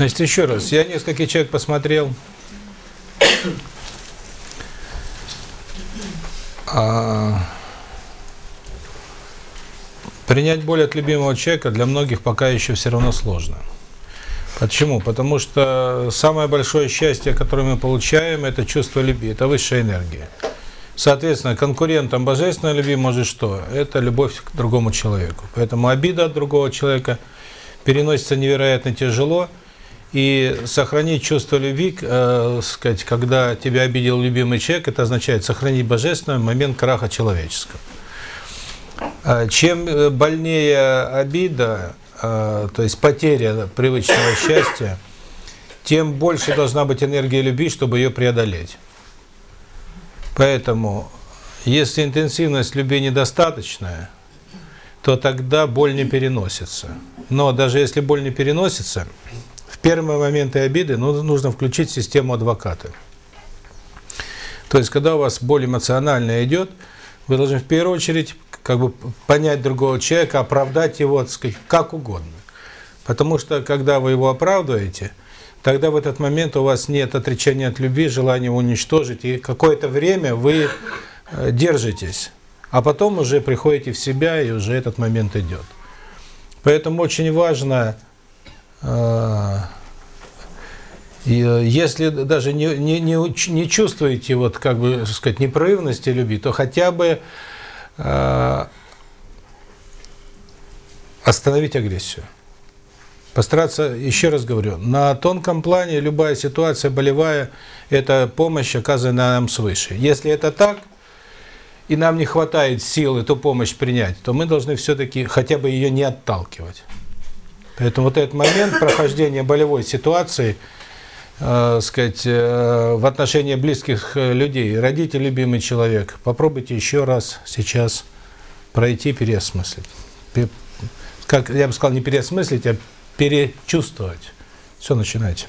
Значит, еще раз, я несколько человек посмотрел. А, принять боль от любимого человека для многих пока еще все равно сложно. Почему? Потому что самое большое счастье, которое мы получаем, это чувство любви, это высшая энергия. Соответственно, конкурентом божественной любви может что? Это любовь к другому человеку. Поэтому обида от другого человека переносится невероятно тяжело, и сохранить чувство любви, э, сказать, когда тебя обидел любимый человек, это означает сохранить божественный момент краха человеческого. А чем э, больнее обида, э, то есть потеря привычного счастья, тем больше должна быть энергия любви, чтобы ее преодолеть. Поэтому, если интенсивность любви недостаточная, то тогда боль не переносится. Но даже если боль не переносится, первые моменты обиды ну, нужно включить систему адвоката. То есть, когда у вас боль эмоциональная идет, вы должны в первую очередь как бы понять другого человека, оправдать его, так сказать, как угодно. Потому что, когда вы его оправдываете, тогда в этот момент у вас нет отречения от любви, желания уничтожить, и какое-то время вы э, держитесь, а потом уже приходите в себя, и уже этот момент идет. Поэтому очень важно а, и э, если даже не, не, не, не чувствуете вот как бы сказать непрерывности любви, то хотя бы э, остановить агрессию. Постараться, еще раз говорю, на тонком плане любая ситуация болевая – это помощь, оказанная нам свыше. Если это так, и нам не хватает сил эту помощь принять, то мы должны все-таки хотя бы ее не отталкивать. Поэтому вот этот момент прохождения болевой ситуации, э, сказать, э, в отношении близких э, людей, родитель, любимый человек, попробуйте еще раз сейчас пройти, переосмыслить. Как я бы сказал, не переосмыслить, а перечувствовать. Все, начинайте.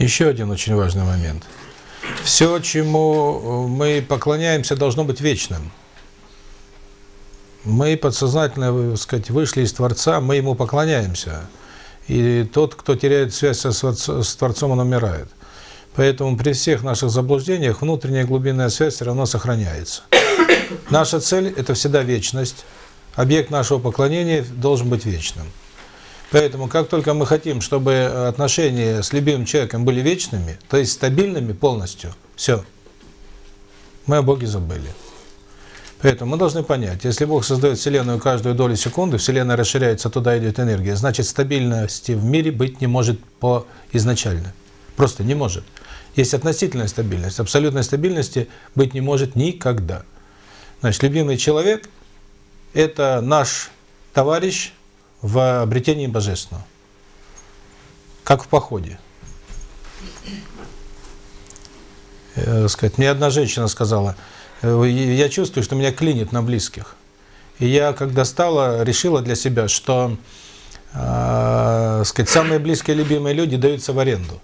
Еще один очень важный момент. Все, чему мы поклоняемся, должно быть вечным. Мы подсознательно, так сказать, вышли из Творца, мы Ему поклоняемся. И тот, кто теряет связь со, с Творцом, он умирает. Поэтому при всех наших заблуждениях внутренняя глубинная связь все равно сохраняется. Наша цель – это всегда вечность. Объект нашего поклонения должен быть вечным. Поэтому, как только мы хотим, чтобы отношения с любимым человеком были вечными, то есть стабильными полностью, все, мы о Боге забыли. Поэтому мы должны понять, если Бог создает Вселенную каждую долю секунды, Вселенная расширяется, туда идет энергия, значит стабильности в мире быть не может по изначально. Просто не может. Есть относительная стабильность. Абсолютной стабильности быть не может никогда. Значит, любимый человек – это наш товарищ в обретении Божественного. Как в походе. Э, сказать, мне одна женщина сказала – Э, я чувствую, что меня клинит на близких. И я, когда стала, решила для себя, что э, сказать, самые близкие, любимые люди даются в аренду.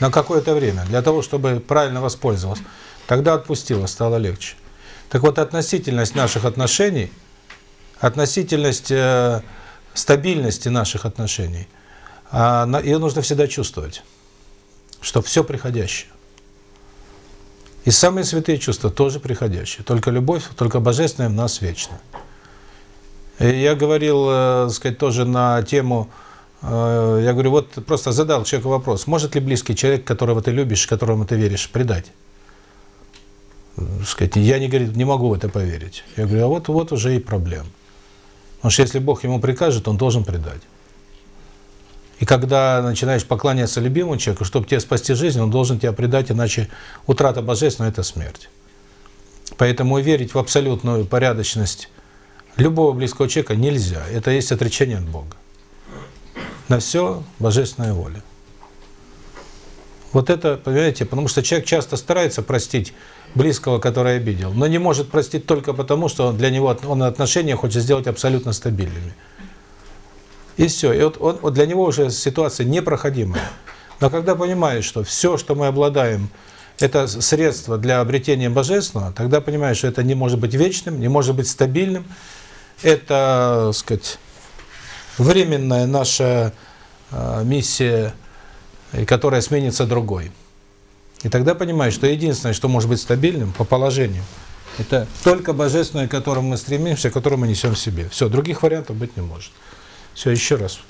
На какое-то время, для того, чтобы правильно воспользоваться. Тогда отпустила, стало легче. Так вот, относительность наших отношений, относительность э, стабильности наших отношений, э, ее нужно всегда чувствовать, что все приходящее. И самые святые чувства тоже приходящие. Только любовь, только божественная в нас вечна. И я говорил, э, сказать, тоже на тему, э, я говорю, вот просто задал человеку вопрос, может ли близкий человек, которого ты любишь, которому ты веришь, предать? Сказать, я не, говорит, не могу в это поверить. Я говорю, а вот, вот уже и проблема. Потому что если Бог ему прикажет, он должен предать. И когда начинаешь поклоняться любимому человеку, чтобы тебе спасти жизнь, он должен тебя предать, иначе утрата божественного – это смерть. Поэтому верить в абсолютную порядочность любого близкого человека нельзя. Это есть отречение от Бога. На все божественная воля. Вот это, понимаете, потому что человек часто старается простить близкого, который обидел, но не может простить только потому, что для него он отношения хочет сделать абсолютно стабильными. И все. И вот, он, вот для него уже ситуация непроходимая. Но когда понимаешь, что все, что мы обладаем, это средство для обретения Божественного, тогда понимаешь, что это не может быть вечным, не может быть стабильным. Это, так сказать, временная наша э, миссия, которая сменится другой. И тогда понимаешь, что единственное, что может быть стабильным по положению, это только Божественное, к которому мы стремимся, которое мы несем в себе. Все, других вариантов быть не может. Все, еще раз.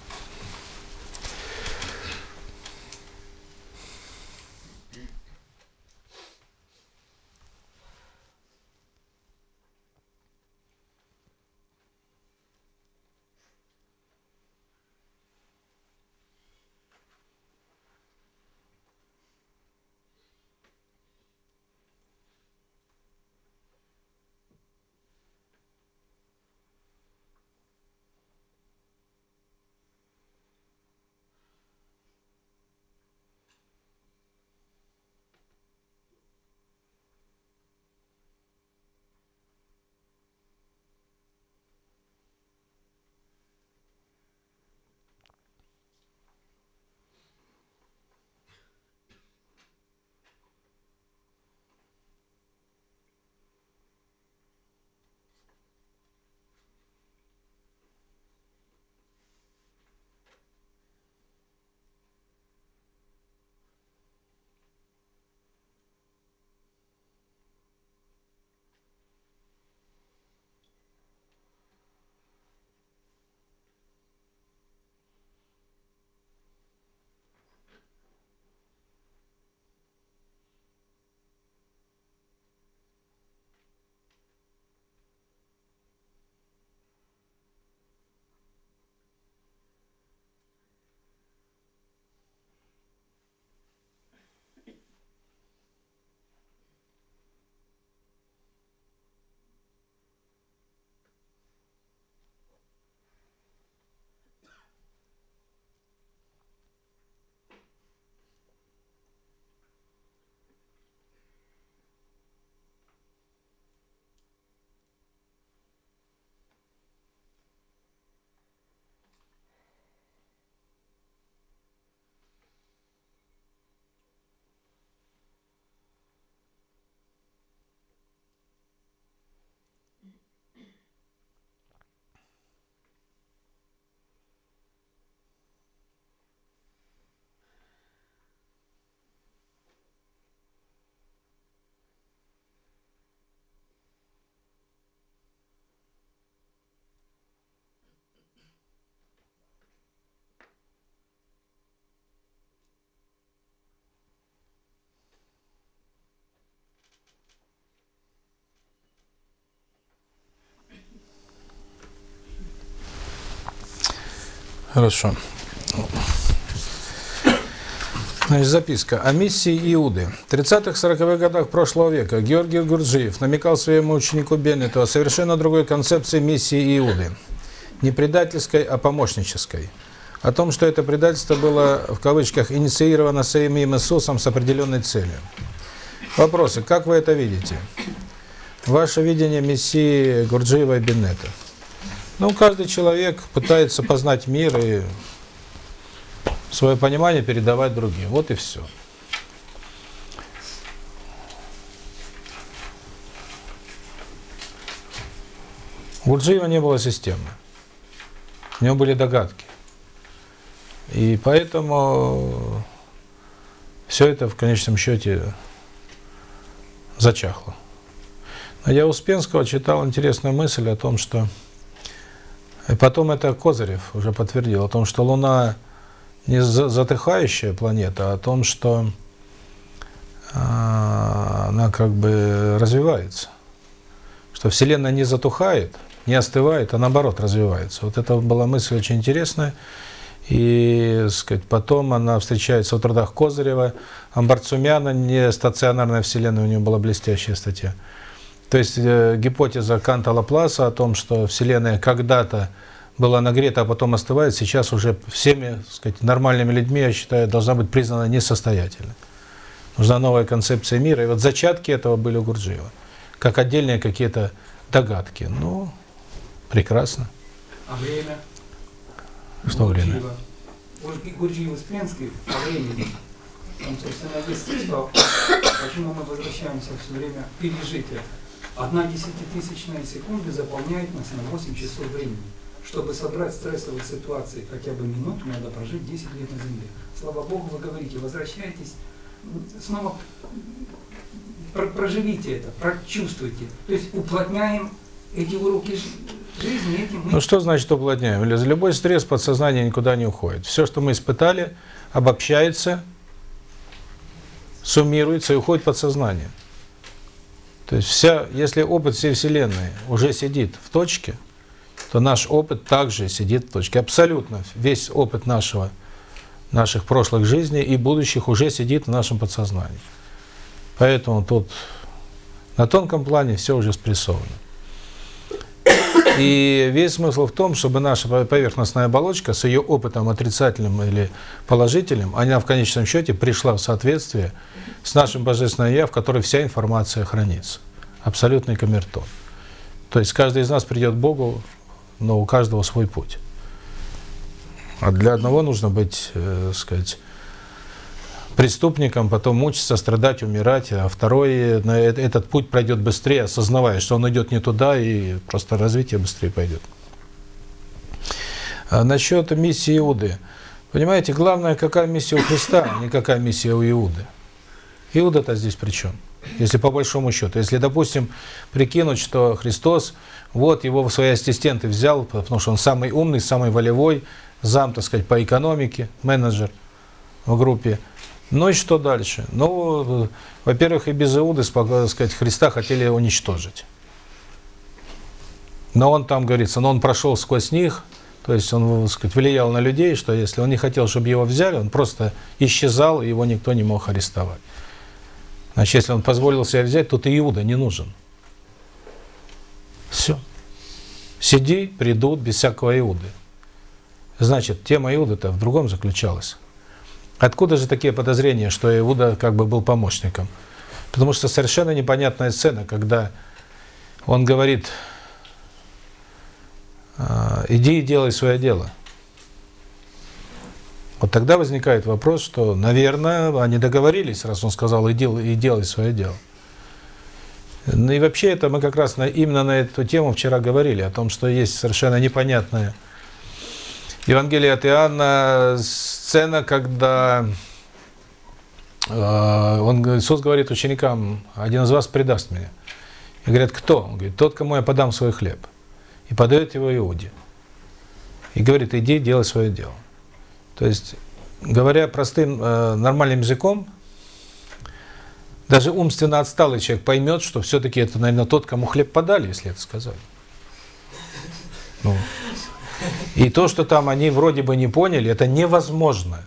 Хорошо. Значит, записка. О миссии Иуды. В 30-40-х годах прошлого века Георгий Гурджиев намекал своему ученику Беннету о совершенно другой концепции миссии Иуды. Не предательской, а помощнической. О том, что это предательство было, в кавычках, инициировано самим Иисусом с определенной целью. Вопросы. Как вы это видите? Ваше видение Мессии Гурджиева и Беннета. Ну, каждый человек пытается познать мир и свое понимание передавать другим. Вот и все. У Гурджиева не было системы. У него были догадки. И поэтому все это в конечном счете зачахло. Но я Успенского читал интересную мысль о том, что потом это Козырев уже подтвердил, о том, что Луна не затыхающая планета, а о том, что а, она как бы развивается. Что Вселенная не затухает, не остывает, а наоборот развивается. Вот это была мысль очень интересная. И, сказать, потом она встречается в трудах Козырева. Амбарцумяна, не стационарная Вселенная, у него была блестящая статья. То есть э, гипотеза Канта Лапласа о том, что Вселенная когда-то была нагрета, а потом остывает, сейчас уже всеми сказать, нормальными людьми, я считаю, должна быть признана несостоятельной. Нужна новая концепция мира. И вот зачатки этого были у Гурджиева. Как отдельные какие-то догадки. Ну, прекрасно. А время? Что время? Гурджиев Успенский по времени. Он, собственно, есть что, почему мы возвращаемся все время пережить это. Одна десятитысячная секунды заполняет нас на 8 часов времени. Чтобы собрать стрессовые ситуации хотя бы минуту, надо прожить 10 лет на Земле. Слава Богу, вы говорите, возвращайтесь, снова проживите это, прочувствуйте. То есть уплотняем эти уроки жизни этим мы... Ну что значит уплотняем? Любой стресс подсознания никуда не уходит. Все, что мы испытали, обобщается, суммируется и уходит в подсознание. То есть вся, если опыт всей Вселенной уже сидит в точке, то наш опыт также сидит в точке. Абсолютно весь опыт нашего, наших прошлых жизней и будущих уже сидит в нашем подсознании. Поэтому тут на тонком плане все уже спрессовано. И весь смысл в том, чтобы наша поверхностная оболочка с ее опытом отрицательным или положительным, она в конечном счете пришла в соответствие с нашим Божественным Я, в которой вся информация хранится. Абсолютный камертон. То есть каждый из нас придет к Богу но у каждого свой путь. А для одного нужно быть, э, сказать, преступником, потом мучиться, страдать, умирать, а второй этот путь пройдет быстрее, осознавая, что он идет не туда, и просто развитие быстрее пойдет. А насчет миссии Иуды. Понимаете, главное, какая миссия у Христа, а не какая миссия у Иуды. Иуда-то здесь при чем? Если по большому счету. Если, допустим, прикинуть, что Христос вот его свои ассистенты взял, потому что он самый умный, самый волевой, зам, так сказать, по экономике, менеджер в группе. Ну и что дальше? Ну, во-первых, и без Иуды, так сказать, Христа хотели уничтожить. Но он там, говорится, но он прошел сквозь них, то есть он, так сказать, влиял на людей, что если он не хотел, чтобы его взяли, он просто исчезал, и его никто не мог арестовать. Значит, если он позволил себя взять, то и Иуда не нужен. Все. Сиди, придут без всякого Иуды. Значит, тема Иуды-то в другом заключалась. Откуда же такие подозрения, что Иуда как бы был помощником? Потому что совершенно непонятная сцена, когда он говорит, «А, иди и делай свое дело. Вот тогда возникает вопрос, что, наверное, они договорились, раз он сказал, иди и делай свое дело. Ну и вообще это мы как раз на, именно на эту тему вчера говорили, о том, что есть совершенно непонятная Евангелие от Иоанна, сцена, когда э, он, Иисус говорит ученикам, один из вас предаст меня. И говорят, кто? Он говорит, тот, кому я подам свой хлеб. И подает его Иуде. И говорит, иди, делай свое дело. То есть, говоря простым, э, нормальным языком, даже умственно отсталый человек поймет, что все-таки это, наверное, тот, кому хлеб подали, если это сказали. Ну, И то, что там они вроде бы не поняли, это невозможно.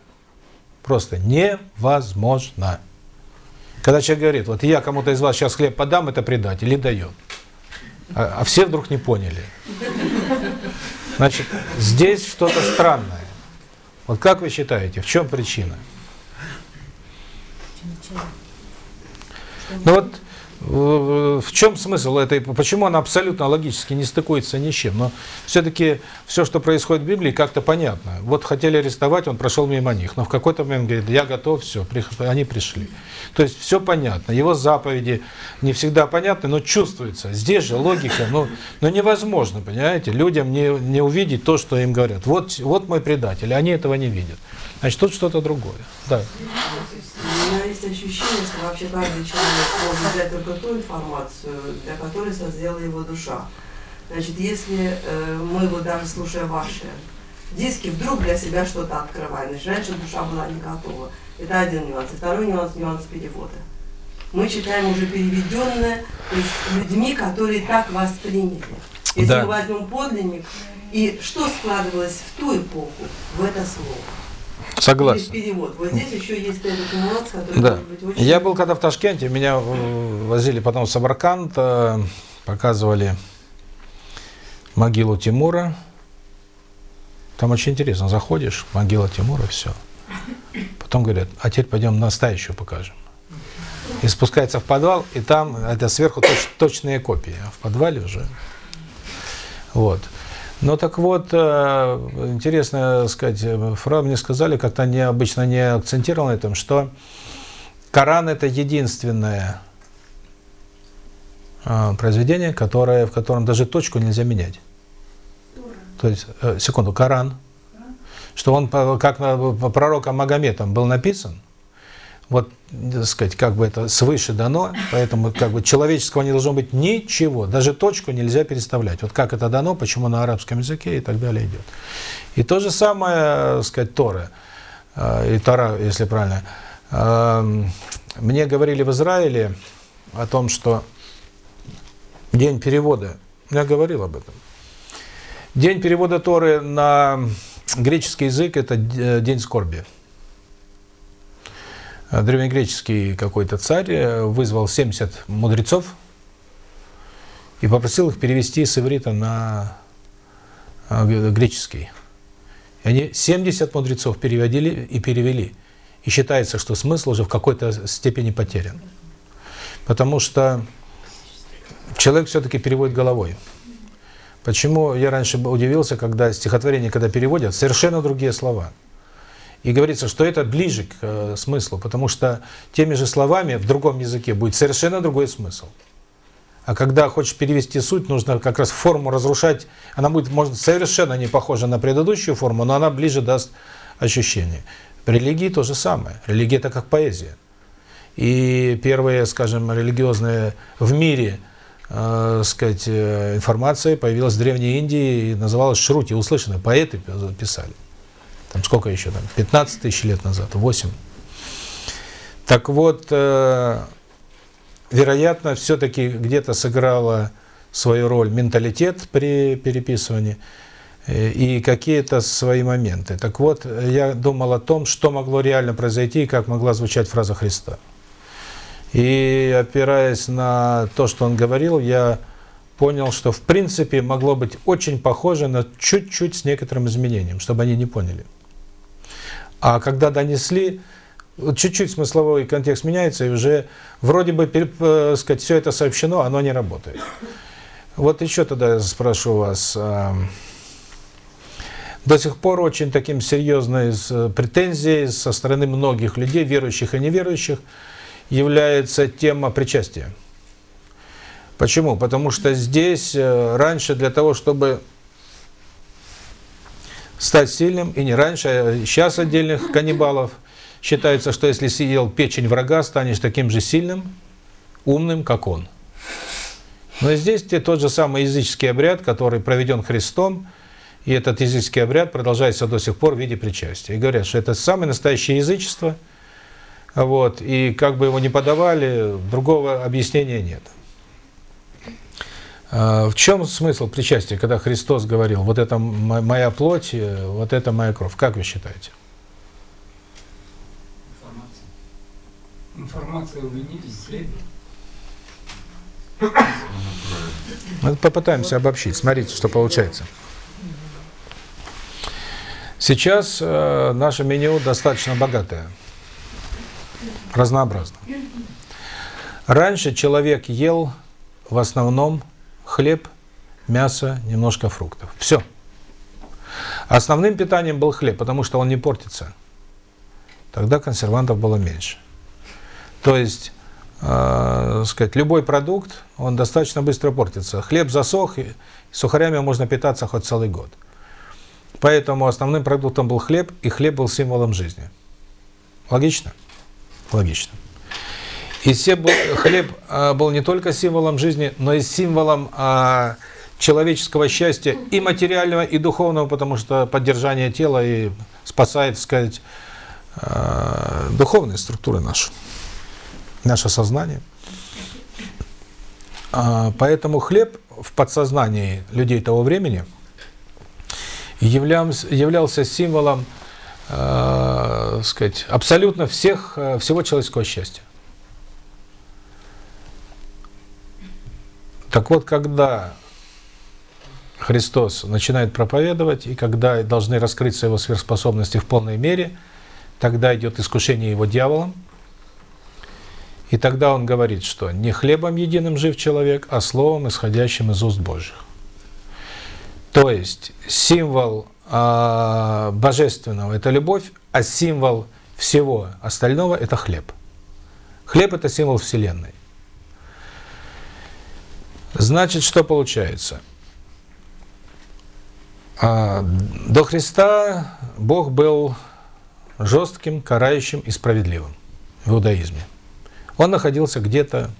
Просто невозможно. Когда человек говорит, вот я кому-то из вас сейчас хлеб подам, это предатель, или дает. А, а все вдруг не поняли. Значит, здесь что-то странное. Вот как вы считаете, в чем причина? Ну вот в чем смысл этой, почему она абсолютно логически не стыкуется ни с чем? Но все-таки все, что происходит в Библии, как-то понятно. Вот хотели арестовать, он прошел мимо них, но в какой-то момент говорит, я готов, все, они пришли. То есть все понятно, его заповеди не всегда понятны, но чувствуется. Здесь же логика, ну, ну невозможно, понимаете, людям не, не увидеть то, что им говорят. Вот, вот мой предатель, они этого не видят. Значит, тут что-то другое. Да. У меня есть ощущение, что вообще каждый человек может взять только ту информацию, для которой созрела его душа. Значит, если э, мы вот даже слушая ваши диски, вдруг для себя что-то открываем, значит, раньше душа была не готова. Это один нюанс. И второй нюанс – нюанс перевода. Мы читаем уже переведенное, то есть людьми, которые так восприняли. Если Да. мы возьмем подлинник, и что складывалось в ту эпоху, в это слово. Согласен. Перевод. Вот здесь еще есть нюанс, который Да. может быть очень... Я был когда в Ташкенте, меня э, возили потом в Самарканд, э, показывали могилу Тимура. Там очень интересно, заходишь, могила Тимура, все. Потом говорят, а теперь пойдем настоящую покажем. И спускается в подвал, и там это сверху точ- точные копии, а в подвале уже. Вот. Ну так вот, э, интересно сказать, э, фра мне сказали, как-то необычно не акцентировал на этом, что Коран это единственное э, произведение, которое, в котором даже точку нельзя менять. То есть, секунду, Коран, что он, как пророком Магометом был написан, вот, так сказать, как бы это свыше дано, поэтому как бы человеческого не должно быть ничего, даже точку нельзя переставлять. Вот как это дано, почему на арабском языке и так далее идет. И то же самое, сказать, Тора, э, или Тора, если правильно. Эм, Мне говорили в Израиле о том, что день перевода, я говорил об этом, день перевода Торы на греческий язык – это д- день скорби. Древнегреческий какой-то царь э, вызвал 70 мудрецов и попросил их перевести с иврита на э, греческий. И они 70 мудрецов переводили и перевели. И считается, что смысл уже в какой-то степени потерян. Потому что человек все-таки переводит головой. Почему я раньше удивился, когда стихотворение, когда переводят, совершенно другие слова. И говорится, что это ближе к э, смыслу, потому что теми же словами в другом языке будет совершенно другой смысл. А когда хочешь перевести суть, нужно как раз форму разрушать. Она будет, может, совершенно не похожа на предыдущую форму, но она ближе даст ощущение. В религии то же самое. Религия – это как поэзия. И первые, скажем, религиозные в мире э, сказать, э, информация появилась в Древней Индии и называлась Шрути, услышанная. Поэты писали. Там сколько еще там? 15 тысяч лет назад, 8. Так вот, э, вероятно, все-таки где-то сыграла свою роль менталитет при переписывании э, и какие-то свои моменты. Так вот, я думал о том, что могло реально произойти и как могла звучать фраза Христа. И опираясь на то, что он говорил, я понял, что в принципе могло быть очень похоже на чуть-чуть с некоторым изменением, чтобы они не поняли. А когда донесли, чуть-чуть смысловой контекст меняется, и уже вроде бы, э, сказать, все это сообщено, оно не работает. Вот еще тогда спрошу вас. а, До сих пор очень таким серьезной с- претензией со стороны многих людей, верующих и неверующих, является тема причастия. Почему? Потому что здесь э, раньше для того, чтобы стать сильным, и не раньше, а сейчас отдельных каннибалов, считается, что если съел печень врага, станешь таким же сильным, умным, как он. Но здесь те- тот же самый языческий обряд, который проведен Христом, и этот языческий обряд продолжается до сих пор в виде причастия. И говорят, что это самое настоящее язычество, вот, и как бы его ни подавали, другого объяснения нет. А, В чем смысл причастия, когда Христос говорил, вот это моя плоть, э, вот это моя кровь? Как вы считаете? Информация. Информация в хлебе. Мы попытаемся обобщить. Смотрите, что получается. Сейчас э, наше меню достаточно богатое, разнообразно. Раньше человек ел в основном хлеб, мясо, немножко фруктов. Все. Основным питанием был хлеб, потому что он не портится. Тогда консервантов было меньше. То есть, э, сказать, любой продукт, он достаточно быстро портится. Хлеб засох, и сухарями можно питаться хоть целый год. Поэтому основным продуктом был хлеб, и хлеб был символом жизни. Логично? Логично. И все был, хлеб э, был не только символом жизни, но и символом э, человеческого счастья и материального, и духовного, потому что поддержание тела и спасает, так сказать, э, духовные структуры наши, наше сознание. А, Поэтому хлеб в подсознании людей того времени являлся, символом, э, сказать, абсолютно всех, всего человеческого счастья. Так вот, когда Христос начинает проповедовать, и когда должны раскрыться его сверхспособности в полной мере, тогда идет искушение его дьяволом, и тогда он говорит, что не хлебом единым жив человек, а словом, исходящим из уст Божьих. То есть символ э, божественного – это любовь, а символ всего остального – это хлеб. Хлеб – это символ Вселенной. Значит, что получается? А, До Христа Бог был жестким, карающим и справедливым в иудаизме. Он находился где-то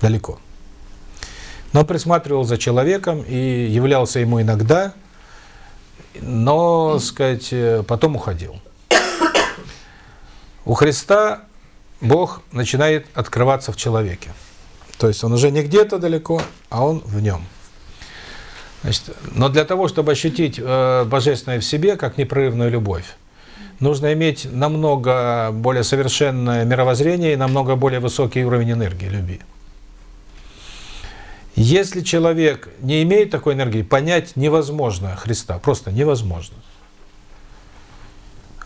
далеко. Но присматривал за человеком и являлся ему иногда, но, сказать, потом уходил. У Христа Бог начинает открываться в человеке. То есть он уже не где-то далеко, а он в нем. Значит, но для того, чтобы ощутить э, божественное в себе, как непрерывную любовь, нужно иметь намного более совершенное мировоззрение и намного более высокий уровень энергии, любви. Если человек не имеет такой энергии, понять невозможно Христа, просто невозможно.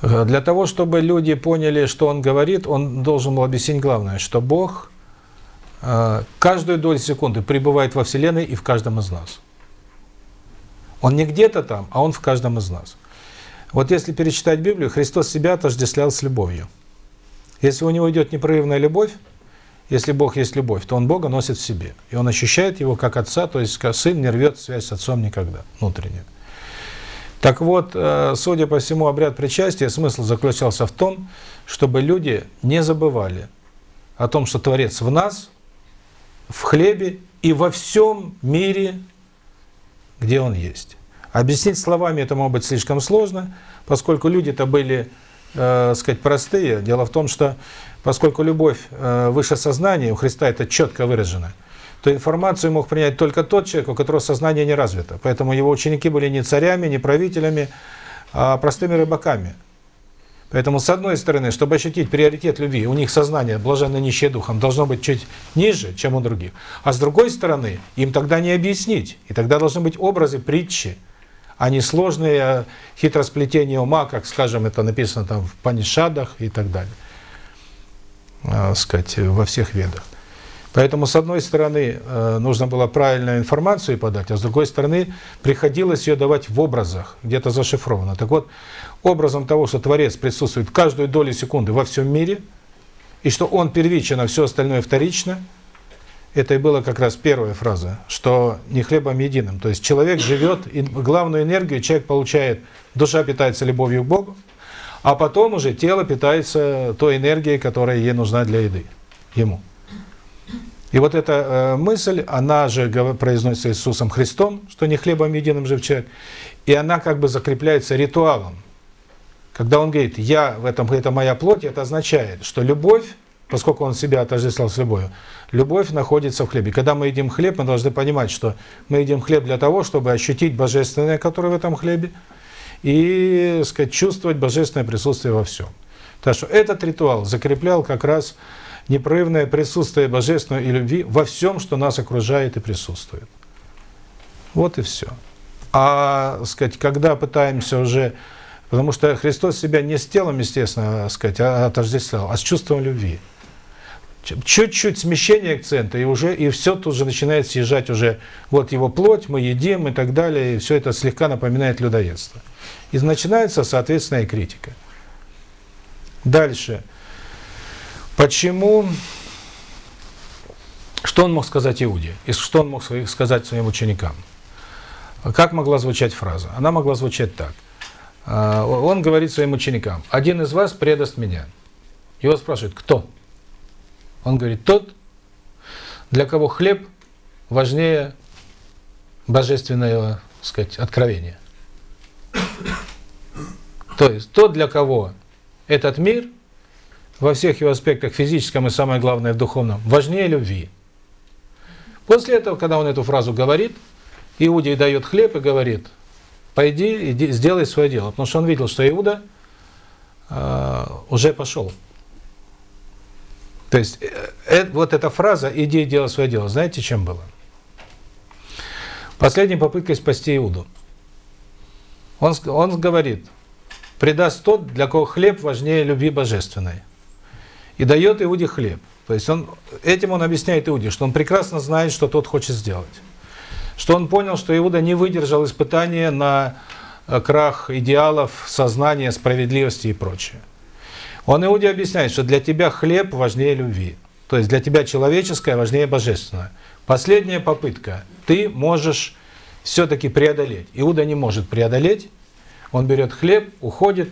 Э, Для того, чтобы люди поняли, что Он говорит, Он должен был объяснить главное, что Бог каждую долю секунды пребывает во Вселенной и в каждом из нас. Он не где-то там, а Он в каждом из нас. Вот если перечитать Библию, Христос себя отождествлял с любовью. Если у него идет непрерывная любовь, если Бог есть любовь, то Он Бога носит в себе. И Он ощущает его как Отца, то есть сын не рвет связь с Отцом никогда, внутреннюю. Так вот, э, судя по всему, обряд причастия, смысл заключался в том, чтобы люди не забывали о том, что Творец в нас, в хлебе и во всем мире, где Он есть. Объяснить словами это может быть слишком сложно, поскольку люди-то были, э, сказать, простые. Дело в том, что поскольку любовь э, выше сознания, у Христа это четко выражено, то информацию мог принять только тот человек, у которого сознание не развито. Поэтому его ученики были не царями, не правителями, а простыми рыбаками. Поэтому, с одной стороны, чтобы ощутить приоритет любви, у них сознание, блаженно нищее духом, должно быть чуть ниже, чем у других. А с другой стороны, им тогда не объяснить. И тогда должны быть образы, притчи, а не сложные э, хитросплетения ума, как, скажем, это написано там в Панишадах и так далее. Э, сказать, во всех ведах. Поэтому, с одной стороны, э, нужно было правильную информацию подать, а с другой стороны, приходилось ее давать в образах, где-то зашифровано. Так вот, образом того, что Творец присутствует каждую долю секунды во всем мире, и что Он первичен, а все остальное вторично, это и была как раз первая фраза, что не хлебом единым. То есть человек живет, и главную энергию человек получает, душа питается любовью к Богу, а потом уже тело питается той энергией, которая ей нужна для еды, ему. И вот эта э, мысль, она же произносится Иисусом Христом, что не хлебом единым жив человек, и она как бы закрепляется ритуалом. Когда он говорит, я в этом, это моя плоть, это означает, что любовь поскольку он себя отождествлял с любовью, любовь находится в хлебе. Когда мы едим хлеб, мы должны понимать, что мы едим хлеб для того, чтобы ощутить божественное, которое в этом хлебе, и сказать, чувствовать божественное присутствие во всем. Так что этот ритуал закреплял как раз непрерывное присутствие божественного и любви во всем, что нас окружает и присутствует. Вот и все. А сказать, когда пытаемся уже Потому что Христос себя не с телом, естественно, сказать, а отождествлял, а с чувством любви. Чуть-чуть смещение акцента, и уже и все тут же начинает съезжать уже. Вот его плоть, мы едим и так далее, и все это слегка напоминает людоедство. И начинается, соответственно, и критика. Дальше. Почему... Что он мог сказать Иуде? И что он мог сказать своим ученикам? Как могла звучать фраза? Она могла звучать так. А, он говорит своим ученикам, один из вас предаст меня. Его спрашивают, кто? Он говорит, тот, для кого хлеб важнее божественного, сказать, откровения. То есть, тот, для кого этот мир во всех его аспектах, физическом и самое главное в духовном, важнее любви. После этого, когда он эту фразу говорит, Иудей дает хлеб и говорит, пойди и сделай свое дело. Потому что он видел, что Иуда э, уже пошел. То есть, э, э, вот эта фраза «иди и делай свое дело», знаете, чем было? Последней попыткой спасти Иуду. Он, он говорит, предаст тот, для кого хлеб важнее любви божественной. И дает Иуде хлеб. То есть он, этим он объясняет Иуде, что он прекрасно знает, что тот хочет сделать что он понял, что Иуда не выдержал испытания на э, крах идеалов, сознания, справедливости и прочее. Он Иуде объясняет, что для тебя хлеб важнее любви. То есть для тебя человеческое важнее божественное. Последняя попытка. Ты можешь все-таки преодолеть. Иуда не может преодолеть. Он берет хлеб, уходит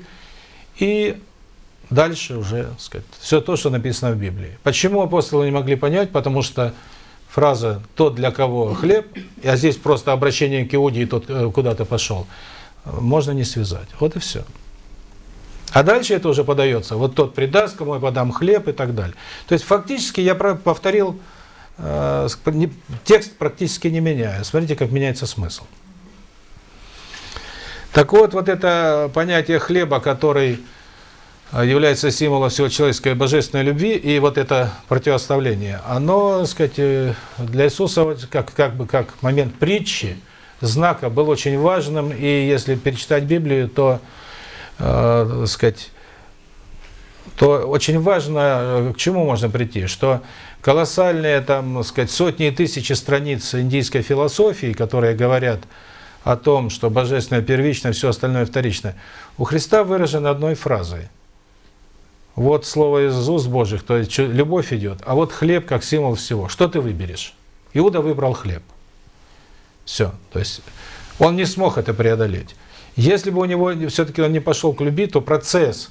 и дальше уже сказать, все то, что написано в Библии. Почему апостолы не могли понять? Потому что фраза «тот, для кого хлеб», а здесь просто обращение к Иуде, и тот э, куда-то пошел, можно не связать. Вот и все. А дальше это уже подается. Вот тот предаст, кому я подам хлеб и так далее. То есть фактически я повторил э, текст практически не меняя. Смотрите, как меняется смысл. Так вот, вот это понятие хлеба, который является символом всего человеческой божественной любви, и вот это противоставление, оно, так сказать, э, для Иисуса как, как бы как момент притчи, знака был очень важным, и если перечитать Библию, то, э, сказать, то очень важно, э, к чему можно прийти, что колоссальные там, сказать, сотни и тысячи страниц индийской философии, которые говорят о том, что божественное первично, все остальное вторично, у Христа выражено одной фразой – вот слово из уст Божьих, то есть любовь идет. А вот хлеб как символ всего. Что ты выберешь? Иуда выбрал хлеб. Все. То есть он не смог это преодолеть. Если бы у него все-таки он не пошел к любви, то процесс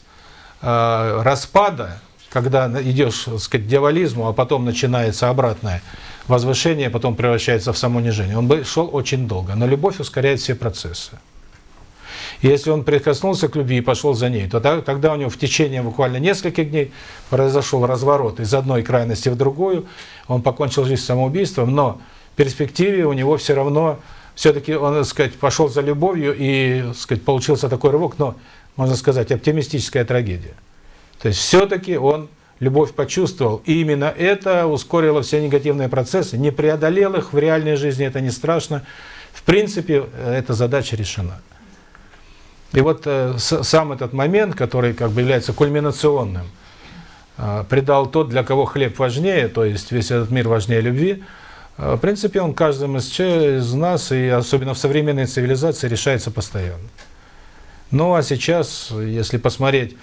э, распада, когда идешь так сказать, к дьяволизму, а потом начинается обратное возвышение, потом превращается в самоунижение, он бы шел очень долго. Но любовь ускоряет все процессы. Если он прикоснулся к любви и пошел за ней, то тогда у него в течение буквально нескольких дней произошел разворот из одной крайности в другую, он покончил жизнь самоубийством, но в перспективе у него все равно, все-таки он, так сказать, пошел за любовью и, так сказать, получился такой рывок, но, можно сказать, оптимистическая трагедия. То есть все-таки он любовь почувствовал, и именно это ускорило все негативные процессы, не преодолел их в реальной жизни, это не страшно. В принципе, эта задача решена. И вот э, сам этот момент, который как бы является кульминационным, э, предал тот, для кого хлеб важнее, то есть весь этот мир важнее любви, э, в принципе, он каждым из, нас, и особенно в современной цивилизации, решается постоянно. Ну а сейчас, если посмотреть,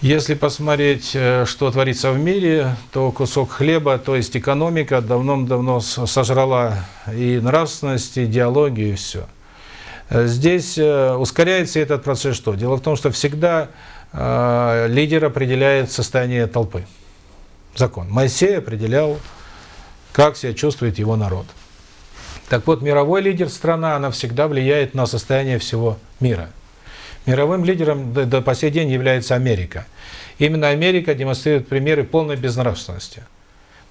если посмотреть, э, что творится в мире, то кусок хлеба, то есть экономика, давно-давно сожрала и нравственность, и идеологию, и все. Э, здесь э, ускоряется этот процесс что? Дело в том, что всегда э, лидер определяет состояние толпы. Закон. Моисей определял, как себя чувствует его народ. Так вот, мировой лидер страна, она всегда влияет на состояние всего мира. Мировым лидером до, по сей день является Америка. Именно Америка демонстрирует примеры полной безнравственности.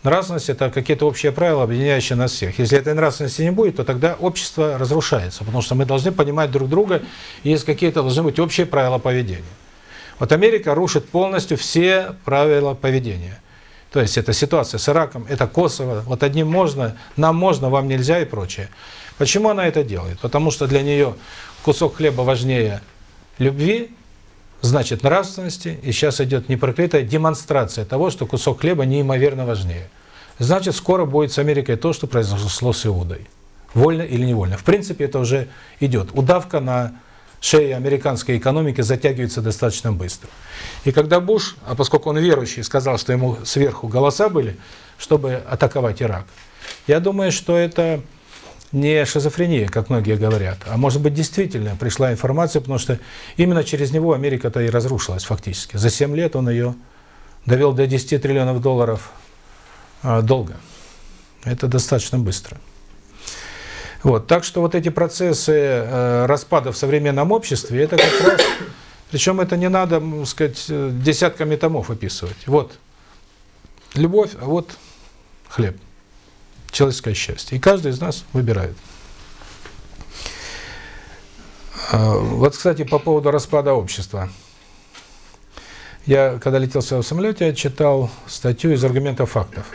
Нравственность – это какие-то общие правила, объединяющие нас всех. Если этой нравственности не будет, то тогда общество разрушается, потому что мы должны понимать друг друга, и есть какие-то должны быть общие правила поведения. Вот Америка рушит полностью все правила поведения. То есть это ситуация с Ираком, это Косово, вот одним можно, нам можно, вам нельзя и прочее. Почему она это делает? Потому что для нее кусок хлеба важнее любви, значит нравственности, и сейчас идет неприкрытая демонстрация того, что кусок хлеба неимоверно важнее. Значит, скоро будет с Америкой то, что произошло с Иудой. Вольно или невольно. В принципе, это уже идет. Удавка на шее американской экономики затягивается достаточно быстро. И когда Буш, а поскольку он верующий, сказал, что ему сверху голоса были, чтобы атаковать Ирак, я думаю, что это не шизофрения, как многие говорят, а может быть действительно пришла информация, потому что именно через него Америка-то и разрушилась фактически. За 7 лет он ее довел до 10 триллионов долларов а, долга. Это достаточно быстро. Вот, так что вот эти процессы э, распада в современном обществе, это как раз, причем это не надо, сказать, десятками томов описывать. Вот любовь, а вот хлеб человеческое счастье. И каждый из нас выбирает. Вот, кстати, по поводу распада общества. Я, когда летел в своем самолете, я читал статью из аргументов фактов.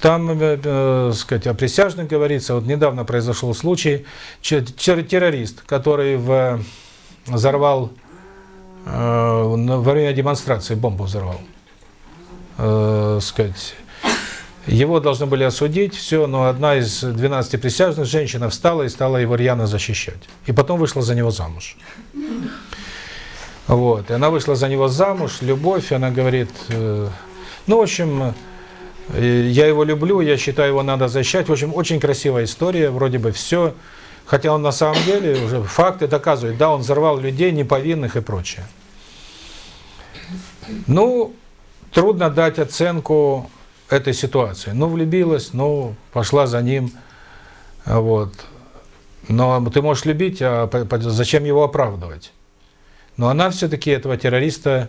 Там, э, э, сказать, о присяжных говорится. Вот недавно произошел случай. Террорист, который в, взорвал, э, во время демонстрации бомбу взорвал. Э, сказать, его должны были осудить, все, но одна из 12 присяжных, женщина, встала и стала его рьяно защищать. И потом вышла за него замуж. Вот, и она вышла за него замуж, любовь, она говорит, э, ну, в общем, э, я его люблю, я считаю, его надо защищать. В общем, очень красивая история, вроде бы все. Хотя он на самом деле уже факты доказывают, да, он взорвал людей неповинных и прочее. Ну, трудно дать оценку этой ситуации. Ну, влюбилась, ну, пошла за ним, вот. Но ты можешь любить, а зачем его оправдывать? Но она все-таки этого террориста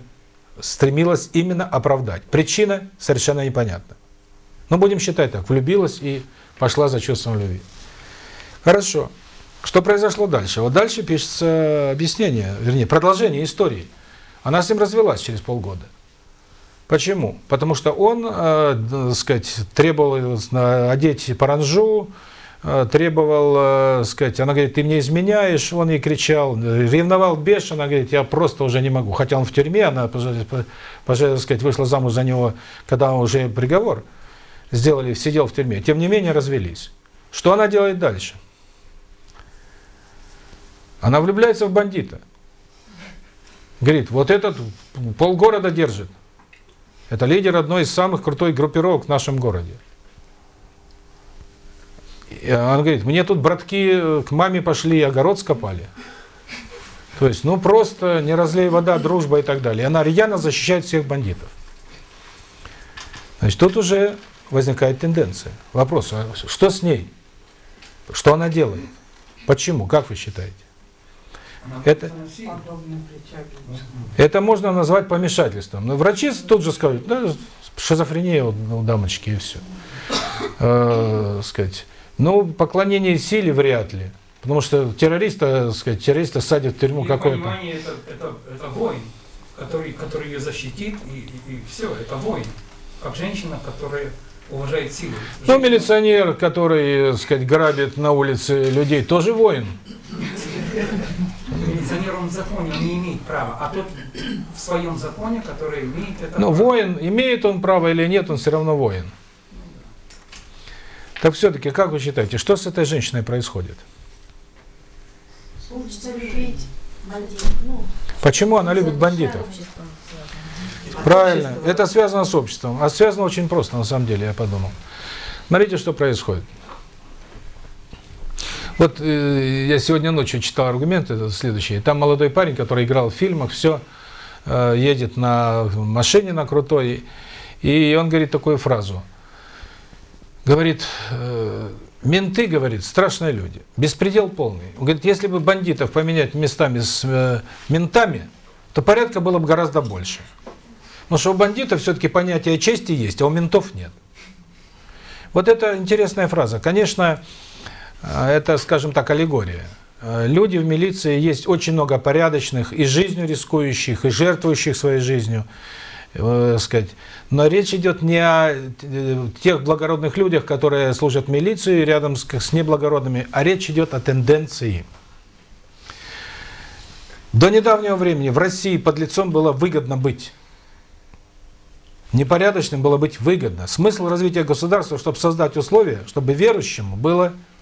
стремилась именно оправдать. Причина совершенно непонятна. Но будем считать так, влюбилась и пошла за чувством любви. Хорошо. Что произошло дальше? Вот дальше пишется объяснение, вернее, продолжение истории. Она с ним развелась через полгода. Почему? Потому что он, э, сказать, требовал э, одеть паранжу, э, требовал, э, сказать, она говорит, ты мне изменяешь, он ей кричал, ревновал бешено, говорит, я просто уже не могу. Хотя он в тюрьме, она, пожалуйста, сказать, вышла замуж за него, когда уже приговор сделали, сидел в тюрьме. Тем не менее, развелись. Что она делает дальше? Она влюбляется в бандита. Говорит, вот этот полгорода держит. Это лидер одной из самых крутой группировок в нашем городе. И он говорит, мне тут братки э, к маме пошли, огород скопали. То есть, ну просто не разлей вода, дружба и так далее. Она рьяно защищает всех бандитов. Значит, тут уже возникает тенденция. Вопрос, а что с ней? Что она делает? Почему? Как вы считаете? Это, это можно назвать помешательством. Но врачи тут же скажут, да, шизофрения у дамочки и все. Э, сказать. Ну, поклонение силе вряд ли. Потому что террориста, сказать, террориста садят в тюрьму какой-то. Это, это, это воин, который, который ее защитит, и, и, и все, это воин. Как женщина, которая уважает силу. Ну, милиционер, который, сказать, грабит на улице людей, тоже воин. Милиционер он в законе не имеет права, а тот в своем законе, который имеет это Ну, воин, имеет он право или нет, он все равно воин. Так все-таки, как вы считаете, что с этой женщиной происходит? Учится любить бандитов. Ну, Почему она любит бандитов? Правильно, это связано с обществом. А связано очень просто, на самом деле, я подумал. Смотрите, что происходит. Вот э, я сегодня ночью читал аргументы следующие. Там молодой парень, который играл в фильмах, все, э, едет на машине на крутой, и он говорит такую фразу. Говорит, э, менты, говорит, страшные люди, беспредел полный. Он говорит, если бы бандитов поменять местами с э, ментами, то порядка было бы гораздо больше. Потому что у бандитов все-таки понятие чести есть, а у ментов нет. Вот это интересная фраза. Конечно, это, скажем так, аллегория. Э, Люди в милиции есть очень много порядочных, и жизнью рискующих, и жертвующих своей жизнью, э, сказать. Но речь идет не о э, тех благородных людях, которые служат в милиции рядом с, с неблагородными, а речь идет о тенденции. До недавнего времени в России под лицом было выгодно быть. Непорядочным было быть выгодно. Смысл развития государства, чтобы создать условия, чтобы верующему было выгодно.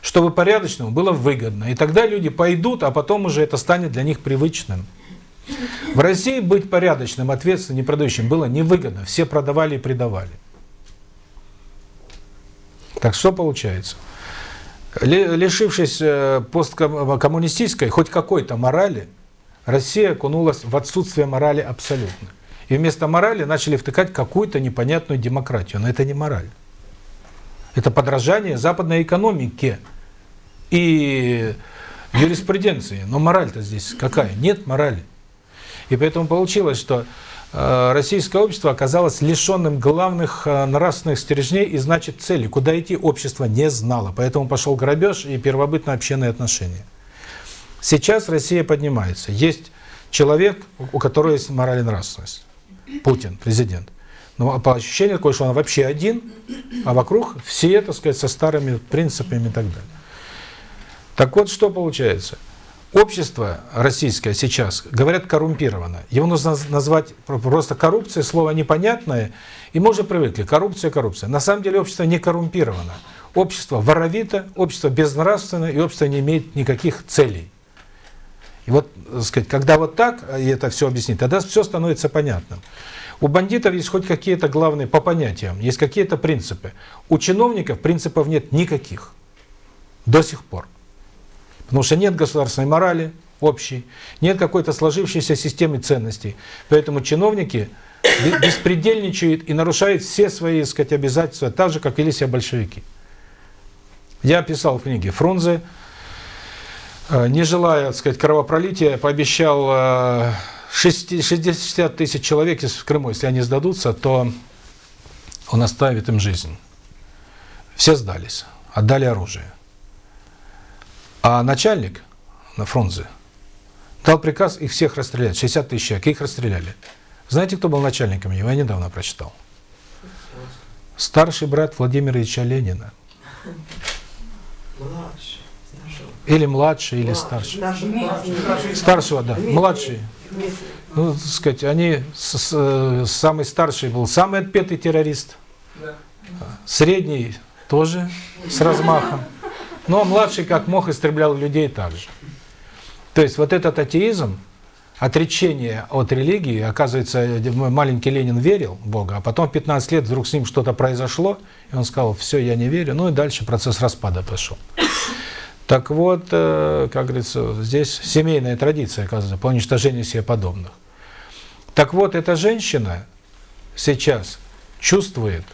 Чтобы порядочному было выгодно. И тогда люди пойдут, а потом уже это станет для них привычным. В России быть порядочным, ответственным, непродающим было невыгодно. Все продавали и предавали. Так что получается? Ли- Лишившись э, посткоммунистической, хоть какой-то морали, Россия окунулась в отсутствие морали абсолютно. И вместо морали начали втыкать какую-то непонятную демократию. Но это не мораль. Это подражание западной экономике и юриспруденции. Но мораль-то здесь какая? Нет морали. И поэтому получилось, что э, российское общество оказалось лишенным главных э, нравственных стержней и, значит, цели. Куда идти общество не знало. Поэтому пошел грабеж и первобытно-общинные отношения. Сейчас Россия поднимается. Есть человек, у которого есть мораль и нравственность. Путин, президент. Но по ощущению такое, что он вообще один, а вокруг все, так сказать, со старыми принципами и так далее. Так вот, что получается? Общество российское сейчас, говорят, коррумпировано. Его нужно назвать просто коррупция, слово непонятное, и мы уже привыкли. Коррупция, коррупция. На самом деле общество не коррумпировано. Общество воровито, общество безнравственное, и общество не имеет никаких целей. И вот, сказать, когда вот так, и это все объяснить, тогда все становится понятным. У бандитов есть хоть какие-то главные, по понятиям, есть какие-то принципы. У чиновников принципов нет никаких. До сих пор. Потому что нет государственной морали общей, нет какой-то сложившейся системы ценностей. Поэтому чиновники беспредельничают и нарушают все свои, так сказать, обязательства, так же, как вели себя большевики. Я писал в книге Фрунзе, э, не желая, так сказать, кровопролития, пообещал э, 60 тысяч человек в Крыму, если они сдадутся, то он оставит им жизнь. Все сдались, отдали оружие. А начальник на Фрунзе дал приказ их всех расстрелять, 60 тысяч человек, их расстреляли. Знаете, кто был начальником его? Я недавно прочитал. Старший брат Владимира Ильича Ленина. Младший. Или младший, или Младший. старший. Старшего, да. Младший. Ну, так сказать, они, с- с- э, самый старший был самый отпетый террорист, Да. средний тоже с размахом, но младший как мог истреблял людей также. То есть вот этот атеизм, отречение от религии, оказывается, маленький Ленин верил в Бога, а потом в 15 лет вдруг с ним что-то произошло, и он сказал, все, я не верю, ну и дальше процесс распада пошел. Так вот, э, как говорится, здесь семейная традиция, оказывается, по уничтожению себе подобных. Так вот, эта женщина сейчас чувствует,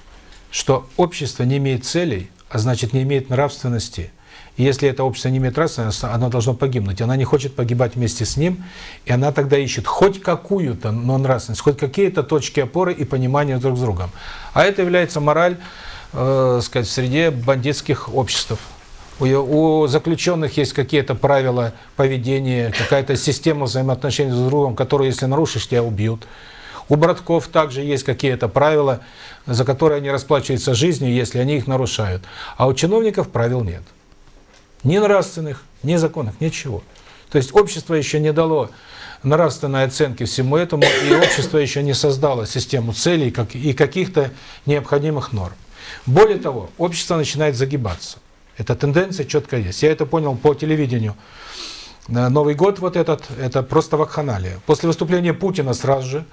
что общество не имеет целей, а значит не имеет нравственности. И если это общество не имеет нравственности, оно должно погибнуть. Она не хочет погибать вместе с ним, и она тогда ищет хоть какую-то, но нравственность, хоть какие-то точки опоры и понимания друг с другом. А это является мораль, э, сказать, в среде бандитских обществ. У, заключенных есть какие-то правила поведения, какая-то система взаимоотношений с другом, которую, если нарушишь, тебя убьют. У братков также есть какие-то правила, за которые они расплачиваются жизнью, если они их нарушают. А у чиновников правил нет. Ни нравственных, ни законных, ничего. То есть общество еще не дало нравственной оценки всему этому, и общество еще не создало систему целей и каких-то необходимых норм. Более того, общество начинает загибаться. Эта тенденция четко есть. Я это понял по телевидению. Новый год вот этот, это просто вакханалия. После выступления Путина сразу же,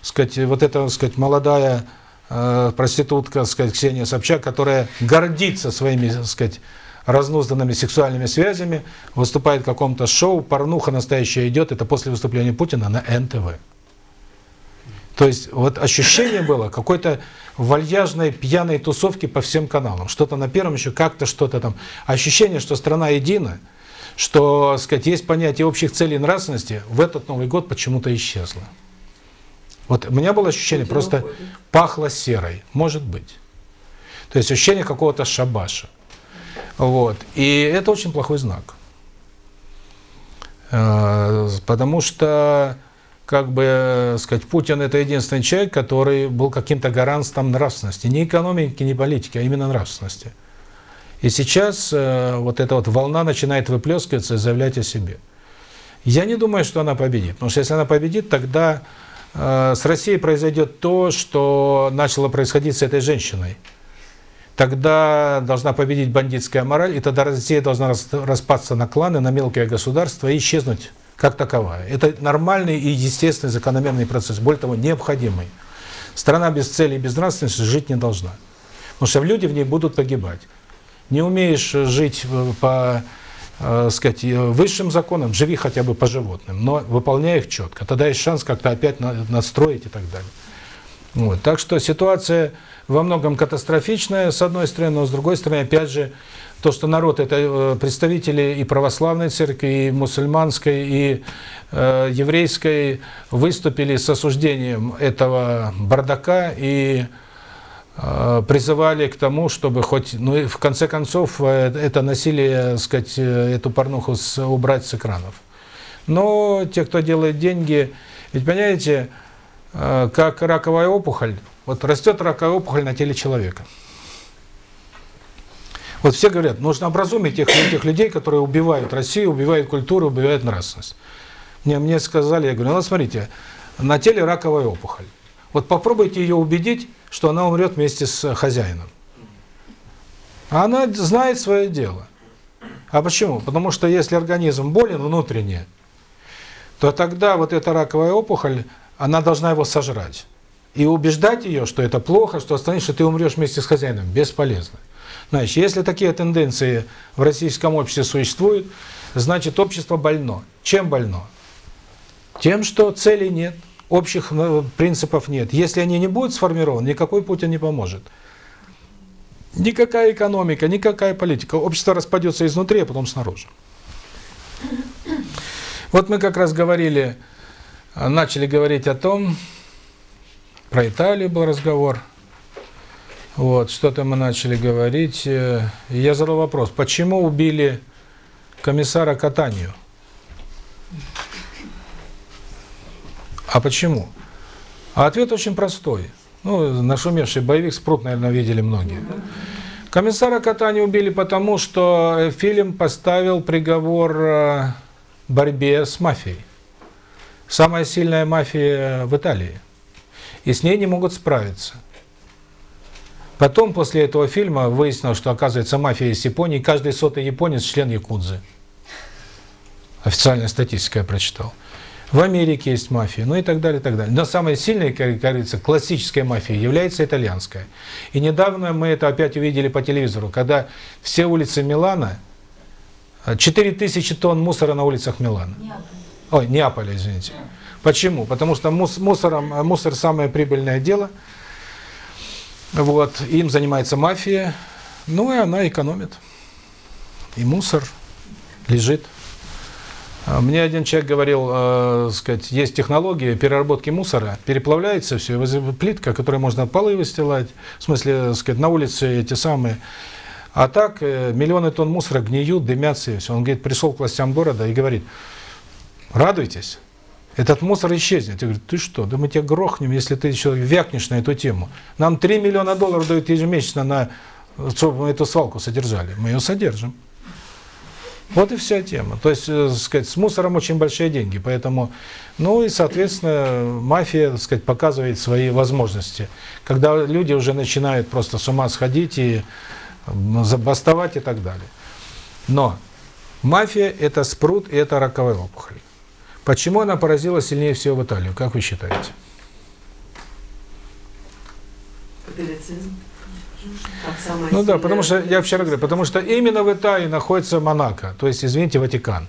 сказать, вот эта, сказать, молодая э, проститутка, сказать, Ксения Собчак, которая гордится своими, сказать, разнузданными сексуальными связями, выступает в каком-то шоу, порнуха настоящая идет, это после выступления Путина на НТВ. То есть вот ощущение было какой-то вальяжной пьяной тусовки по всем каналам. Что-то на первом еще, как-то что-то там. Ощущение, что страна едина, что, сказать, есть понятие общих целей и нравственности, в этот Новый год почему-то исчезло. Вот у меня было ощущение, просто уходит. пахло серой, может быть. То есть ощущение какого-то шабаша. Вот. И это очень плохой знак. Э, Потому что, как бы э, сказать, Путин это единственный человек, который был каким-то гарантом нравственности. Не экономики, не политики, а именно нравственности. И сейчас э, вот эта вот волна начинает выплескиваться и заявлять о себе. Я не думаю, что она победит. Потому что если она победит, тогда э, с Россией произойдет то, что начало происходить с этой женщиной. Тогда должна победить бандитская мораль, и тогда Россия должна рас- распасться на кланы, на мелкие государства и исчезнуть как таковая. Это нормальный и естественный закономерный процесс, более того, необходимый. Страна без цели и без нравственности жить не должна. Потому что люди в ней будут погибать. Не умеешь жить э, по э, сказать, э, высшим законам, живи хотя бы по животным, но выполняй их четко. Тогда есть шанс как-то опять на- настроить и так далее. Вот. Так что ситуация во многом катастрофичная, с одной стороны, но с другой стороны, опять же, то, что народ, это э, представители и православной церкви, и мусульманской, и э, еврейской, выступили с осуждением этого бардака и э, призывали к тому, чтобы хоть, ну и в конце концов, э, это насилие, сказать, э, эту порнуху с- убрать с экранов. Но те, кто делает деньги, ведь понимаете, э, как раковая опухоль, вот растет раковая опухоль на теле человека. Вот все говорят, нужно образумить этих, этих людей, которые убивают Россию, убивают культуру, убивают нравственность. Мне, мне сказали, я говорю, ну смотрите, на теле раковая опухоль. Вот попробуйте ее убедить, что она умрет вместе с хозяином. А она знает свое дело. А почему? Потому что если организм болен внутренне, то тогда вот эта раковая опухоль, она должна его сожрать. И убеждать ее, что это плохо, что останешься, ты умрешь вместе с хозяином, бесполезно. Значит, если такие тенденции в российском обществе существуют, значит общество больно. Чем больно? Тем, что целей нет, общих э, принципов нет. Если они не будут сформированы, никакой Путин не поможет. Никакая экономика, никакая политика. Общество распадется изнутри, а потом снаружи. Вот мы как раз говорили, э, начали говорить о том, про Италию был разговор. Вот, что-то мы начали говорить. э, Я задал вопрос, почему убили комиссара Катанию? А почему? А ответ очень простой. Ну, нашумевший боевик «Спрут», наверное, видели многие. Комиссара Катани убили потому, что фильм поставил приговор э, борьбе с мафией. Самая сильная мафия в Италии. И с ней не могут справиться. Потом, после этого фильма, выяснилось, что, оказывается, мафия из Японии, каждый сотый японец – член якудзы. Официальная статистика я прочитал. В Америке есть мафия, ну и так далее, и так далее. Но самой сильной, как говорится, классической мафией является итальянская. И недавно мы это опять увидели по телевизору, когда все улицы Милана, 4000 тонн мусора на улицах Милана. Ой, Неаполя, извините. Почему? Потому что мус мусором, мусор самое прибыльное дело. Вот, им занимается мафия, ну и она экономит. И мусор лежит. А Мне один человек говорил, э, сказать, есть технология переработки мусора, переплавляется все, плитка, которой можно полы выстилать, в смысле, сказать, на улице эти самые. А так э, миллионы тонн мусора гниют, дымятся и все. Он говорит, пришел к властям города и говорит, радуйтесь, этот мусор исчезнет. Я говорю, ты что, да мы тебя грохнем, если ты еще вякнешь на эту тему. Нам 3 миллиона долларов дают ежемесячно, на, чтобы мы эту свалку содержали. Мы ее содержим. Вот и вся тема. То есть, э, сказать, с мусором очень большие деньги, поэтому, ну и, соответственно, мафия, сказать, показывает свои возможности. Когда люди уже начинают просто с ума сходить и забастовать и так далее. Но мафия – это спрут и это роковая опухоль. Почему она поразила сильнее всего в Италию, как вы считаете? Ну да, потому что, я вчера говорю, потому что именно в Италии находится Монако, то есть, извините, Ватикан.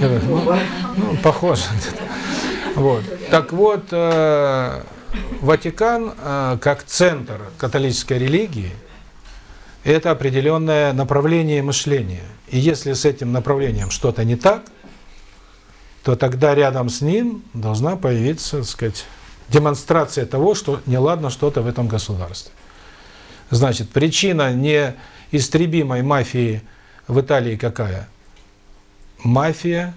Ну, ну, похоже. Вот. Так вот, э, Ватикан э, как центр католической религии – это определенное направление мышления. И если с этим направлением что-то не так, то тогда рядом с ним должна появиться, так сказать, демонстрация того, что неладно что-то в этом государстве. Значит, причина неистребимой мафии в Италии какая? Мафия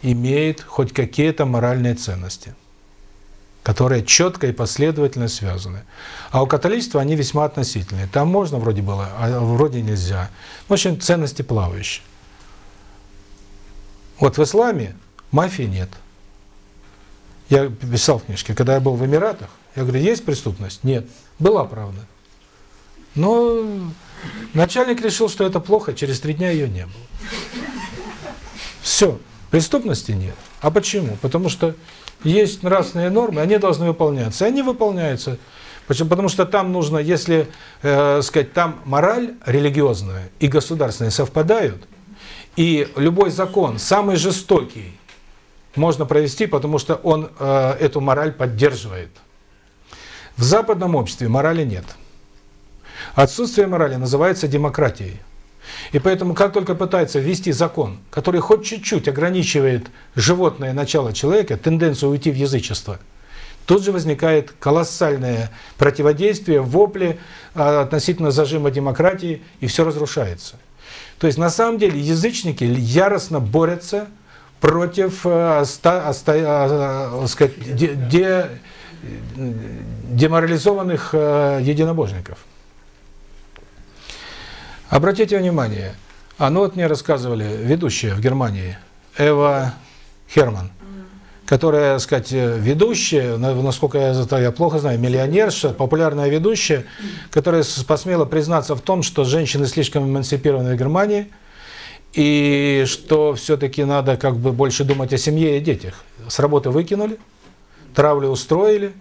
имеет хоть какие-то моральные ценности, которые четко и последовательно связаны. А у католичества они весьма относительные. Там можно вроде было, а вроде нельзя. В общем, ценности плавающие. Вот в исламе мафии нет. Я писал в книжке, когда я был в Эмиратах, я говорю, есть преступность? Нет. Была, правда. Но начальник решил, что это плохо, через три дня ее не было. Все. Преступности нет. А почему? Потому что есть нравственные нормы, они должны выполняться. И они выполняются. Почему? Потому что там нужно, если, э, сказать, там мораль религиозная и государственная совпадают, и любой закон, самый жестокий, можно провести, потому что он э, эту мораль поддерживает. В западном обществе морали нет. Отсутствие морали называется демократией. И поэтому, как только пытается ввести закон, который хоть чуть-чуть ограничивает животное начало человека, тенденцию уйти в язычество, тут же возникает колоссальное противодействие, вопли а, относительно зажима демократии, и все разрушается. То есть, на самом деле, язычники яростно борются против э, оста, э, сказать, де, де, деморализованных э, единобожников. Обратите внимание, а ну вот мне рассказывали ведущая в Германии, Эва Херман, которая, сказать, ведущая, на- насколько я, это я плохо знаю, миллионерша, популярная ведущая, которая посмела признаться в том, что женщины слишком эмансипированы в Германии, и что все-таки надо как бы больше думать о семье и о детях. С работы выкинули, травлю устроили,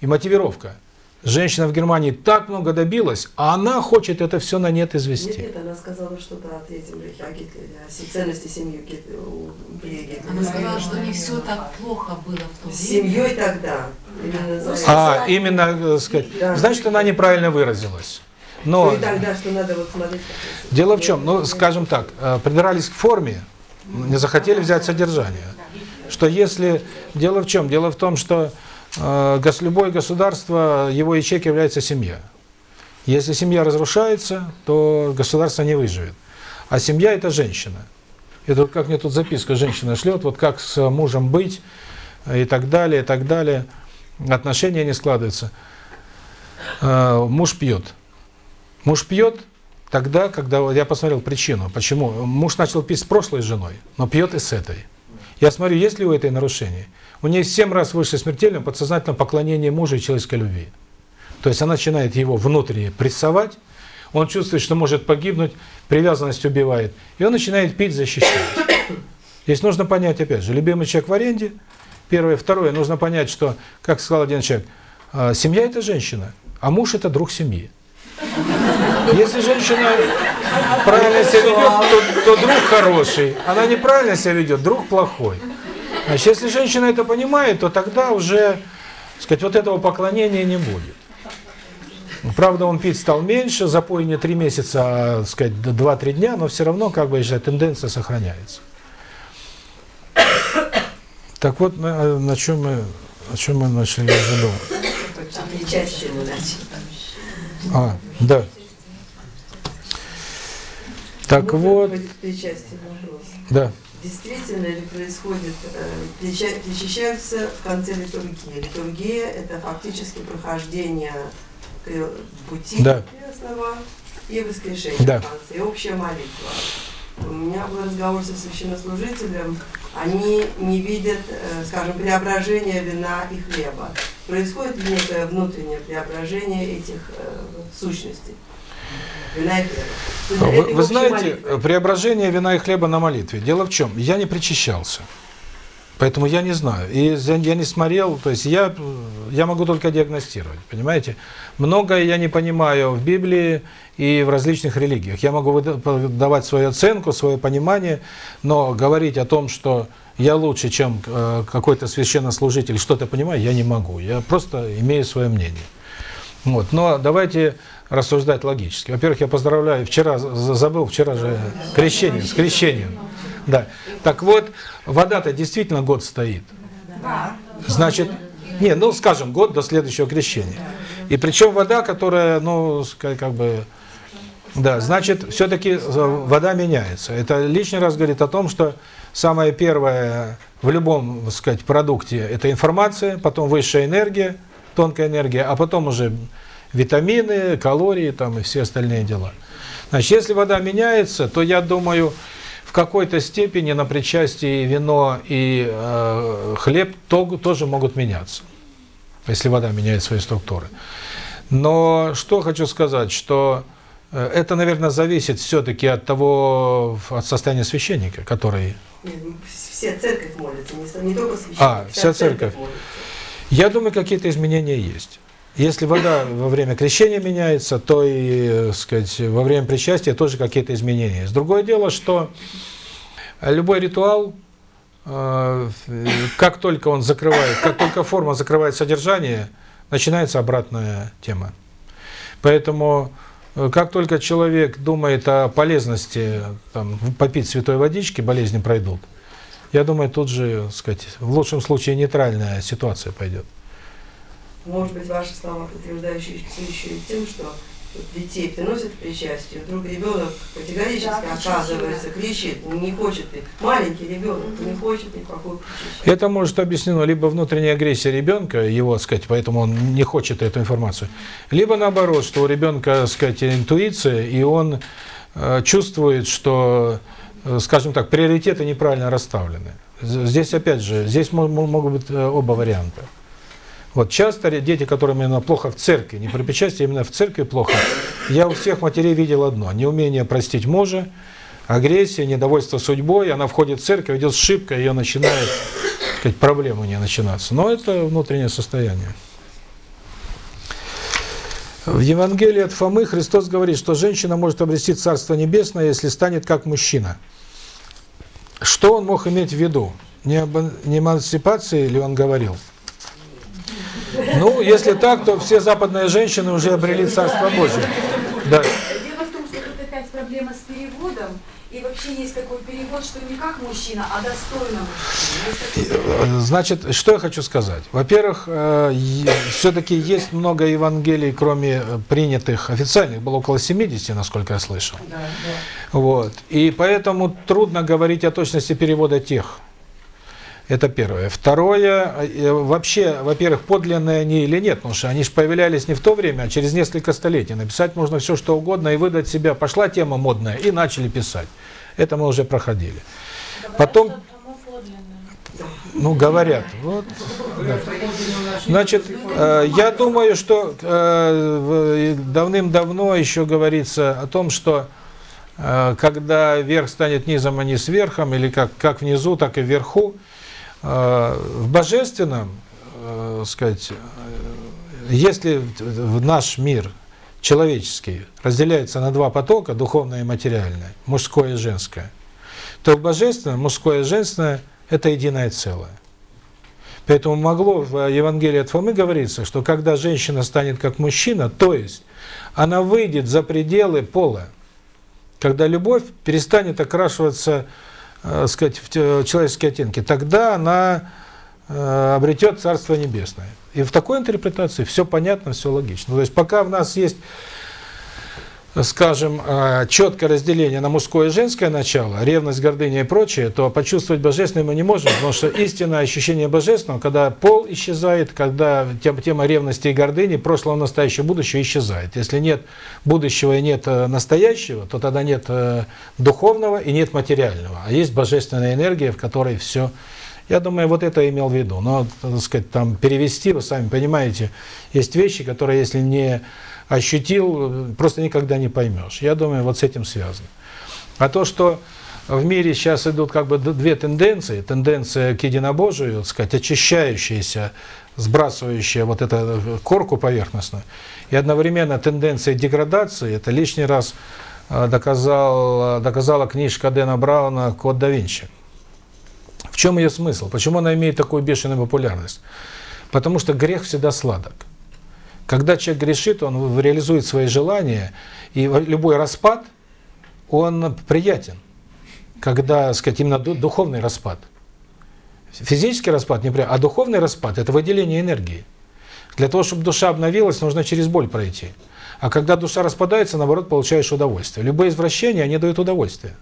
и мотивировка. Женщина в Германии так много добилась, а она хочет это все на нет Нет, извести. нет, она сказала что-то о третьем рейхе, о Гитлере, о ценности семьи Гит- у- при Гитлере. Она сказала, что не все так плохо было в то С семьей тогда. Именно. А, именно, э, сказать, Да. значит, она неправильно выразилась. Но Ну и тогда, что надо вот смотреть. это. дело в чем, ну, скажем так, э, придрались к форме, не захотели взять содержание. Что если, дело в чем? Дело в том, что э, любое государство, его ячейкой является семья. Если семья разрушается, то государство не выживет. А семья – это женщина. И тут, как мне тут записка женщина шлет, вот как с мужем быть, и так далее, и так далее. Отношения не складываются. Э, Муж пьет. Муж пьет тогда, когда... Я посмотрел причину. Почему? Муж начал пить с прошлой женой, но пьет и с этой. Я смотрю, есть ли у этой нарушение. У нее 7 раз выше смертельного подсознательного поклонения мужа и человеческой любви. То есть она начинает его внутренне прессовать, он чувствует, что может погибнуть, привязанность убивает, и он начинает пить, защищать. Здесь нужно понять, опять же, любимый человек в аренде, первое. Второе, нужно понять, что, как сказал один человек, э, семья – это женщина, а муж – это друг семьи. Если женщина правильно себя ведет, то, то друг хороший. Она неправильно себя ведет, друг плохой. Значит, если женщина это понимает, то тогда уже, сказать, вот этого поклонения не будет. Правда, он пить стал меньше, запой не три месяца, а, так сказать, 2-3 дня, но все равно, как бы, тенденция сохраняется. Так вот, на, на чем мы, о чем мы начали, я забыл. Три части мы начали. А, да. Так Можно вот, да. Действительно ли происходит, э, прича- причащаются в конце литургии? Литургия – это фактически прохождение кре- пути Да. крестного и воскрешение Да. в конце, и общая молитва. У меня был разговор со священнослужителем, они не видят, э, скажем, преображения вина и хлеба. Происходит ли некое внутреннее преображение этих э, сущностей? Вина и хлеба. Вы, вы знаете, молитва. преображение вина и хлеба на молитве. Дело в чем? Я не причащался. Поэтому я не знаю. И я не смотрел, то есть я, я могу только диагностировать, понимаете? Многое я не понимаю в Библии и в различных религиях. Я могу давать свою оценку, свое понимание, но говорить о том, что я лучше, чем э, какой-то священнослужитель, что-то понимаю, я не могу. Я просто имею свое мнение. Вот. Но давайте рассуждать логически. Во-первых, я поздравляю, вчера за- забыл, вчера же крещение, с крещением. Да. Так вот, вода-то действительно год стоит. Значит, Не, ну, скажем, год до следующего крещения. И причем вода, которая, ну, как бы, да, значит, все-таки вода меняется. Это лишний раз говорит о том, что самое первое в любом, так сказать, продукте – это информация, потом высшая энергия, тонкая энергия, а потом уже витамины, калории там и все остальные дела. Значит, если вода меняется, то я думаю, в какой-то степени на причастии вино и э, хлеб то- тоже могут меняться, если вода меняет свои структуры. Но что хочу сказать, что э, это, наверное, зависит все-таки от того, от состояния священника, который Все церковь молится, не, только священник. А, вся церковь. молится. Я думаю, какие-то изменения есть. Если вода во время крещения меняется, то и, э, сказать, во время причастия тоже какие-то изменения есть. Другое дело, что любой ритуал, э, как только он закрывает, как только форма закрывает содержание, начинается обратная тема. Поэтому, э, как только человек думает о полезности там, попить святой водички, болезни пройдут, я думаю, тут же, сказать, в лучшем случае нейтральная ситуация пойдет. Может быть, ваши слова, подтверждающиеся еще и тем, что детей приносят к причастию, вдруг ребенок категорически Да, кричит отказывается, кричит, не хочет, маленький ребенок не хочет никакой причастия. Это может объяснено либо внутренней агрессией ребенка, его, так сказать, поэтому он не хочет эту информацию, либо наоборот, что у ребенка, так сказать, интуиция, и он э, чувствует, что, э, скажем так, приоритеты неправильно расставлены. Здесь, опять же, здесь мо- мо- могут быть э, оба варианта. Вот часто дети, которым именно плохо в церкви, не при причастии, именно в церкви плохо, я у всех матерей видел одно – неумение простить мужа, агрессия, недовольство судьбой, она входит в церковь, идет ошибка, ее начинает, так сказать, проблемы у нее начинаться. Но это внутреннее состояние. В Евангелии от Фомы Христос говорит, что женщина может обрести Царство Небесное, если станет как мужчина. Что он мог иметь в виду? Не об не эмансипации ли он говорил? Ну, если так, то все западные женщины уже обрели Царство Божие. Да. Дело в том, что тут опять проблема с переводом. И вообще есть такой перевод, что не как мужчина, а достойно мужчина. Э, Значит, что я хочу сказать? Во-первых, все-таки есть много Евангелий, кроме э, принятых официальных, было около 70, насколько я слышал. Да, да. Вот. И поэтому трудно говорить о точности перевода тех. Это первое. Второе, э, вообще, во-первых, подлинные они или нет, потому что они же появлялись не в то время, а через несколько столетий. Написать можно все, что угодно, и выдать себя. Пошла тема модная, и начали писать. Это мы уже проходили. Потом, ну, говорят. Вот, да. Значит, э, я думаю, что э, давным-давно еще говорится о том, что э, когда верх станет низом, а не сверхом, или как, как внизу, так и вверху, э, в божественном, э, сказать, э, если в наш мир человеческий разделяется на два потока, духовное и материальное, мужское и женское, то в божественном мужское и женственное – это единое целое. Поэтому могло в Евангелии от Фомы говориться, что когда женщина станет как мужчина, то есть она выйдет за пределы пола, когда любовь перестанет окрашиваться, э, сказать, в человеческие оттенки, тогда она э, обретет Царство Небесное. И в такой интерпретации все понятно, все логично. То есть пока в нас есть, скажем, э, четкое разделение на мужское и женское начало, ревность, гордыня и прочее, то почувствовать божественное мы не можем, потому что истинное ощущение божественного, когда пол исчезает, когда тема, ревности и гордыни, прошлого, настоящего, будущего исчезает. Если нет будущего и нет э, настоящего, то тогда нет э, духовного и нет материального, а есть божественная энергия, в которой все я думаю, вот это имел в виду. Но, так сказать, там перевести, вы сами понимаете, есть вещи, которые, если не ощутил, просто никогда не поймешь. Я думаю, вот с этим связано. А то, что в мире сейчас идут как бы две тенденции. Тенденция к единобожию, так сказать, очищающаяся, сбрасывающая вот эту корку поверхностную, и одновременно тенденция деградации, это лишний раз э, доказал, доказала книжка Дэна Брауна «Код да Винчи». В чем ее смысл? Почему она имеет такую бешеную популярность? Потому что грех всегда сладок. Когда человек грешит, он реализует свои желания, и любой распад, он приятен. Когда, сказать, именно ду- духовный распад. Физический распад не прям, а духовный распад – это выделение энергии. Для того, чтобы душа обновилась, нужно через боль пройти. А когда душа распадается, наоборот, получаешь удовольствие. Любые извращения, они дают удовольствие.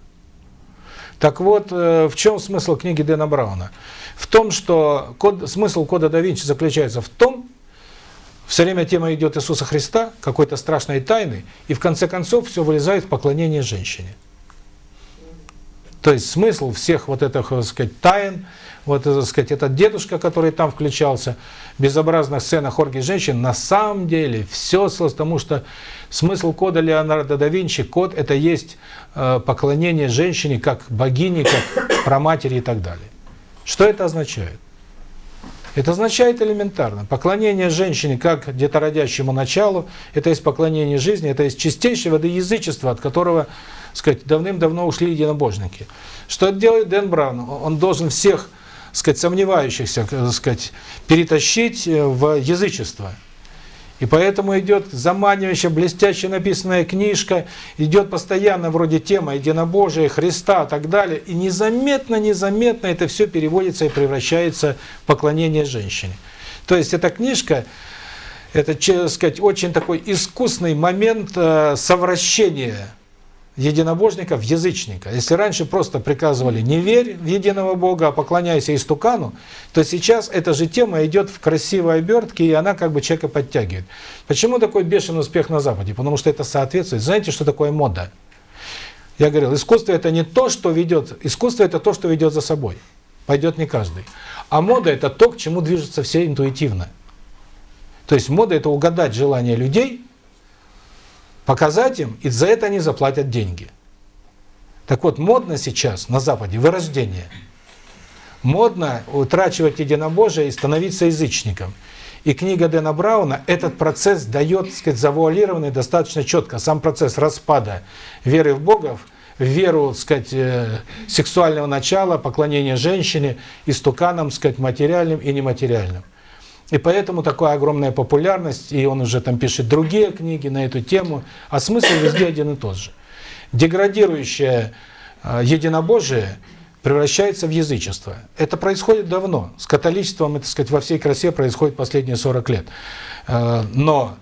Так вот, э, в чем смысл книги Дэна Брауна? В том, что код, смысл кода да Винчи заключается в том, все время тема идет Иисуса Христа, какой-то страшной тайны, и в конце концов все вылезает в поклонение женщине. То есть смысл всех вот этих, так сказать, тайн, вот, так сказать, этот дедушка, который там включался, безобразных сценах оргий женщин, на самом деле все свелось к тому, что смысл кода Леонардо да Винчи, код это есть э, поклонение женщине как богине, как праматери и так далее. Что это означает? Это означает элементарно. Поклонение женщине как детородящему началу, это есть поклонение жизни, это есть чистейшее водоязычество, от которого, сказать, давным-давно ушли единобожники. Что делает Дэн Браун? Он должен всех, сказать, сомневающихся, сказать, перетащить в язычество. И поэтому идет заманивающая, блестяще написанная книжка, идет постоянно вроде тема единобожия, Христа и так далее. И незаметно, незаметно это все переводится и превращается в поклонение женщине. То есть эта книжка, это, так сказать, очень такой искусный момент э, совращения единобожника в язычника. Если раньше просто приказывали не верь в единого Бога, а поклоняйся истукану, то сейчас эта же тема идет в красивой обертке, и она как бы человека подтягивает. Почему такой бешеный успех на Западе? Потому что это соответствует. Знаете, что такое мода? Я говорил, искусство это не то, что ведет, искусство это то, что ведет за собой. Пойдет не каждый. А мода это то, к чему движутся все интуитивно. То есть мода это угадать желания людей, показать им, и за это они заплатят деньги. Так вот, модно сейчас на Западе вырождение. Модно утрачивать единобожие и становиться язычником. И книга Дэна Брауна этот процесс дает, так сказать, завуалированный достаточно четко. Сам процесс распада веры в Бога, в веру, так сказать, э, сексуального начала, поклонения женщине, истуканам, так сказать, материальным и нематериальным. И поэтому такая огромная популярность, и он уже там пишет другие книги на эту тему, а смысл везде один и тот же. Деградирующее э, единобожие превращается в язычество. Это происходит давно. С католичеством, это, сказать, во всей красе происходит последние 40 лет. Э, но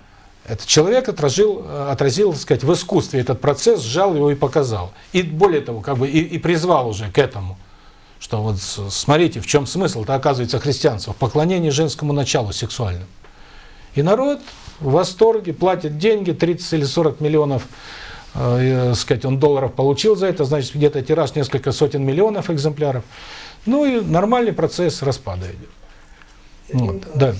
этот человек отразил, отразил, сказать, в искусстве этот процесс, сжал его и показал. И более того, как бы и, и призвал уже к этому что вот смотрите, в чем смысл-то оказывается христианства, в поклонении женскому началу сексуальному. И народ в восторге, платит деньги, 30 или 40 миллионов, э, сказать, он долларов получил за это, значит, где-то тираж несколько сотен миллионов экземпляров. Ну и нормальный процесс распада идет. Вот, да.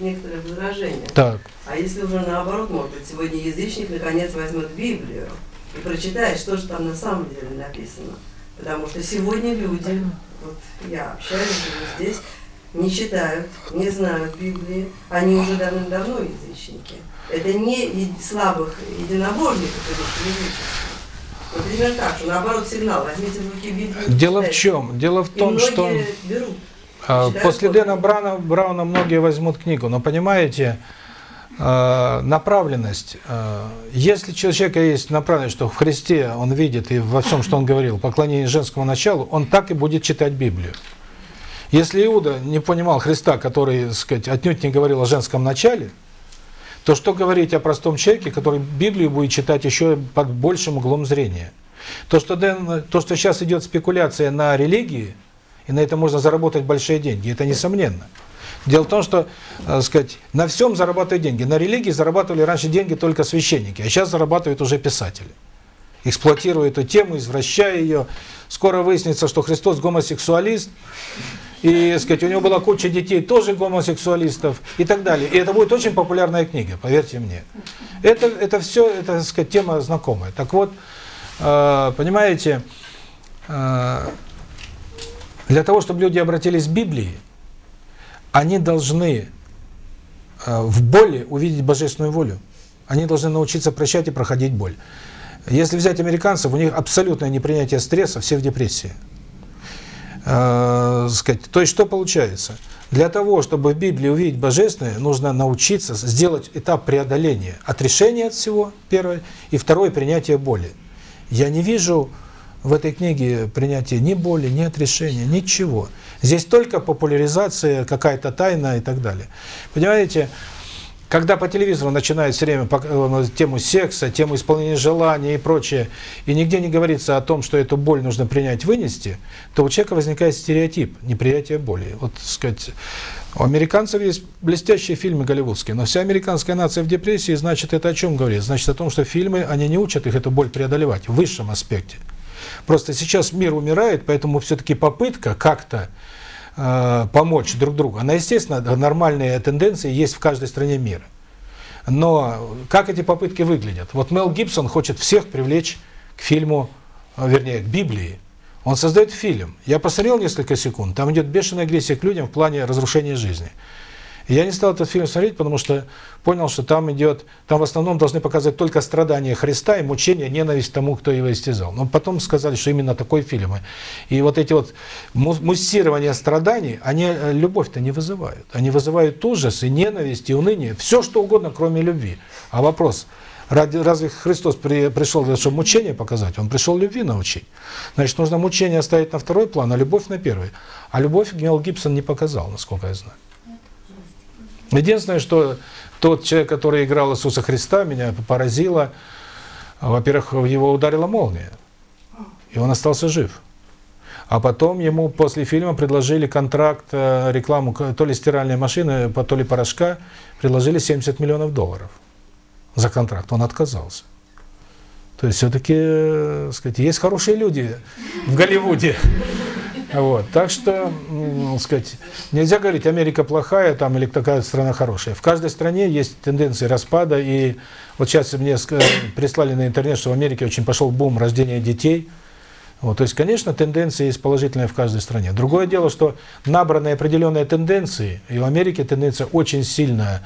Некоторые возражения. Так. А если уже наоборот, может быть, сегодня язычник наконец возьмет Библию и прочитает, что же там на самом деле написано. Потому что сегодня люди, вот я общаюсь, здесь, не читают, не знают Библии, они уже давным-давно язычники. Это не слабых единобожников. Например, так, что наоборот сигнал, возьмите в руки Библию. Дело в чем? Дело в том, что берут, после Дэна Брауна, Брауна многие возьмут книгу, но понимаете, направленность. Э, если у человека есть направленность, что в Христе он видит и во всем, что он говорил, поклонение женскому началу, он так и будет читать Библию. Если Иуда не понимал Христа, который, так сказать, отнюдь не говорил о женском начале, то что говорить о простом человеке, который Библию будет читать еще под большим углом зрения? То, что, то, что сейчас идет спекуляция на религии, и на это можно заработать большие деньги, это несомненно. Дело в том, что, так сказать, на всем зарабатывают деньги. На религии зарабатывали раньше деньги только священники, а сейчас зарабатывают уже писатели. Эксплуатируя эту тему, извращая ее. Скоро выяснится, что Христос гомосексуалист, и, сказать, у него была куча детей тоже гомосексуалистов и так далее. И это будет очень популярная книга, поверьте мне. Это, это все, это, так сказать, тема знакомая. Так вот, э, понимаете, э, для того, чтобы люди обратились к Библии, они должны э, в боли увидеть божественную волю. Они должны научиться прощать и проходить боль. Если взять американцев, у них абсолютное непринятие стресса, все в депрессии. Э, сказать, то есть что получается? Для того, чтобы в Библии увидеть божественное, нужно научиться сделать этап преодоления. Отрешение от всего, первое, и второе, принятие боли. Я не вижу в этой книге принятия ни боли, ни отрешения, ничего. Здесь только популяризация, какая-то тайна и так далее. Понимаете, когда по телевизору начинают все время э, тему секса, тему исполнения желаний и прочее, и нигде не говорится о том, что эту боль нужно принять, вынести, то у человека возникает стереотип неприятия боли. Вот, так сказать, у американцев есть блестящие фильмы голливудские, но вся американская нация в депрессии, значит, это о чем говорит? Значит, о том, что фильмы, они не учат их эту боль преодолевать в высшем аспекте. Просто сейчас мир умирает, поэтому все-таки попытка как-то э, помочь друг другу, она, естественно, нормальные тенденции есть в каждой стране мира. Но как эти попытки выглядят? Вот Мел Гибсон хочет всех привлечь к фильму, э, вернее, к Библии. Он создает фильм. Я посмотрел несколько секунд, там идет бешеная агрессия к людям в плане разрушения жизни. Я не стал этот фильм смотреть, потому что понял, что там идет, там в основном должны показать только страдания Христа и мучения, ненависть тому, кто его истязал. Но потом сказали, что именно такой фильм. И вот эти вот му- муссирования страданий, они э, любовь-то не вызывают. Они вызывают ужас и ненависть, и уныние, все что угодно, кроме любви. А вопрос, ради, разве Христос при, пришел, для того, чтобы мучение показать? Он пришел любви научить. Значит, нужно мучение оставить на второй план, а любовь на первый. А любовь Мел Гибсон не показал, насколько я знаю. Единственное, что тот человек, который играл Иисуса Христа, меня поразило. Во-первых, его ударила молния, и он остался жив. А потом ему после фильма предложили контракт, э, рекламу, то ли стиральной машины, то ли порошка, предложили 70 миллионов долларов за контракт. Он отказался. То есть все-таки, э, сказать, есть хорошие люди в Голливуде. Вот. Так что, м, сказать, нельзя говорить, Америка плохая там или такая страна хорошая. В каждой стране есть тенденции распада. И вот сейчас мне прислали на интернет, что в Америке очень пошел бум рождения детей. Вот, то есть, конечно, тенденции есть положительные в каждой стране. Другое дело, что набраны определенные тенденции, и в Америке тенденция очень сильно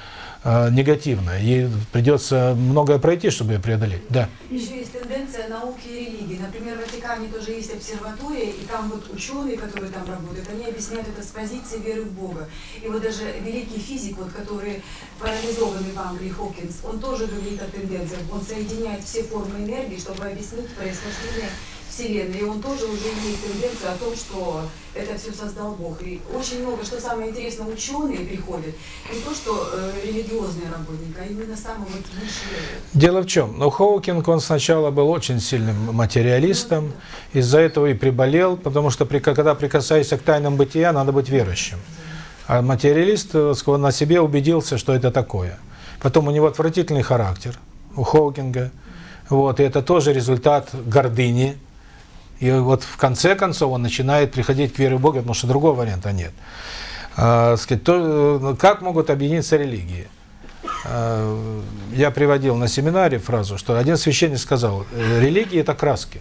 э, негативная. Ей придется многое пройти, чтобы ее преодолеть. Да. Еще есть тенденция науки и религии. Например, в Ватикане тоже есть обсерватория, и там вот ученые, которые там работают, они объясняют это с позиции веры в Бога. И вот даже великий физик, вот, который парализованный в Англии Хокинс, он тоже говорит о тенденциях. Он соединяет все формы энергии, чтобы объяснить происхождение Вселенной. И он тоже уже имеет тенденцию о том, что это все создал Бог. И очень много, что самое интересное, ученые приходят, не то что э, религиозные работники, а именно самый вот высший Дело в чем? Ну, Хоукинг, он сначала был очень сильным материалистом, из-за этого и приболел, потому что при, когда прикасаешься к тайнам бытия, надо быть верующим. А материалист э, на себе убедился, что это такое. Потом у него отвратительный характер, у Хоукинга. Вот, и это тоже результат гордыни. И вот в конце концов он начинает приходить к вере в Бога, потому что другого варианта нет. А, сказать, то, э, как могут объединиться религии? Э, я приводил на семинаре фразу, что один священник сказал, религии это краски.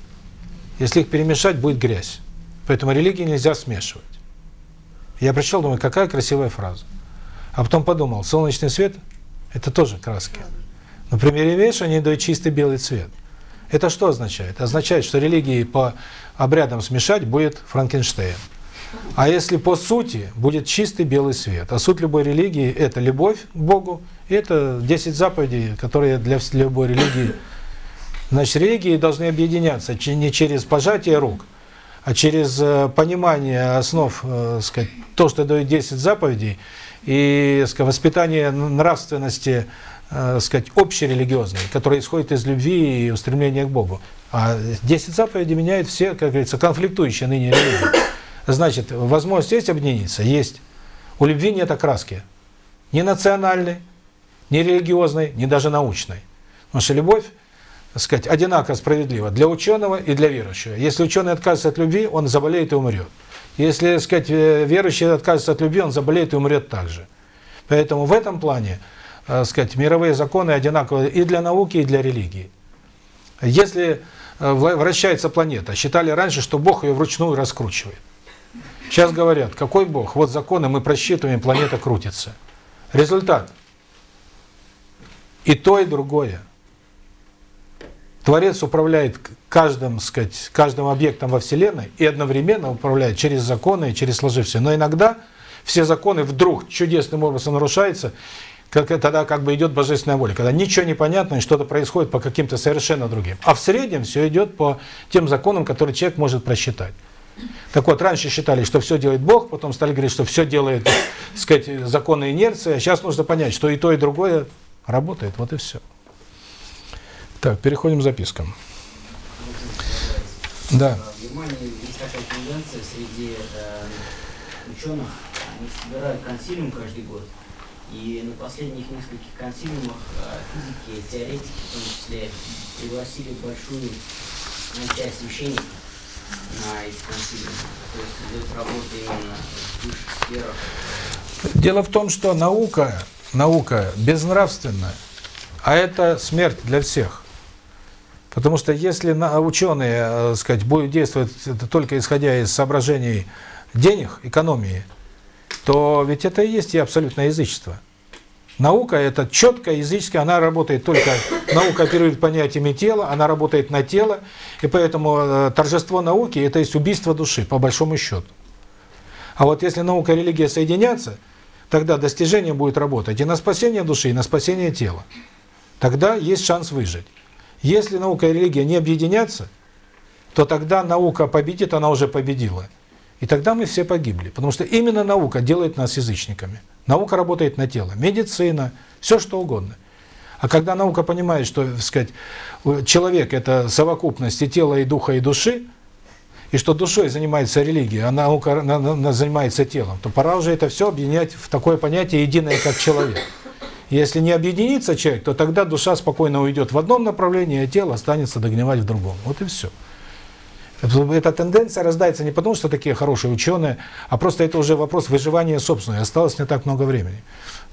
Если их перемешать, будет грязь. Поэтому религии нельзя смешивать. Я прочел, думаю, какая красивая фраза. А потом подумал, солнечный свет – это тоже краски. На примере веш они дают чистый белый цвет. Это что означает? Означает, что религии по обрядам смешать будет Франкенштейн. А если по сути, будет чистый белый свет. А суть любой религии – это любовь к Богу, это 10 заповедей, которые для любой религии. Значит, религии должны объединяться не через пожатие рук, а через э, понимание основ, э, сказать, то, что дает 10 заповедей, и сказать, воспитание нравственности, э, сказать, общерелигиозной, которая исходит из любви и устремления к Богу. А 10 заповедей меняют все, как говорится, конфликтующие ныне религии. Значит, возможность есть объединиться? Есть. У любви нет окраски. Ни национальной, ни религиозной, ни даже научной. Потому что любовь, так сказать, одинаково справедлива для ученого и для верующего. Если ученый отказывается от любви, он заболеет и умрет. Если, так сказать, э, верующий отказывается от любви, он заболеет и умрет также. Поэтому в этом плане, так сказать, мировые законы одинаковые и для науки, и для религии. Если э, вращается планета, считали раньше, что Бог ее вручную раскручивает. Сейчас говорят, какой Бог? Вот законы мы просчитываем, планета крутится. Результат. И то, и другое. Творец управляет каждым, сказать, каждым объектом во Вселенной и одновременно управляет через законы и через сложившиеся. Но иногда все законы вдруг чудесным образом нарушаются, как, тогда как бы идет божественная воля, когда ничего не понятно, и что-то происходит по каким-то совершенно другим. А в среднем все идет по тем законам, которые человек может просчитать. Так вот, раньше считали, что все делает Бог, потом стали говорить, что все делает, так сказать, законы инерции, а сейчас нужно понять, что и то, и другое работает, вот и все. Так, переходим к запискам. Да. Среди э, ученых, они собирают консилиум каждый год, и на последних нескольких консилиумах э, физики, теоретики в том числе пригласили большую часть священников на эти консилиумы. То есть идет работа именно в высших сферах. Дело в том, что наука, наука безнравственна, а это смерть для всех. Потому что если ученые, э, сказать, будут действовать только исходя из соображений денег, экономии, то ведь это и есть и абсолютное язычество. Наука – это четко языческая, она работает только, наука оперирует понятиями тела, она работает на тело, и поэтому э, торжество науки – это есть убийство души, по большому счету. А вот если наука и религия соединятся, тогда достижение будет работать и на спасение души, и на спасение тела. Тогда есть шанс выжить. Если наука и религия не объединятся, то тогда наука победит, она уже победила. И тогда мы все погибли. Потому что именно наука делает нас язычниками. Наука работает на тело. Медицина, все что угодно. А когда наука понимает, что, сказать, человек – это совокупность и тела, и духа, и души, и что душой занимается религия, а наука на- на- на- занимается телом, то пора уже это все объединять в такое понятие «единое как человек». Если не объединится человек, то тогда душа спокойно уйдет в одном направлении, а тело останется догнивать в другом. Вот и все. Эта тенденция рождается не потому, что такие хорошие ученые, а просто это уже вопрос выживания собственного. Осталось не так много времени.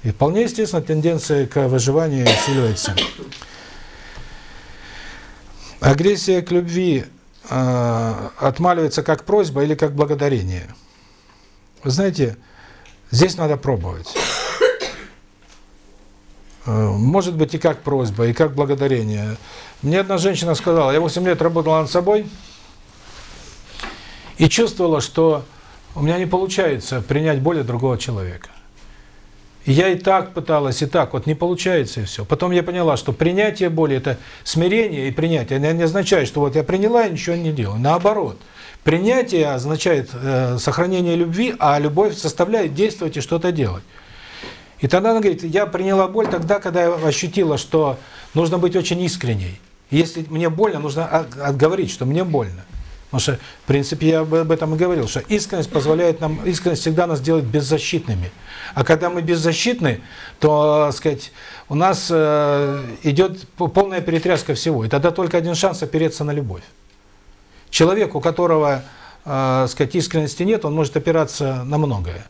И вполне естественно, тенденция к выживанию усиливается. Агрессия к любви э, отмаливается как просьба или как благодарение. Вы знаете, здесь надо пробовать. Э, Может быть и как просьба, и как благодарение. Мне одна женщина сказала, я 8 лет работала над собой и чувствовала, что у меня не получается принять боль другого человека. И я и так пыталась, и так, вот не получается, и все. Потом я поняла, что принятие боли – это смирение и принятие. Это не означает, что вот я приняла и ничего не делаю. Наоборот. Принятие означает э, сохранение любви, а любовь составляет действовать и что-то делать. И тогда она говорит, я приняла боль тогда, когда я ощутила, что нужно быть очень искренней. Если мне больно, нужно от- отговорить, что мне больно. Потому что, в принципе, я об этом и говорил, что искренность позволяет нам, искренность всегда нас делает беззащитными. А когда мы беззащитны, то, так сказать, у нас э, идет полная перетряска всего. И тогда только один шанс опереться на любовь. Человек, у которого, э, сказать, искренности нет, он может опираться на многое.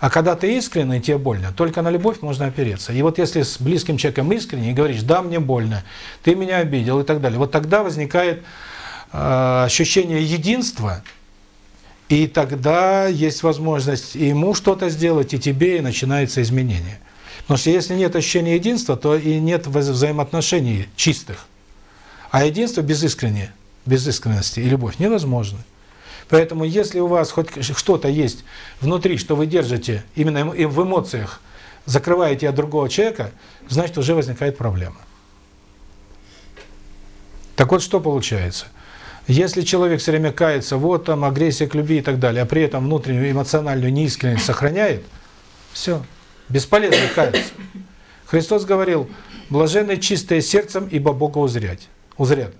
А когда ты искренний, тебе больно, только на любовь можно опереться. И вот если с близким человеком искренне и говоришь, да, мне больно, ты меня обидел и так далее, вот тогда возникает э, ощущение единства, и тогда есть возможность ему что-то сделать, и тебе, и начинается изменение. Потому что если нет ощущения единства, то и нет вза- взаимоотношений чистых. А единство без искренне, без искренности и любовь невозможно. Поэтому если у вас хоть что-то есть внутри, что вы держите именно в эмоциях, закрываете от другого человека, значит уже возникает проблема. Так вот, что получается? Если человек все время кается, вот там агрессия к любви и так далее, а при этом внутреннюю эмоциональную неискренность сохраняет, все, бесполезно каяться. Христос говорил, блаженны чистые сердцем, ибо Бога узрять. Узрят.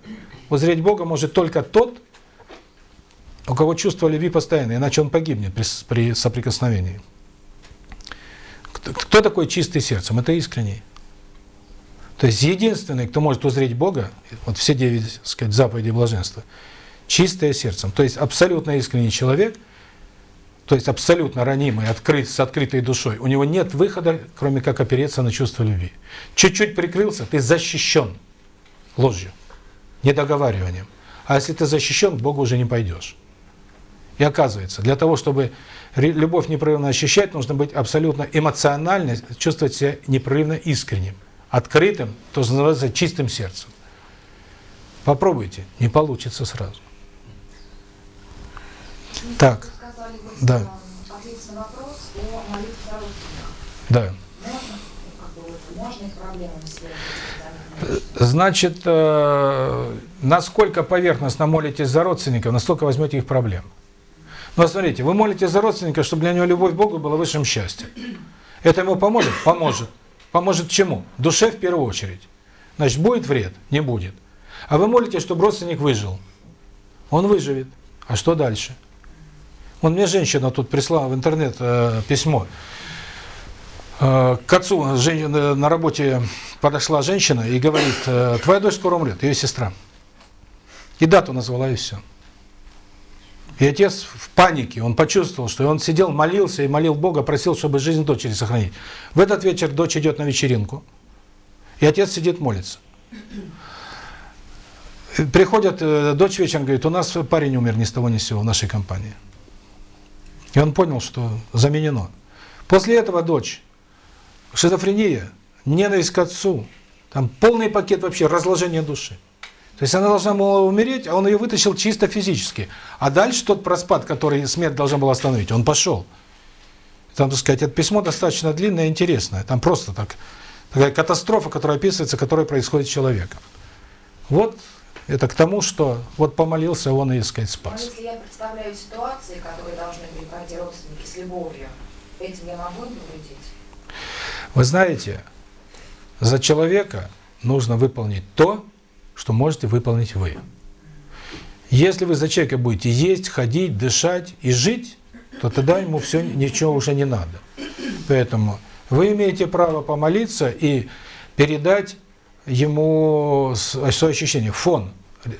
Узреть Бога может только тот, у кого чувство любви постоянно, иначе он погибнет при, при соприкосновении. Кто, кто такой чистый сердцем? Это искренний. То есть единственный, кто может узреть Бога, вот все девять, так сказать, заповедей блаженства, чистое сердцем. То есть абсолютно искренний человек, то есть абсолютно ранимый, открыт, с открытой душой. У него нет выхода, кроме как опереться на чувство любви. Чуть-чуть прикрылся, ты защищен ложью, недоговариванием. А если ты защищен, к Богу уже не пойдешь. И оказывается, для того, чтобы любовь непрерывно ощущать, нужно быть абсолютно эмоционально, чувствовать себя непрерывно искренним, открытым, то, называется, чистым сердцем. Попробуйте, не получится сразу. Так, сказали, вот, Да. да. Ну, исследовать? Значит, э, насколько поверхностно молитесь за родственников, настолько возьмете их проблем. Но смотрите, вы молитесь за родственника, чтобы для него любовь к Богу была высшим счастьем. Это ему поможет? Поможет. Поможет чему? Душе в первую очередь. Значит, будет вред? Не будет. А вы молитесь, чтобы родственник выжил. Он выживет. А что дальше? Вон мне женщина тут прислала в интернет э, письмо. Э, к отцу жен- э, на работе подошла женщина и говорит, э, твоя дочь скоро умрет, ее сестра. И дату назвала, и все. И отец в панике, он почувствовал, что он сидел, молился и молил Бога, просил, чтобы жизнь дочери сохранить. В этот вечер дочь идет на вечеринку, и отец сидит, молится. И Приходит э, дочь вечером, говорит, у нас парень умер ни с того ни с сего в нашей компании. И он понял, что заменено. После этого дочь, шизофрения, ненависть к отцу, там полный пакет вообще разложения души. То есть она должна была умереть, а он ее вытащил чисто физически. А дальше тот проспад, который смерть должна была остановить, он пошел. Там, так сказать, это письмо достаточно длинное и интересное. Там просто так, такая катастрофа, которая описывается, которая происходит с человеком. Вот это к тому, что вот помолился он и, сказать, Но спас. если я представляю ситуации, которые должны были пройти родственники с любовью, этим я могу навредить? Вы знаете, за человека нужно выполнить то, что можете выполнить вы. Если вы за человека будете есть, ходить, дышать и жить, то тогда ему все ничего уже не надо. Поэтому вы имеете право помолиться и передать ему свое ощущение, фон.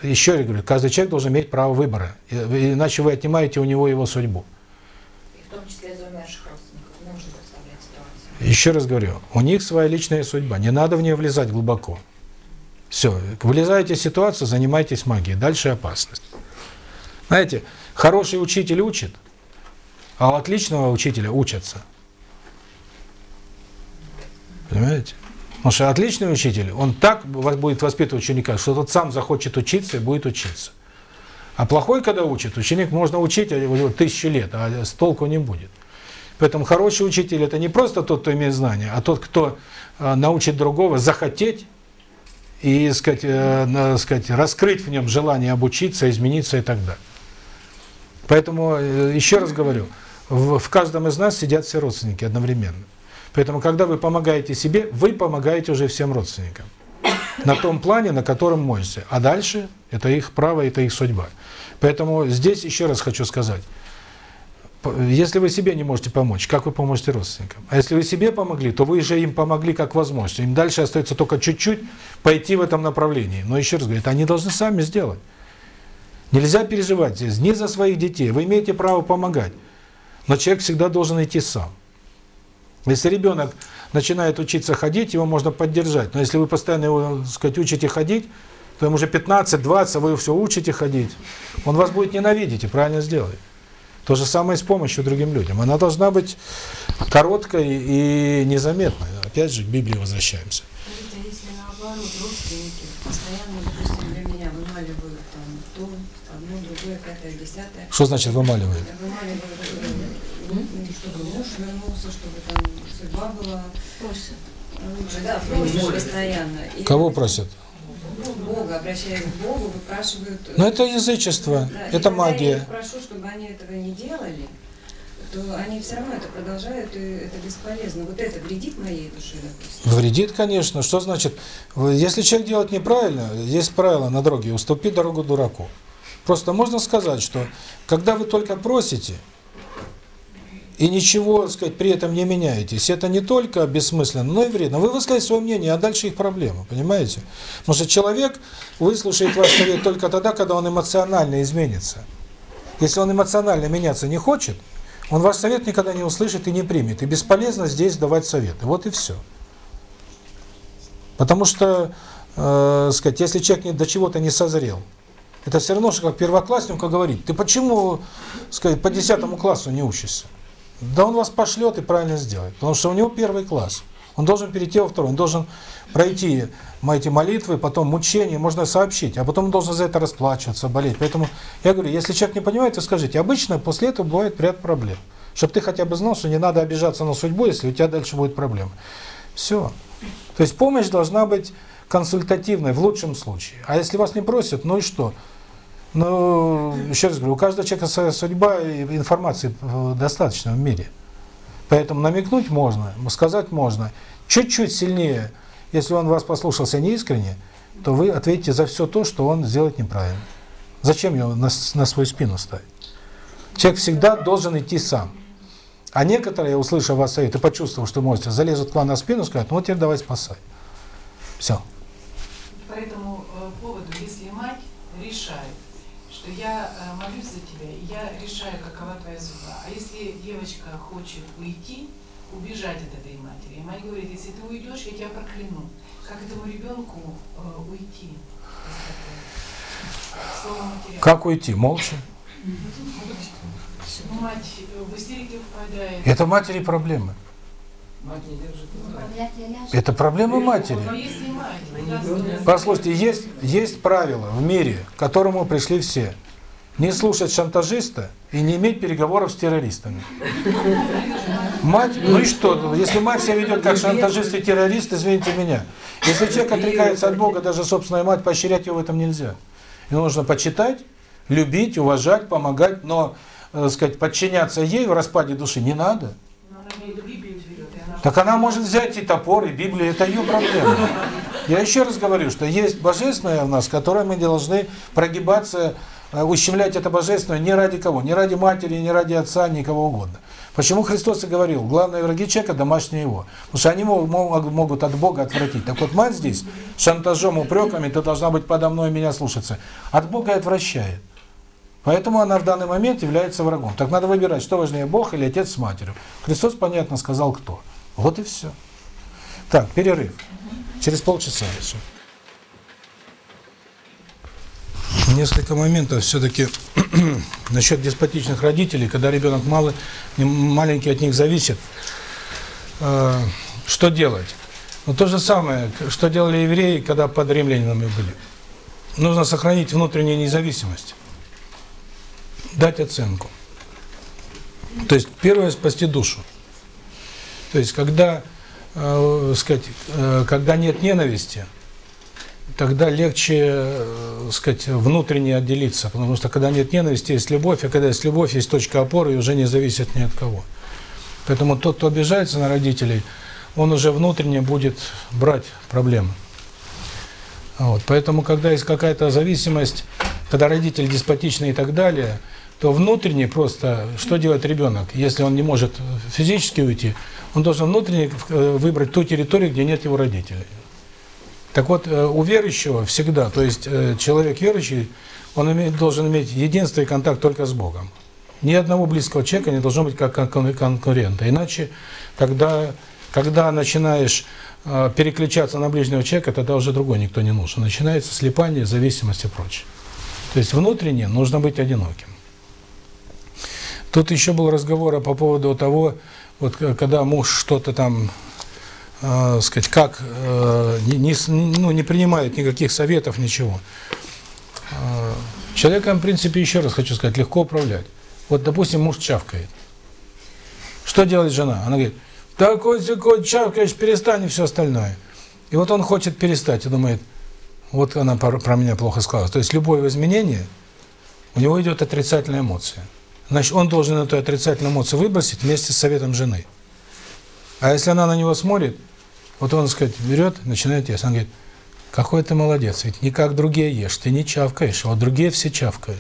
Еще раз говорю, каждый человек должен иметь право выбора, иначе вы отнимаете у него его судьбу. И в том числе за умерших родственников нужно представлять ситуацию. Еще раз говорю, у них своя личная судьба, не надо в нее влезать глубоко. Все, влезаете в ситуацию, занимайтесь магией, дальше опасность. Знаете, хороший учитель учит, а отличного учителя учатся. Понимаете? Потому что отличный учитель, он так будет воспитывать ученика, что тот сам захочет учиться и будет учиться. А плохой, когда учит, ученик можно учить а тысячи лет, а с толку не будет. Поэтому хороший учитель – это не просто тот, кто имеет знания, а тот, кто э, научит другого захотеть и, сказать, э, сказать, раскрыть в нем желание обучиться, измениться и так далее. Поэтому, э, еще раз говорю, в, в каждом из нас сидят все родственники одновременно. Поэтому, когда вы помогаете себе, вы помогаете уже всем родственникам. На том плане, на котором можете. А дальше это их право, это их судьба. Поэтому здесь еще раз хочу сказать. Если вы себе не можете помочь, как вы поможете родственникам? А если вы себе помогли, то вы же им помогли как возможность. Им дальше остается только чуть-чуть пойти в этом направлении. Но еще раз говорю, они должны сами сделать. Нельзя переживать здесь ни за своих детей. Вы имеете право помогать. Но человек всегда должен идти сам. Если ребенок начинает учиться ходить, его можно поддержать. Но если вы постоянно его, так сказать, учите ходить, то ему уже 15-20, вы все учите ходить, он вас будет ненавидеть и правильно сделает. То же самое с помощью другим людям. Она должна быть короткой и незаметной. Опять же, к Библии возвращаемся. А если наоборот родственники постоянно, допустим, для меня вымаливают там то, одно, другое, пятое, десятое, Что значит вымаливает? вымаливают, э, ну, чтобы муж вернулся, чтобы там судьба была Просят. лучше, да, просят постоянно. И Кого просят? Бога, обращаясь к Богу, выпрашивают... э, Ну, это язычество, да, это я магия. прошу, чтобы они этого не делали, то они все равно это продолжают, и это бесполезно. Вот это вредит моей душе, допустим. Вредит, конечно. Что значит? Вы- Если человек делает неправильно, есть правило на дороге, уступи дорогу дураку. Просто можно сказать, что когда вы только просите и ничего, сказать, при этом не меняетесь, это не только бессмысленно, но и вредно. Вы высказываете свое мнение, а дальше их проблема, понимаете? Потому что человек выслушает ваш совет только тогда, когда он эмоционально изменится. Если он эмоционально меняться не хочет, он ваш совет никогда не услышит и не примет. И бесполезно здесь давать советы. Вот и все. Потому что, э, сказать, если человек до чего-то не созрел, это все равно, что как первокласснику говорить, ты почему, сказать, по десятому классу не учишься? Да он вас пошлет и правильно сделает, потому что у него первый класс. Он должен перейти во второй, он должен пройти эти молитвы, потом мучения, можно сообщить, а потом он должен за это расплачиваться, болеть. Поэтому я говорю, если человек не понимает, то скажите. Обычно после этого бывает ряд проблем. Чтобы ты хотя бы знал, что не надо обижаться на судьбу, если у тебя дальше будет проблема. Все. То есть помощь должна быть консультативной в лучшем случае. А если вас не просят, ну и что? Ну, еще раз говорю, у каждого человека своя судьба, и информации э, достаточно в мире. Поэтому намекнуть можно, сказать можно. Чуть-чуть сильнее, если он вас послушался неискренне, то вы ответите за все то, что он сделает неправильно. Зачем его на, на свою спину ставить? Человек всегда должен идти сам. А некоторые, услышав вас совет и почувствовав, что можете, залезут к вам на спину и скажут, ну теперь давай спасай. Все. По этому э, поводу, если мать решает, что я э, молюсь за тебя, и я решаю, какова твоя судьба. А если девочка хочет уйти, убежать от этой матери, и мать говорит, если ты уйдешь, я тебя прокляну. Как этому ребенку э, уйти? Как уйти? Молча. Мать э, в истерике впадает. Это матери проблемы. Это проблема матери. Мать даст Послушайте, есть, есть правило в мире, к которому пришли все. Не слушать шантажиста и не иметь переговоров с террористами. Мать, ну и что, если мать себя ведет как шантажист и террорист, извините меня. Если человек отрекается от Бога, даже собственная мать, поощрять его в этом нельзя. Его нужно почитать, любить, уважать, помогать, но, э, сказать, подчиняться ей в распаде души не надо. Так она может взять и топор, и Библию, это ее проблема. Я еще раз говорю, что есть божественное в нас, которое мы должны прогибаться, э, ущемлять это божественное не ради кого, не ради матери, не ради отца, никого угодно. Почему Христос и говорил, главные враги человека – домашние его. Потому что они мог- мог- могут от Бога отвратить. Так вот, мать здесь шантажом, упреками, ты должна быть подо мной меня слушаться. От Бога отвращает. Поэтому она в данный момент является врагом. Так надо выбирать, что важнее, Бог или отец с матерью. Христос, понятно, сказал, кто. Вот и все. Так, перерыв. Через полчаса все. Несколько моментов все-таки насчет деспотичных родителей, когда ребенок малый, маленький от них зависит. Э, Что делать? Ну, то же самое, что делали евреи, когда под римлянинами были. Нужно сохранить внутреннюю независимость. Дать оценку. То есть, первое – спасти душу. То есть, когда, э, сказать, э, когда нет ненависти, тогда легче, э, сказать, внутренне отделиться, потому что когда нет ненависти, есть любовь, а когда есть любовь, есть точка опоры и уже не зависит ни от кого. Поэтому тот, кто обижается на родителей, он уже внутренне будет брать проблемы. Вот. Поэтому, когда есть какая-то зависимость, когда родитель деспотичный и так далее, то внутренне просто, что делает ребенок, если он не может физически уйти, он должен внутренне э, выбрать ту территорию, где нет его родителей. Так вот, э, у верующего всегда, то есть э, человек верующий, он имеет, должен иметь единство и контакт только с Богом. Ни одного близкого человека не должно быть как кон- конкурента. Иначе, когда, когда начинаешь переключаться на ближнего человека, тогда уже другой никто не нужен. Начинается слепание, зависимость и прочее. То есть внутренне нужно быть одиноким. Тут еще был разговор по поводу того, вот э, когда муж что-то там э, сказать, как э, не, не, ну, не принимает никаких советов, ничего. Э, человеком, в принципе, еще раз хочу сказать, легко управлять. Вот, допустим, муж чавкает. Что делает жена? Она говорит, такой такой чавкаешь, перестань и все остальное. И вот он хочет перестать и думает, вот она про, про меня плохо сказала. То есть любое изменение, у него идет отрицательная эмоция. Значит, он должен эту отрицательную эмоцию выбросить вместе с советом жены. А если она на него смотрит, вот он, сказать, берет, начинает есть. Она говорит, какой ты молодец, ведь не как другие ешь, ты не чавкаешь, а вот другие все чавкают.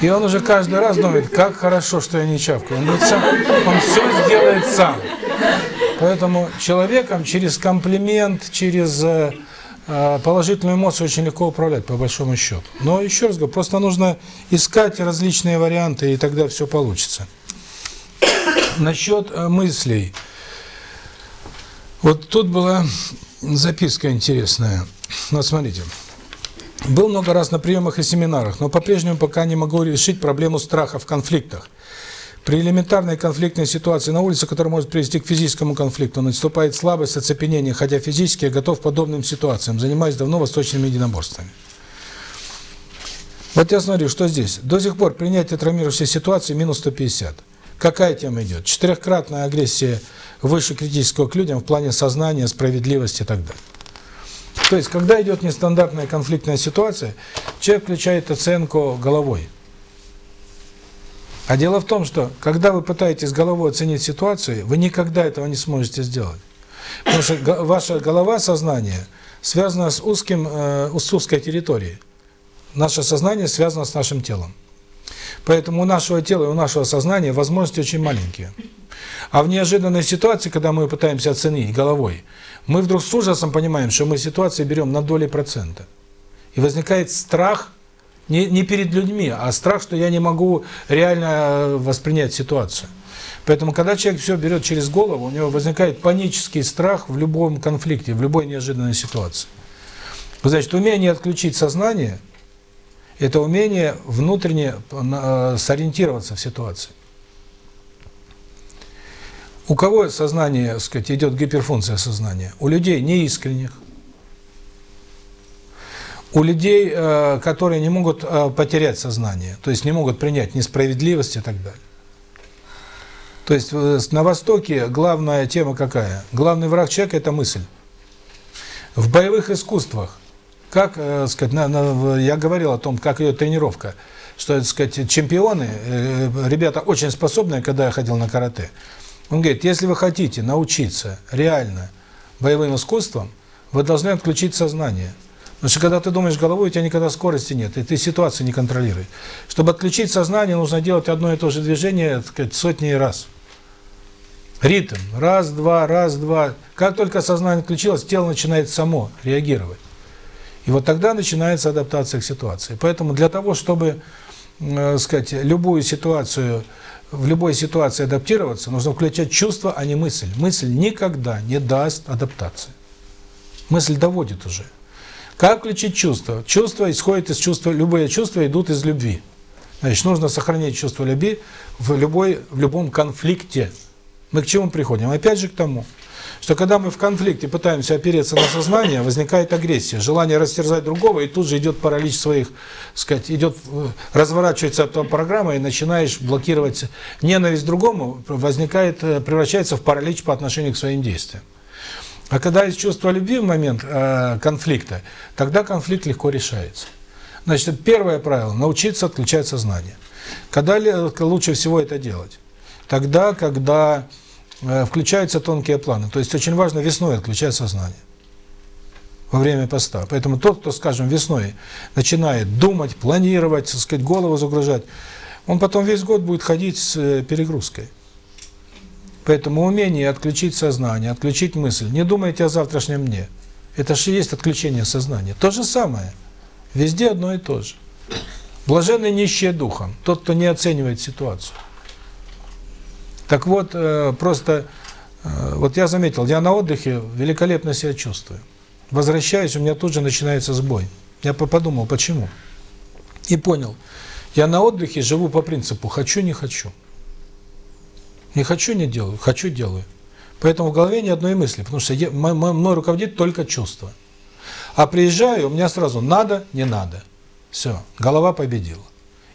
И он уже каждый раз думает, как хорошо, что я не чавкаю. Он, сам, он все сделает сам. Поэтому человеком через комплимент, через э, э, положительную эмоцию очень легко управлять, по большому счету. Но еще раз говорю, просто нужно искать различные варианты, и тогда все получится. Насчет э, мыслей. Вот тут была записка интересная. Вот смотрите. Был много раз на приемах и семинарах, но по-прежнему пока не могу решить проблему страха в конфликтах. При элементарной конфликтной ситуации на улице, которая может привести к физическому конфликту, наступает слабость, оцепенение, хотя физически я готов к подобным ситуациям, занимаюсь давно восточными единоборствами. Вот я смотрю, что здесь. До сих пор принятие травмирующей ситуации минус 150. какая тема идет? Четырехкратная агрессия выше критического к людям в плане сознания, справедливости и так далее. То есть, когда идет нестандартная конфликтная ситуация, человек включает оценку головой. А дело в том, что когда вы пытаетесь головой оценить ситуацию, вы никогда этого не сможете сделать. Потому что ваша голова, сознание, связано с, узким, э, с узкой территорией. Наше сознание связано с нашим телом. Поэтому у нашего тела и у нашего сознания возможности очень маленькие. А в неожиданной ситуации, когда мы пытаемся оценить головой, мы вдруг с ужасом понимаем, что мы ситуацию берем на доли процента. И возникает страх не, не перед людьми, а страх, что я не могу реально э, воспринять ситуацию. Поэтому, когда человек все берет через голову, у него возникает панический страх в любом конфликте, в любой неожиданной ситуации. Значит, умение отключить сознание – это умение внутренне э, сориентироваться в ситуации. У кого сознание, так сказать, идет гиперфункция сознания? У людей неискренних. У людей, э, которые не могут э, потерять сознание, то есть не могут принять несправедливость и так далее. То есть э, на Востоке главная тема какая? Главный враг человека – это мысль. В боевых искусствах, как сказать, на, на, я говорил о том, как идет тренировка, что, так сказать, чемпионы, ребята очень способные, когда я ходил на карате, он говорит, если вы хотите научиться реально боевым искусствам, вы должны отключить сознание. Потому что когда ты думаешь головой, у тебя никогда скорости нет, и ты ситуацию не контролируешь. Чтобы отключить сознание, нужно делать одно и то же движение сказать, сотни раз. Ритм. Раз, два, раз, два. Как только сознание отключилось, тело начинает само реагировать. И вот тогда начинается адаптация к ситуации. Поэтому для того, чтобы, э, сказать, любую ситуацию, в любой ситуации адаптироваться, нужно включать чувство, а не мысль. Мысль никогда не даст адаптации. Мысль доводит уже. Как включить чувство? Чувство исходит из чувства, любые чувства идут из любви. Значит, нужно сохранять чувство любви в любой в любом конфликте. Мы к чему приходим? Опять же к тому, что когда мы в конфликте пытаемся опереться на сознание, возникает агрессия, желание растерзать другого, и тут же идет паралич своих, сказать, идет, разворачивается эта программа, и начинаешь блокировать ненависть другому, возникает, превращается в паралич по отношению к своим действиям. А когда есть чувство любви в момент э, конфликта, тогда конфликт легко решается. Значит, первое правило – научиться отключать сознание. Когда лучше всего это делать? Тогда, когда э, включаются тонкие планы. То есть очень важно весной отключать сознание во время поста. Поэтому тот, кто, скажем, весной начинает думать, планировать, так сказать, голову загружать, он потом весь год будет ходить с перегрузкой. Поэтому умение отключить сознание, отключить мысль. Не думайте о завтрашнем дне. Это же есть отключение сознания. То же самое. Везде одно и то же. Блаженный нищие духом. Тот, кто не оценивает ситуацию. Так вот, просто, вот я заметил, я на отдыхе великолепно себя чувствую. Возвращаюсь, у меня тут же начинается сбой. Я подумал, почему? И понял. Я на отдыхе живу по принципу «хочу, не хочу». Не хочу, не делаю, хочу, делаю. Поэтому в голове ни одной мысли, потому что я, мной руководит только чувство. А приезжаю, у меня сразу надо, не надо. Все, голова победила.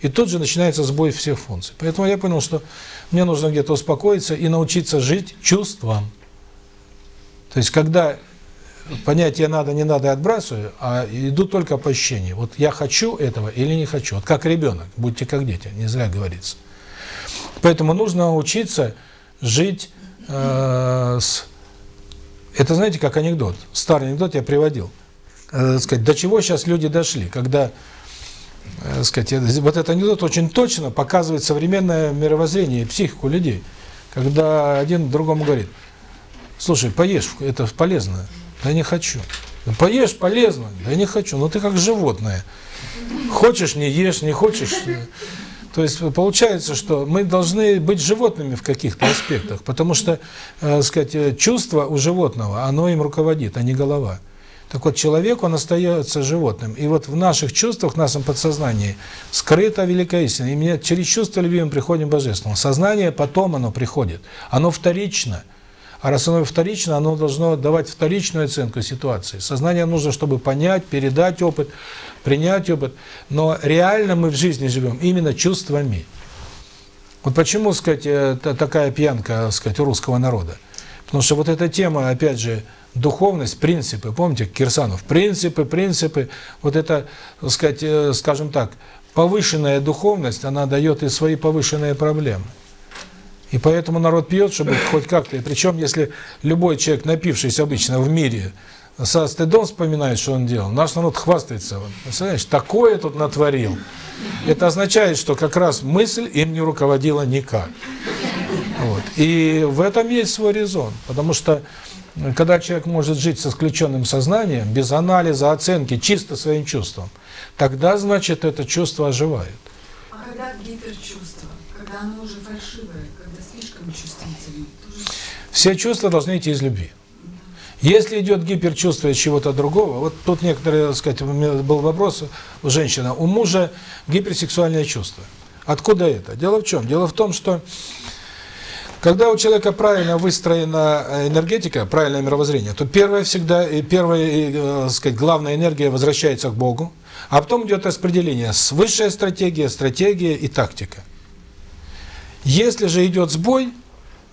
И тут же начинается сбой всех функций. Поэтому я понял, что мне нужно где-то успокоиться и научиться жить чувством. То есть, когда понятие надо, не надо отбрасываю, а иду только по ощущению. Вот я хочу этого или не хочу. Вот как ребенок, будьте как дети, не зря говорится. Поэтому нужно научиться жить э, с... Это, знаете, как анекдот. Старый анекдот я приводил. Э, сказать, до чего сейчас люди дошли, когда... Э, сказать, вот этот анекдот очень точно показывает современное мировоззрение и психику людей. Когда один другому говорит, слушай, поешь, это полезно. Да не хочу. Поешь, полезно. Да не хочу. Ну ты как животное. Хочешь, не ешь, не хочешь... То есть получается, что мы должны быть животными в каких-то аспектах, потому что, э, сказать, чувство у животного, оно им руководит, а не голова. Так вот, человек, он остается животным. И вот в наших чувствах, в нашем подсознании скрыта великая истина. И мне через чувство любви мы приходим к Божественному. Сознание потом оно приходит. Оно вторично. А раз оно вторично, оно должно давать вторичную оценку ситуации. Сознание нужно, чтобы понять, передать опыт, принять опыт. Но реально мы в жизни живем именно чувствами. Вот почему, сказать, э, та- такая пьянка, сказать, у русского народа? Потому что вот эта тема, опять же, духовность, принципы, помните, Кирсанов, принципы, принципы, вот это, сказать, э, скажем так, повышенная духовность, она дает и свои повышенные проблемы. И поэтому народ пьет, чтобы хоть как-то, и причем, если любой человек, напившись обычно в мире, со стыдом вспоминает, что он делал, наш народ хвастается, представляешь, такое тут натворил. Это означает, что как раз мысль им не руководила никак. Вот. И в этом есть свой резон, потому что когда человек может жить с исключенным сознанием, без анализа, оценки, чисто своим чувством, тогда, значит, это чувство оживает. А когда гиперчувство, когда оно уже фальшивое, когда слишком чувствительное, тоже Все чувства должны идти из любви. Если идет гиперчувствие чего-то другого, вот тут некоторые, так сказать, был вопрос у женщины, у мужа гиперсексуальное чувство. Откуда это? Дело в чем? Дело в том, что когда у человека правильно выстроена энергетика, правильное мировоззрение, то первая всегда, и первая, э, так сказать, главная энергия возвращается к Богу, а потом идет распределение с высшая стратегия, стратегия и тактика. Если же идет сбой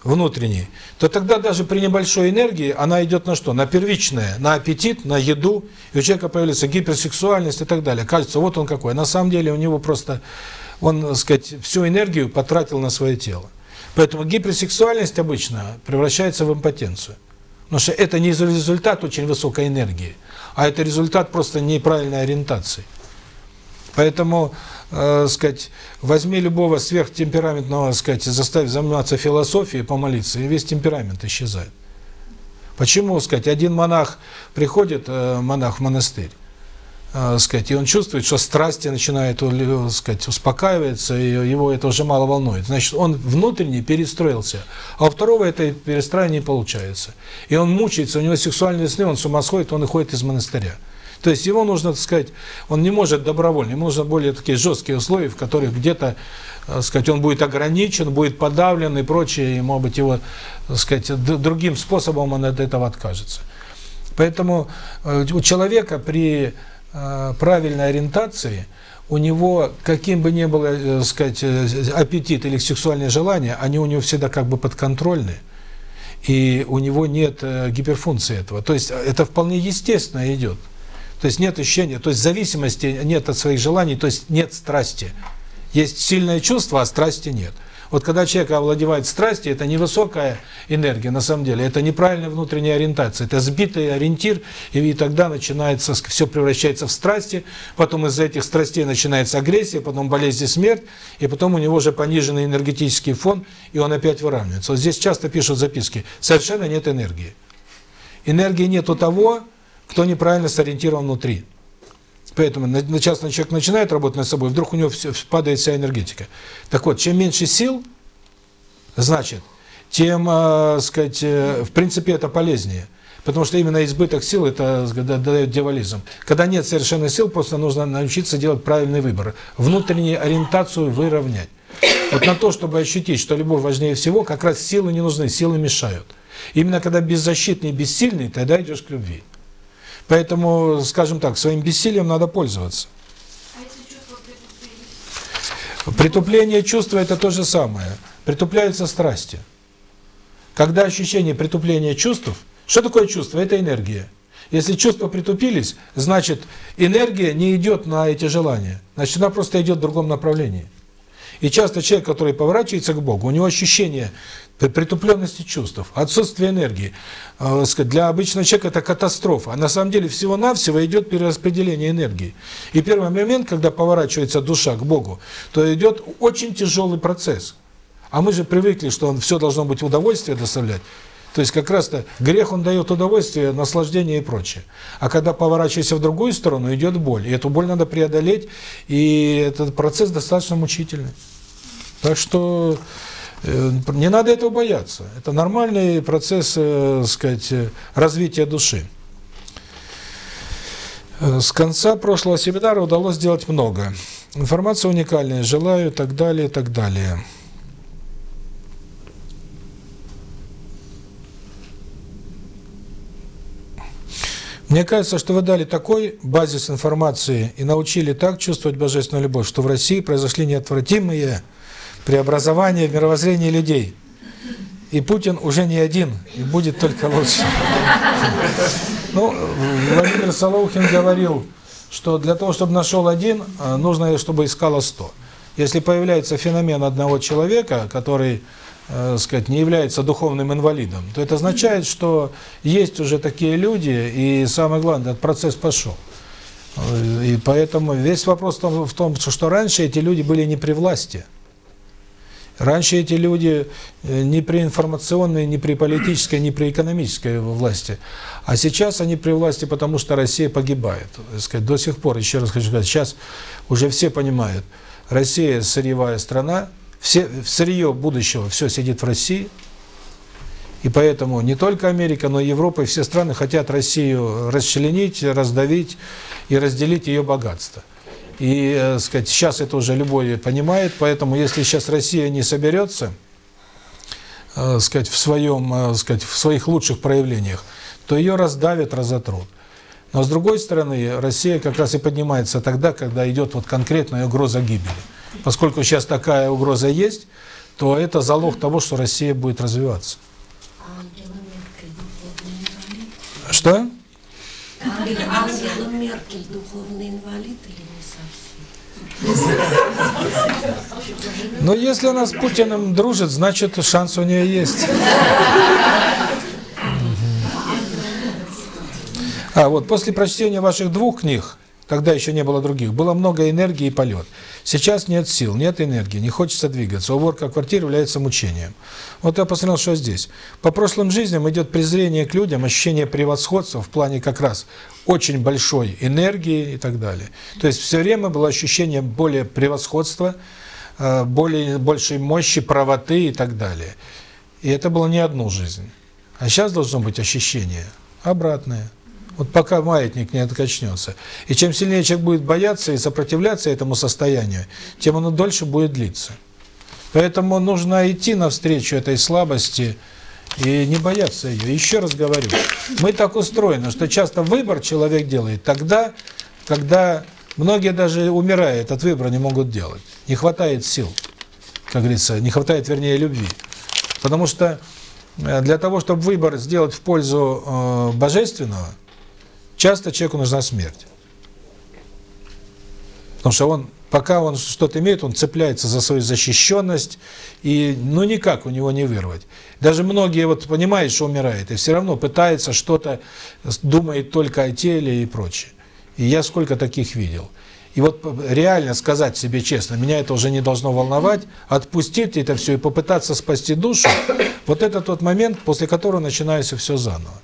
внутренний, то тогда даже при небольшой энергии она идет на что? На первичное, на аппетит, на еду, и у человека появляется гиперсексуальность и так далее. Кажется, вот он какой. На самом деле у него просто, он, сказать, всю энергию потратил на свое тело. Поэтому гиперсексуальность обычно превращается в импотенцию. Потому что это не результат очень высокой энергии, а это результат просто неправильной ориентации. Поэтому, э, сказать, возьми любого сверхтемпераментного, сказать, заставь заниматься философией, помолиться, и весь темперамент исчезает. Почему, сказать, один монах приходит, э, монах в монастырь, э, сказать, и он чувствует, что страсти начинают, э, сказать, успокаивается, и его это уже мало волнует. Значит, он внутренне перестроился, а у второго это перестроение не получается. И он мучается, у него сексуальные сны, он с ума сходит, он уходит из монастыря. То есть его нужно, так сказать, он не может добровольно, ему нужны более такие жесткие условия, в которых где-то, так сказать, он будет ограничен, будет подавлен и прочее, и, может быть, его, сказать, другим способом он от этого откажется. Поэтому э, у человека при э, правильной ориентации, у него, каким бы ни было, э, сказать, э, аппетит или сексуальное желание, они у него всегда как бы подконтрольны. И у него нет э, гиперфункции этого. То есть э, это вполне естественно идет. То есть нет ощущения, то есть зависимости нет от своих желаний, то есть нет страсти. Есть сильное чувство, а страсти нет. Вот когда человек овладевает страстью, это невысокая энергия, на самом деле, это неправильная внутренняя ориентация, это сбитый ориентир, и, и тогда начинается, все превращается в страсти, потом из-за этих страстей начинается агрессия, потом болезнь и смерть, и потом у него уже пониженный энергетический фон, и он опять выравнивается. Вот здесь часто пишут записки, совершенно нет энергии. Энергии нет у того, кто неправильно сориентирован внутри. Поэтому частный человек начинает работать над собой, вдруг у него все, падает вся энергетика. Так вот, чем меньше сил, значит, тем, э, сказать, э, в принципе, это полезнее. Потому что именно избыток сил это дает дьяволизм. Когда нет совершенно сил, просто нужно научиться делать правильный выбор. Внутреннюю ориентацию выровнять. Вот на то, чтобы ощутить, что любовь важнее всего, как раз силы не нужны, силы мешают. Именно когда беззащитный, бессильный, тогда идешь к любви. Поэтому, скажем так, своим бессилием надо пользоваться. А? Притупление чувства – это то же самое. Притупляются страсти. Когда ощущение притупления чувств, что такое чувство? Это энергия. Если чувства притупились, значит, энергия не идет на эти желания. Значит, она просто идет в другом направлении. И часто человек, который поворачивается к Богу, у него ощущение притупленности чувств, отсутствие энергии. Сказать, Для обычного человека это катастрофа. А на самом деле всего-навсего идет перераспределение энергии. И первый момент, когда поворачивается душа к Богу, то идет очень тяжелый процесс. А мы же привыкли, что он все должно быть удовольствие доставлять. То есть как раз-то грех он дает удовольствие, наслаждение и прочее. А когда поворачиваешься в другую сторону, идет боль. И эту боль надо преодолеть, и этот процесс достаточно мучительный. Так что не надо этого бояться. Это нормальный процесс, э, сказать, э, развития души. Э, С конца прошлого семинара удалось сделать много. Информация уникальная, желаю, так далее, так далее. Мне кажется, что вы дали такой базис информации и научили так чувствовать божественную любовь, что в России произошли неотвратимые преобразование в мировоззрении людей. И Путин уже не один, и будет только лучше. Ну, Владимир Солоухин говорил, что для того, чтобы нашел один, э, нужно, чтобы искало сто. Если появляется феномен одного человека, который, э, сказать, не является духовным инвалидом, то это означает, что есть уже такие люди, и самое главное, этот процесс пошел. Э, И поэтому весь вопрос в том, что раньше эти люди были не при власти. Раньше эти люди э, не при информационной, не при политической, не при экономической власти. А сейчас они при власти, потому что Россия погибает. Сказать, до сих пор, еще раз хочу сказать, сейчас уже все понимают, Россия сырьевая страна, все, сырье будущего все сидит в России. И поэтому не только Америка, но и Европа и все страны хотят Россию расчленить, раздавить и разделить ее богатство. И, э, сказать, сейчас это уже любой понимает, поэтому если сейчас Россия не соберется, э, сказать, в своем, э, сказать, в своих лучших проявлениях, то ее раздавят, разотрут. Но с другой стороны, Россия как раз и поднимается тогда, когда идет вот конкретная угроза гибели. Поскольку сейчас такая угроза есть, то это залог того, что Россия будет развиваться. Что? Ангела Меркель духовный инвалид или? Но если она с Путиным дружит, значит шанс у нее есть. А вот после прочтения ваших двух книг, тогда еще не было других, было много энергии и полет. Сейчас нет сил, нет энергии, не хочется двигаться. Уборка квартиры является мучением. Вот я посмотрел, что здесь. По прошлым жизням идет презрение к людям, ощущение превосходства в плане как раз очень большой энергии и так далее. То есть все время было ощущение более превосходства, э, более большей мощи, правоты и так далее. И это было не одну жизнь. А сейчас должно быть ощущение обратное. Вот пока маятник не откачнется. И чем сильнее человек будет бояться и сопротивляться этому состоянию, тем оно дольше будет длиться. Поэтому нужно идти навстречу этой слабости и не бояться ее. Еще раз говорю, мы так устроены, что часто выбор человек делает тогда, когда многие даже умирая этот выбор не могут делать. Не хватает сил, как говорится, не хватает, вернее, любви. Потому что э, для того, чтобы выбор сделать в пользу э, божественного, часто человеку нужна смерть. Потому что он, пока он что-то имеет, он цепляется за свою защищенность, и ну никак у него не вырвать. Даже многие вот понимают, что умирает, и все равно пытается что-то, думает только о теле и прочее. И я сколько таких видел. И вот реально сказать себе честно, меня это уже не должно волновать, отпустить это все и попытаться спасти душу, вот это тот момент, после которого начинается все заново.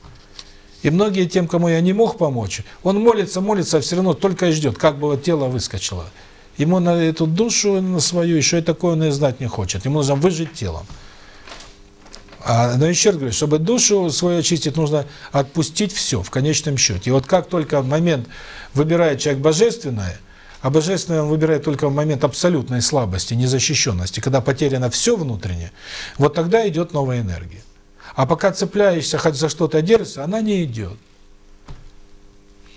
И многие тем, кому я не мог помочь, он молится, молится, а все равно только и ждет, как бы тело выскочило. Ему на эту душу, на свою, еще и такое он и знать не хочет. Ему нужно выжить телом. А, но еще раз говорю, чтобы душу свою очистить, нужно отпустить все в конечном счете. И вот как только в момент выбирает человек божественное, а божественное он выбирает только в момент абсолютной слабости, незащищенности, когда потеряно все внутреннее, вот тогда идет новая энергия. А пока цепляешься, хоть за что-то держишься, она не идет.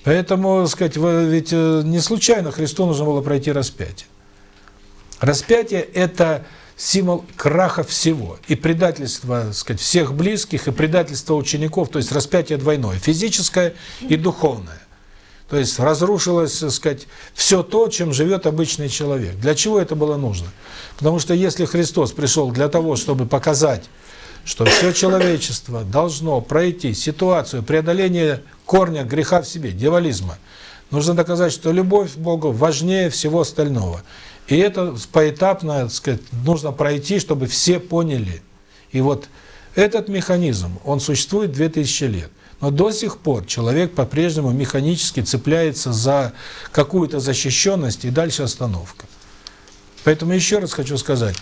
Поэтому, сказать, ведь не случайно Христу нужно было пройти распятие. Распятие – это символ краха всего. И предательства, сказать, всех близких, и предательства учеников, то есть распятие двойное, физическое и духовное. То есть разрушилось, так сказать, все то, чем живет обычный человек. Для чего это было нужно? Потому что если Христос пришел для того, чтобы показать, что все человечество должно пройти ситуацию преодоления корня греха в себе, дьяволизма, нужно доказать, что любовь к Богу важнее всего остального. И это поэтапно, так сказать, нужно пройти, чтобы все поняли. И вот этот механизм, он существует 2000 лет. Но до сих пор человек по-прежнему механически цепляется за какую-то защищенность и дальше остановка. Поэтому еще раз хочу сказать,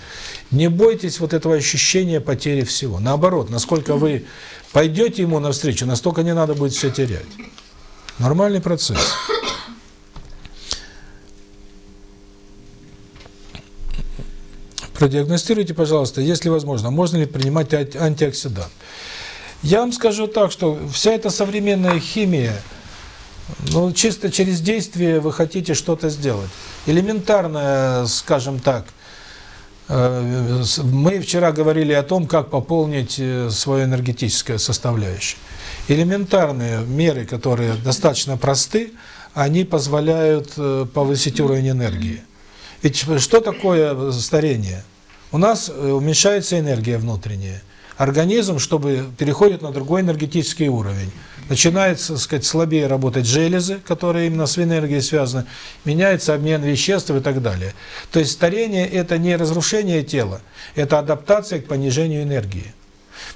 не бойтесь вот этого ощущения потери всего. Наоборот, насколько вы пойдете ему навстречу, настолько не надо будет все терять. Нормальный процесс. Продиагностируйте, пожалуйста, если возможно, можно ли принимать антиоксидант. Я вам скажу так, что вся эта современная химия, ну, чисто через действие вы хотите что-то сделать. Элементарное, скажем так, Э, Мы вчера говорили о том, как пополнить э, свою энергетическую составляющую. Элементарные меры, которые достаточно просты, они позволяют э, повысить уровень энергии. Ведь что такое старение? У нас уменьшается энергия внутренняя. Организм, чтобы переходит на другой энергетический уровень. Начинает, так сказать, слабее работать железы, которые именно с энергией связаны, меняется обмен веществ и так далее. То есть старение – это не разрушение тела, это адаптация к понижению энергии.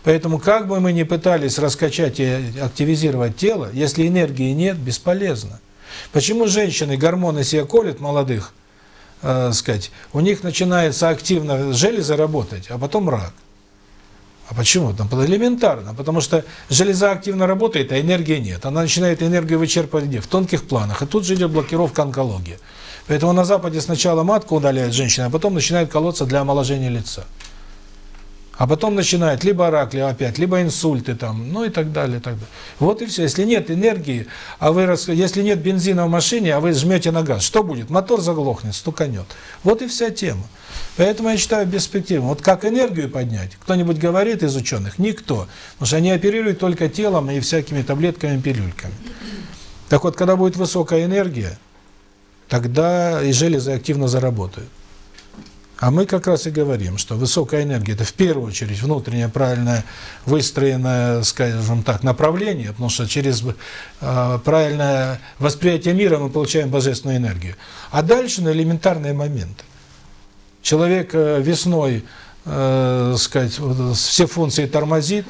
Поэтому как бы мы ни пытались раскачать и активизировать тело, если энергии нет, бесполезно. Почему женщины гормоны себе колют, молодых, э, сказать, у них начинается активно железы работать, а потом рак. А почему? Там элементарно, потому что железа активно работает, а энергии нет. Она начинает энергию вычерпывать где? В тонких планах. И тут же идет блокировка онкологии. Поэтому на Западе сначала матку удаляют женщины, а потом начинают колоться для омоложения лица. А потом начинает либо рак, либо опять, либо инсульты там, ну и так далее, и так далее. Вот и все. Если нет энергии, а вы если нет бензина в машине, а вы жмете на газ, что будет? Мотор заглохнет, стуканет. Вот и вся тема. Поэтому я считаю перспективным. Вот как энергию поднять? Кто-нибудь говорит из ученых? Никто. Потому что они оперируют только телом и всякими таблетками, пилюльками. Так вот, когда будет высокая энергия, тогда и железы активно заработают. А мы как раз и говорим, что высокая энергия – это в первую очередь внутреннее правильное выстроенное, скажем так, направление, потому что через э, правильное восприятие мира мы получаем божественную энергию. А дальше на элементарные моменты. Человек э, весной, э, сказать, все функции тормозит,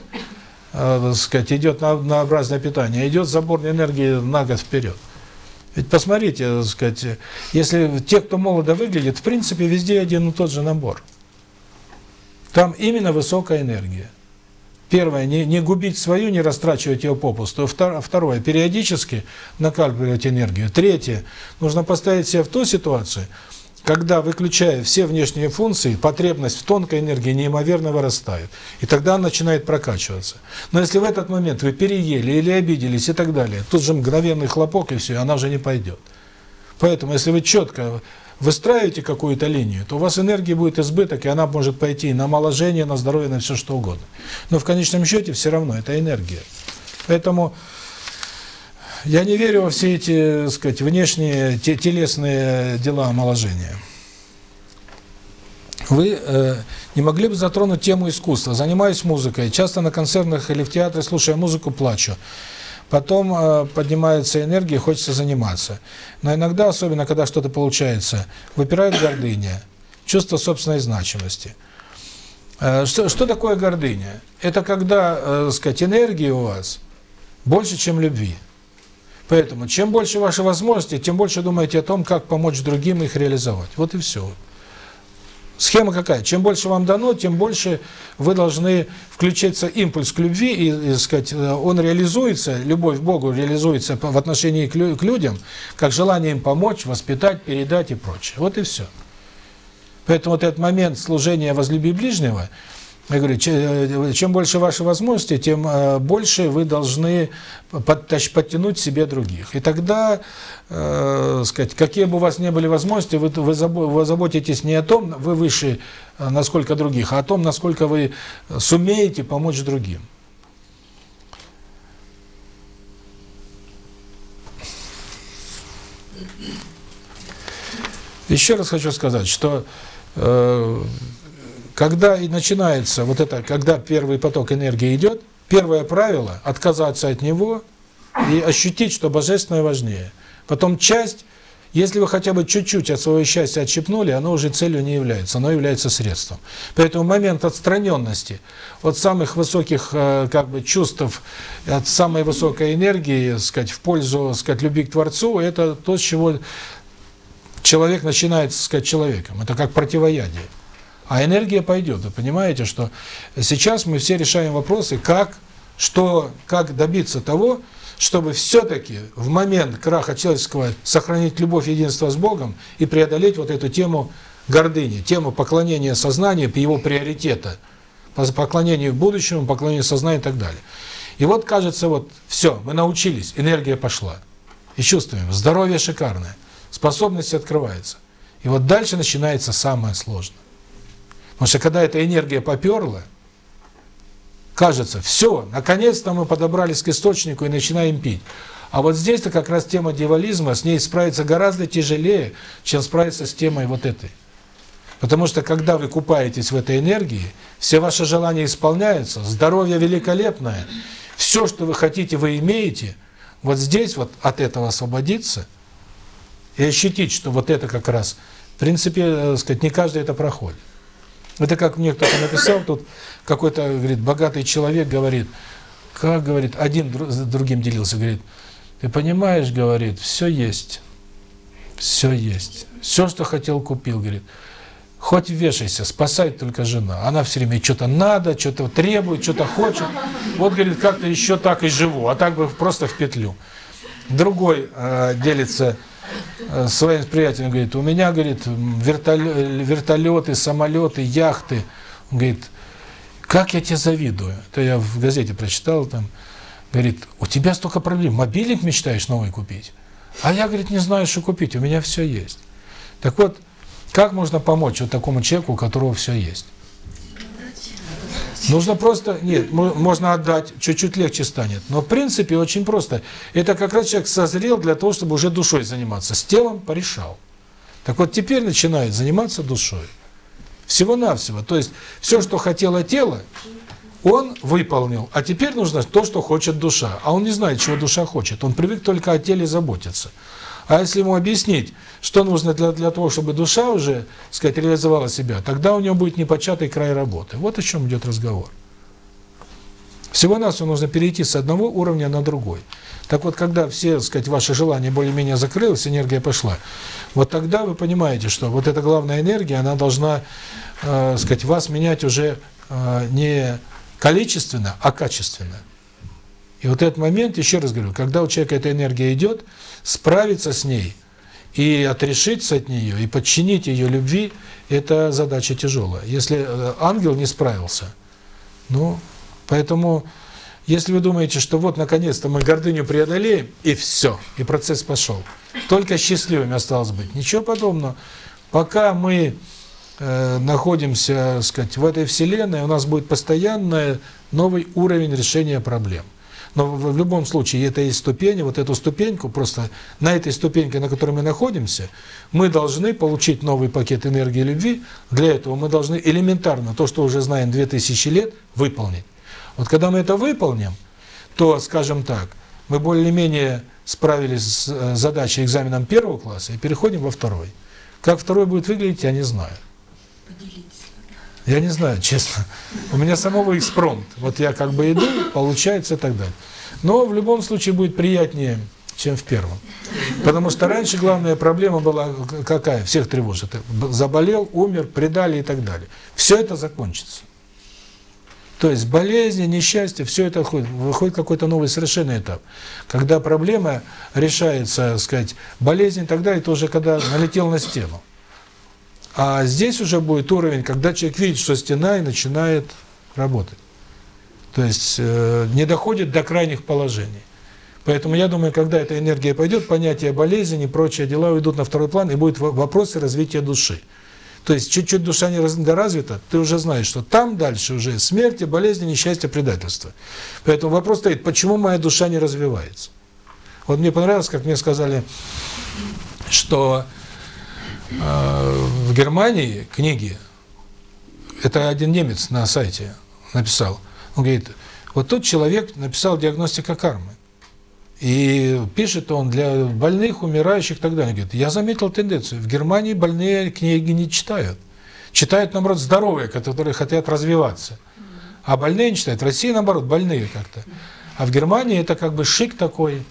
э, сказать, идет на однообразное питание, идет забор энергии на год вперед. Ведь посмотрите, так сказать, если те, кто молодо выглядит, в принципе, везде один и тот же набор. Там именно высокая энергия. Первое, не, не губить свою, не растрачивать ее попусту. Втор- Второе, периодически накапливать энергию. Третье, нужно поставить себя в ту ситуацию, когда, выключая все внешние функции, потребность в тонкой энергии неимоверно вырастает. И тогда она начинает прокачиваться. Но если в этот момент вы переели или обиделись и так далее, тут же мгновенный хлопок и все, она уже не пойдет. Поэтому, если вы четко выстраиваете какую-то линию, то у вас энергии будет избыток, и она может пойти на омоложение, на здоровье, на все что угодно. Но в конечном счете все равно это энергия. Поэтому я не верю во все эти, так сказать, внешние те- телесные дела омоложения. Вы э, не могли бы затронуть тему искусства? Занимаюсь музыкой, часто на концертах или в театре, слушая музыку, плачу. Потом э, поднимается энергия, хочется заниматься. Но иногда, особенно когда что-то получается, выпирает гордыня, чувство собственной значимости. Э, что, что такое гордыня? Это когда, э, сказать, энергии у вас больше, чем любви. Поэтому, чем больше ваши возможности, тем больше думаете о том, как помочь другим их реализовать. Вот и все. Схема какая? Чем больше вам дано, тем больше вы должны включиться импульс к любви, и, и сказать, э, он реализуется, любовь к Богу реализуется в отношении к, к людям, как желание им помочь, воспитать, передать и прочее. Вот и все. Поэтому вот этот момент служения возлюби ближнего, я говорю, че- чем больше ваши возможности, тем э, больше вы должны подтянуть себе других. И тогда, э, сказать, какие бы у вас ни были возможности, вы, вы, вы заботитесь не о том, вы выше, э, насколько других, а о том, насколько вы сумеете помочь другим. Еще раз хочу сказать, что э, когда и начинается вот это, когда первый поток энергии идет, первое правило – отказаться от него и ощутить, что божественное важнее. Потом часть, если вы хотя бы чуть-чуть от своего счастья отщипнули, оно уже целью не является, оно является средством. Поэтому момент отстраненности от самых высоких э, как бы чувств, от самой высокой энергии, сказать, в пользу, сказать, любви к Творцу, это то, с чего человек начинает, сказать, человеком. Это как противоядие. А энергия пойдет. Вы понимаете, что сейчас мы все решаем вопросы, как, что, как добиться того, чтобы все-таки в момент краха человеческого сохранить любовь единство с Богом и преодолеть вот эту тему гордыни, тему поклонения сознанию, его приоритета, поклонению будущему, поклонению сознанию и так далее. И вот кажется, вот все, мы научились, энергия пошла. И чувствуем, здоровье шикарное, способность открывается. И вот дальше начинается самое сложное. Потому что когда эта энергия поперла, кажется, все, наконец-то мы подобрались к источнику и начинаем пить. А вот здесь-то как раз тема дьяволизма, с ней справиться гораздо тяжелее, чем справиться с темой вот этой. Потому что когда вы купаетесь в этой энергии, все ваши желания исполняются, здоровье великолепное, все, что вы хотите, вы имеете. Вот здесь вот от этого освободиться и ощутить, что вот это как раз, в принципе, э, сказать, не каждый это проходит. Это как мне кто-то написал, тут какой-то, говорит, богатый человек говорит, как, говорит, один с другим делился, говорит, ты понимаешь, говорит, все есть, все есть, все, что хотел, купил, говорит, хоть вешайся, спасает только жена. Она все время что-то надо, что-то требует, что-то хочет. Вот, говорит, как-то еще так и живу, а так бы просто в петлю. Другой э, делится своим приятелем, говорит, у меня, говорит, вертолеты, вертолеты, самолеты, яхты. Он говорит, как я тебе завидую. Это я в газете прочитал там. Говорит, у тебя столько проблем, мобильник мечтаешь новый купить? А я, говорит, не знаю, что купить, у меня все есть. Так вот, как можно помочь вот такому человеку, у которого все есть? Нужно просто, нет, можно отдать, чуть-чуть легче станет. Но в принципе очень просто. Это как раз человек созрел для того, чтобы уже душой заниматься. С телом порешал. Так вот теперь начинает заниматься душой. Всего-навсего. То есть все, что хотело тело, он выполнил. А теперь нужно то, что хочет душа. А он не знает, чего душа хочет. Он привык только о теле заботиться. А если ему объяснить, что нужно для, для того, чтобы душа уже, так сказать, реализовала себя, тогда у него будет непочатый край работы. Вот о чем идет разговор. Всего-навсего нужно перейти с одного уровня на другой. Так вот, когда все, так сказать, ваши желания более-менее закрылись, энергия пошла, вот тогда вы понимаете, что вот эта главная энергия, она должна, э, сказать, вас менять уже э, не количественно, а качественно. И вот этот момент, еще раз говорю, когда у человека эта энергия идет, справиться с ней и отрешиться от нее, и подчинить ее любви, это задача тяжелая. Если э, ангел не справился, ну, поэтому, если вы думаете, что вот, наконец-то мы гордыню преодолеем, и все, и процесс пошел, только счастливыми осталось быть. Ничего подобного. Пока мы э, находимся, сказать, в этой вселенной, у нас будет постоянный новый уровень решения проблем. Но в, любом случае это есть ступени, вот эту ступеньку, просто на этой ступеньке, на которой мы находимся, мы должны получить новый пакет энергии любви. Для этого мы должны элементарно то, что уже знаем 2000 лет, выполнить. Вот когда мы это выполним, то, скажем так, мы более-менее справились с э, задачей экзаменом первого класса и переходим во второй. Как второй будет выглядеть, я не знаю. Я не знаю, честно. У меня самого экспромт. Вот я как бы иду, получается и так далее. Но в любом случае будет приятнее, чем в первом. Потому что раньше главная проблема была какая? Всех тревожит. Заболел, умер, предали и так далее. Все это закончится. То есть болезни, несчастье, все это выходит, выходит какой-то новый совершенно этап. Когда проблема решается, сказать, болезнь далее, это уже когда налетел на стену. А здесь уже будет уровень, когда человек видит, что стена и начинает работать. То есть э, не доходит до крайних положений. Поэтому я думаю, когда эта энергия пойдет, понятие болезни и прочие дела уйдут на второй план, и будут вопросы развития души. То есть чуть-чуть душа не развита, ты уже знаешь, что там дальше уже смерти, болезни, несчастье, предательство. Поэтому вопрос стоит, почему моя душа не развивается? Вот мне понравилось, как мне сказали, что в Германии книги, это один немец на сайте написал, он говорит, вот тот человек написал диагностика кармы. И пишет он для больных, умирающих и так далее. Говорит, я заметил тенденцию. В Германии больные книги не читают. Читают, наоборот, здоровые, которые хотят развиваться. А больные не читают. В России, наоборот, больные как-то. А в Германии это как бы шик такой.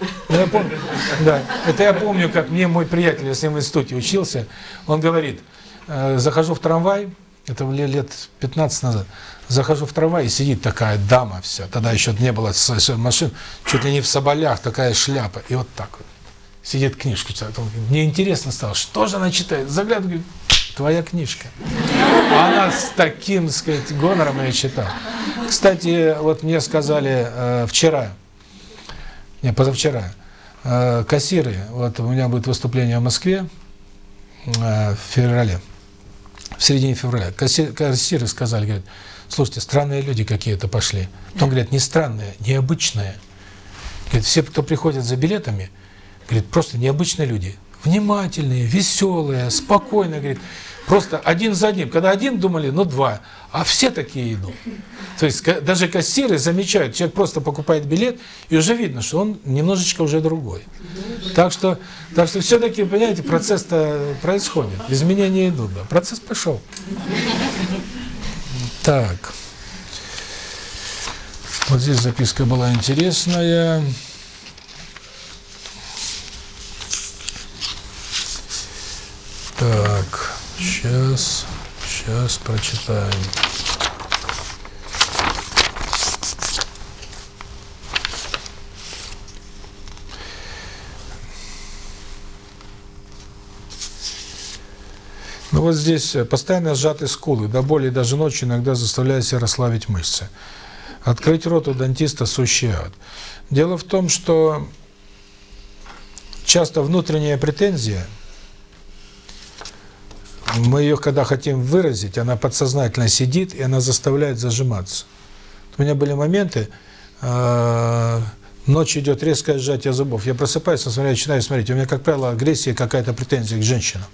Ну, я помню, да, это я помню, как мне мой приятель, я с ним в институте учился, он говорит, э, захожу в трамвай, это лет 15 назад, захожу в трамвай, и сидит такая дама вся, тогда еще не было машин, чуть ли не в соболях, такая шляпа, и вот так вот, сидит книжку читает. Мне интересно стало, что же она читает, заглядывает, говорит, твоя книжка. Она с таким, сказать, гонором ее читала. Кстати, вот мне сказали э, вчера, не, позавчера, э, кассиры, вот у меня будет выступление в Москве э, в феврале. в середине февраля. Касси- Кассиры сказали, говорят, слушайте, странные люди какие-то пошли. Потом говорят, не странные, необычные. Говорят, все, кто приходят за билетами, говорит, просто необычные люди. Внимательные, веселые, спокойные, говорит, просто один за одним. Когда один думали, ну два, а все такие идут. То есть даже кассиры замечают, человек просто покупает билет, и уже видно, что он немножечко уже другой. Так что, так что все-таки, понимаете, процесс-то происходит, изменения идут, да. Процесс пошел. Так. Вот здесь записка была интересная. Так, сейчас, сейчас прочитаем. Ну вот здесь э, постоянно сжаты скулы, до боли даже ночью иногда заставляет себя расслабить мышцы. Открыть рот у дантиста – сущий ад. Дело в том, что часто внутренняя претензия, мы ее, когда хотим выразить, она подсознательно сидит, и она заставляет зажиматься. У меня были моменты, э, ночью идет резкое сжатие зубов. Я просыпаюсь, смотрю, начинаю смотреть, у меня, как правило, агрессия, какая-то претензия к женщинам.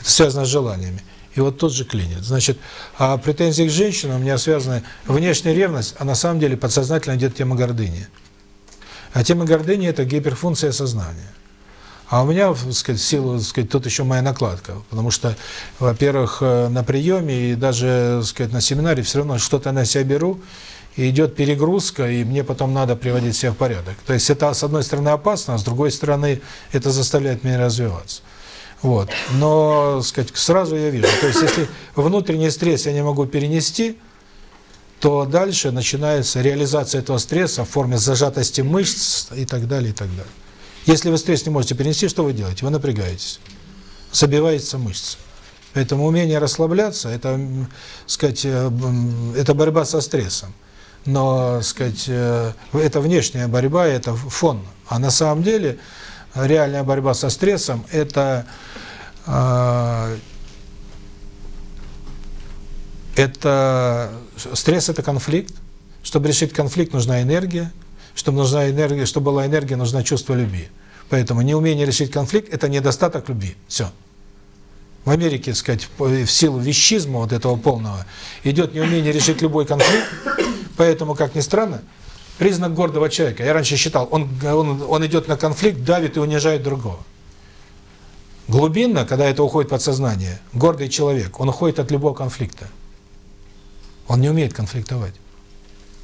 Это связано с желаниями. И вот тот же клинит. Значит, а претензии к женщинам у меня связаны внешняя ревность, а на самом деле подсознательно идет тема гордыни. А тема гордыни – это гиперфункция сознания. А у меня, так сказать, в силу, так сказать, тут еще моя накладка. Потому что, во-первых, э, на приеме и даже, так сказать, на семинаре все равно что-то на себя беру, и идет перегрузка, и мне потом надо приводить себя в порядок. То есть это, с одной стороны, опасно, а с другой стороны, это заставляет меня развиваться. Вот. Но, сказать, сразу я вижу, то есть если внутренний стресс я не могу перенести, то дальше начинается реализация этого стресса в форме зажатости мышц и так далее, и так далее. Если вы стресс не можете перенести, что вы делаете? Вы напрягаетесь. Забивается мышца. Поэтому умение расслабляться, это, сказать, э, это борьба со стрессом. Но, сказать, э, это внешняя борьба, это фон. А на самом деле реальная борьба со стрессом – это э, это стресс – это конфликт. Чтобы решить конфликт, нужна энергия. Чтобы нужна энергия, чтобы была энергия, нужно чувство любви. Поэтому неумение решить конфликт – это недостаток любви. Все. В Америке, так сказать, в силу вещизма вот этого полного, идет неумение решить любой конфликт. Поэтому, как ни странно, признак гордого человека. Я раньше считал, он, он, он идет на конфликт, давит и унижает другого. Глубинно, когда это уходит в подсознание, гордый человек, он уходит от любого конфликта. Он не умеет конфликтовать.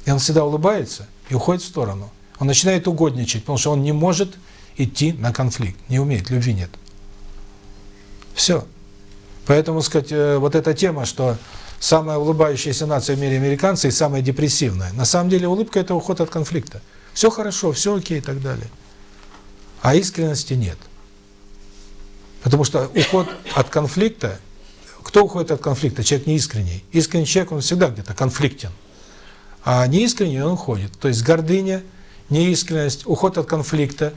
И он всегда улыбается и уходит в сторону. Он начинает угодничать, потому что он не может идти на конфликт, не умеет, любви нет. Все. Поэтому, сказать, э, вот эта тема, что самая улыбающаяся нация в мире американцы и самая депрессивная. На самом деле улыбка – это уход от конфликта. Все хорошо, все окей и так далее. А искренности нет. Потому что уход от конфликта, кто уходит от конфликта? Человек неискренний. Искренний человек, он всегда где-то конфликтен. А неискренний он уходит. То есть гордыня, неискренность, уход от конфликта,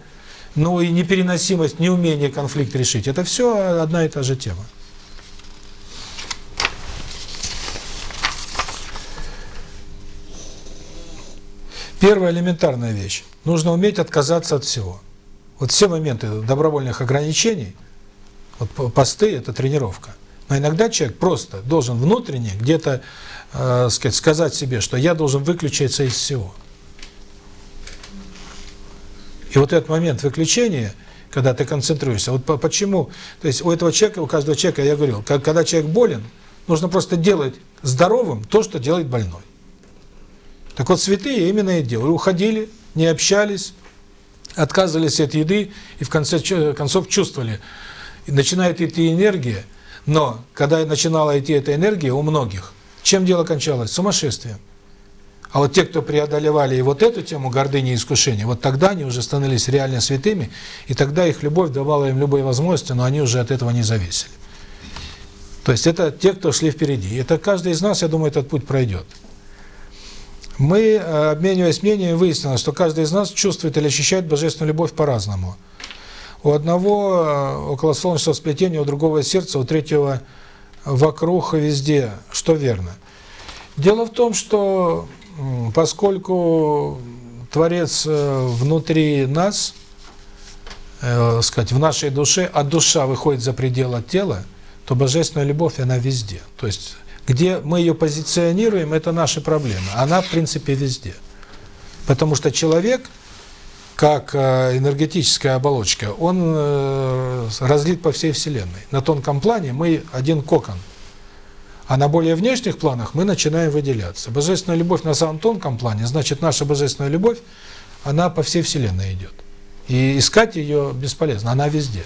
ну и непереносимость, неумение конфликт решить. Это все одна и та же тема. Первая элементарная вещь. Нужно уметь отказаться от всего. Вот все моменты добровольных ограничений, вот посты – это тренировка. Но иногда человек просто должен внутренне где-то э, сказать, сказать себе, что я должен выключиться из всего. И вот этот момент выключения, когда ты концентрируешься, вот по почему, то есть у этого человека, у каждого человека, я говорил, когда человек болен, нужно просто делать здоровым то, что делает больной. Так вот, святые именно и делали. Уходили, не общались, отказывались от еды и в конце концов чувствовали, начинает идти энергия, но когда начинала идти эта энергия у многих, чем дело кончалось? Сумасшествием. А вот те, кто преодолевали и вот эту тему гордыни и искушения, вот тогда они уже становились реально святыми, и тогда их любовь давала им любые возможности, но они уже от этого не зависели. То есть это те, кто шли впереди. Это каждый из нас, я думаю, этот путь пройдет. Мы, обмениваясь мнением, выяснилось, что каждый из нас чувствует или ощущает божественную любовь по-разному. У одного около солнечного сплетения, у другого сердца, у третьего вокруг, везде, что верно. Дело в том, что поскольку Творец э, внутри нас, э, сказать, в нашей душе, а душа выходит за пределы тела, то божественная любовь, она везде. То есть, где мы ее позиционируем, это наши проблемы. Она, в принципе, везде. Потому что человек, как э, энергетическая оболочка, он э, разлит по всей Вселенной. На тонком плане мы один кокон. А на более внешних планах мы начинаем выделяться. Божественная любовь на самом тонком плане, значит, наша божественная любовь, она по всей Вселенной идет. И искать ее бесполезно, она везде.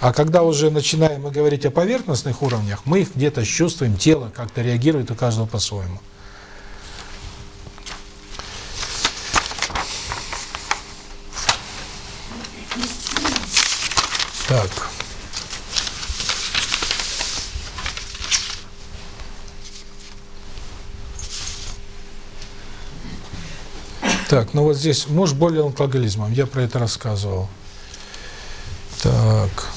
А когда уже начинаем мы говорить о поверхностных уровнях, мы их где-то чувствуем, тело как-то реагирует у каждого по-своему. Так. Так, ну вот здесь муж болен алкоголизмом, я про это рассказывал. Так.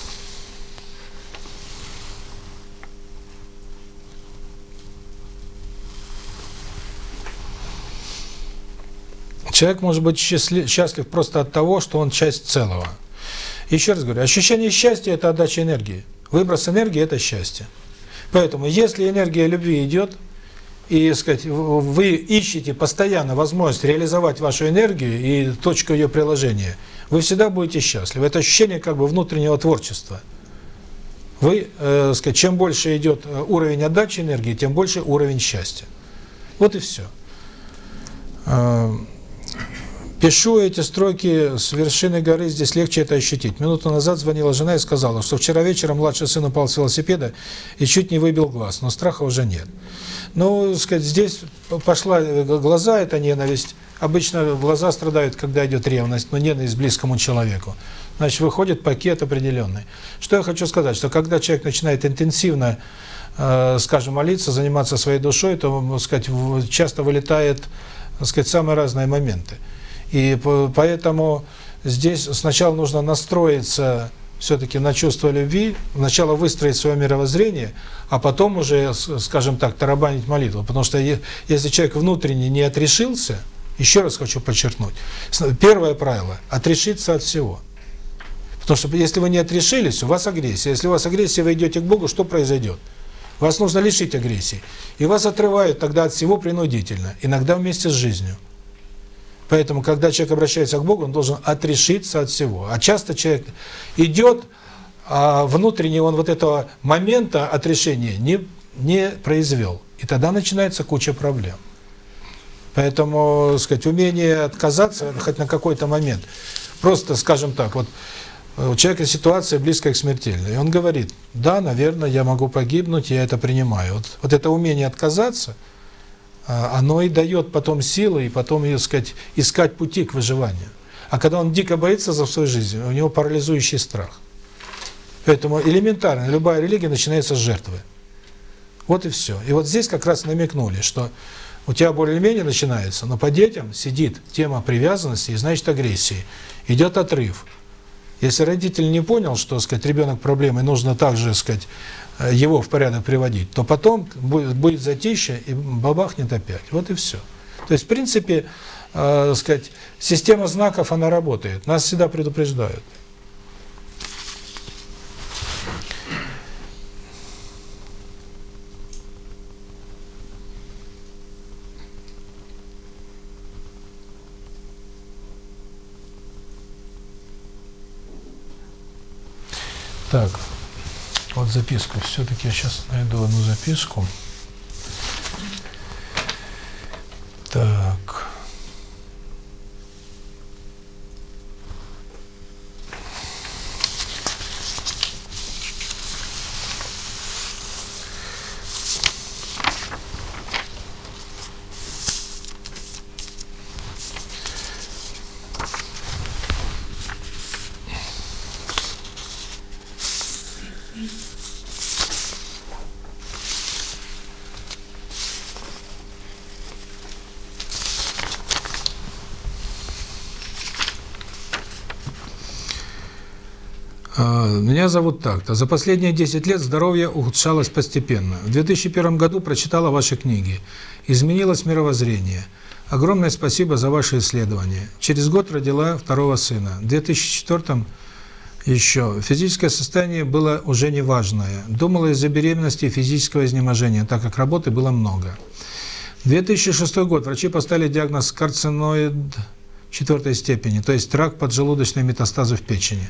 Человек может быть счастлив, счастлив просто от того, что он часть целого. Еще раз говорю, ощущение счастья – это отдача энергии. Выброс энергии – это счастье. Поэтому, если энергия любви идет, и, сказать, вы ищете постоянно возможность реализовать вашу энергию и точку ее приложения, вы всегда будете счастливы. Это ощущение как бы внутреннего творчества. Вы, э, сказать, чем больше идет уровень отдачи энергии, тем больше уровень счастья. Вот и все. Пишу эти строки с вершины горы, здесь легче это ощутить. Минуту назад звонила жена и сказала, что вчера вечером младший сын упал с велосипеда и чуть не выбил глаз, но страха уже нет. Ну, сказать, здесь пошла глаза, это ненависть. Обычно глаза страдают, когда идет ревность, но ненависть близкому человеку. Значит, выходит пакет определенный. Что я хочу сказать, что когда человек начинает интенсивно, э, скажем, молиться, заниматься своей душой, то, сказать, часто вылетает, сказать, самые разные моменты. И поэтому здесь сначала нужно настроиться все-таки на чувство любви, сначала выстроить свое мировоззрение, а потом уже, скажем так, тарабанить молитву. Потому что если человек внутренне не отрешился, еще раз хочу подчеркнуть, первое правило – отрешиться от всего. Потому что если вы не отрешились, у вас агрессия. Если у вас агрессия, вы идете к Богу, что произойдет? Вас нужно лишить агрессии. И вас отрывают тогда от всего принудительно, иногда вместе с жизнью. Поэтому, когда человек обращается к Богу, он должен отрешиться от всего. А часто человек идет, а внутренне он вот этого момента отрешения не, не произвел. И тогда начинается куча проблем. Поэтому, сказать, умение отказаться хоть на какой-то момент. Просто, скажем так, вот у человека ситуация близкая к смертельной. И он говорит, да, наверное, я могу погибнуть, я это принимаю. Вот, вот это умение отказаться – оно и дает потом силы, и потом, так сказать, искать пути к выживанию. А когда он дико боится за свою жизнь, у него парализующий страх. Поэтому элементарно, любая религия начинается с жертвы. Вот и все. И вот здесь как раз намекнули, что у тебя более-менее начинается, но по детям сидит тема привязанности и, значит, агрессии. Идет отрыв. Если родитель не понял, что, сказать, ребенок проблемы, нужно также, сказать, его в порядок приводить, то потом будет, затища и бабахнет опять. Вот и все. То есть, в принципе, э, сказать, система знаков, она работает. Нас всегда предупреждают. Так, вот записку. Все-таки я сейчас найду одну записку. Так. Меня зовут так-то. За последние 10 лет здоровье ухудшалось постепенно. В 2001 году прочитала ваши книги. Изменилось мировоззрение. Огромное спасибо за ваши исследования. Через год родила второго сына. В 2004 еще физическое состояние было уже неважное. Думала из-за беременности и физического изнеможения, так как работы было много. 2006 год врачи поставили диагноз карциноид четвертой степени, то есть рак поджелудочной метастазы в печени.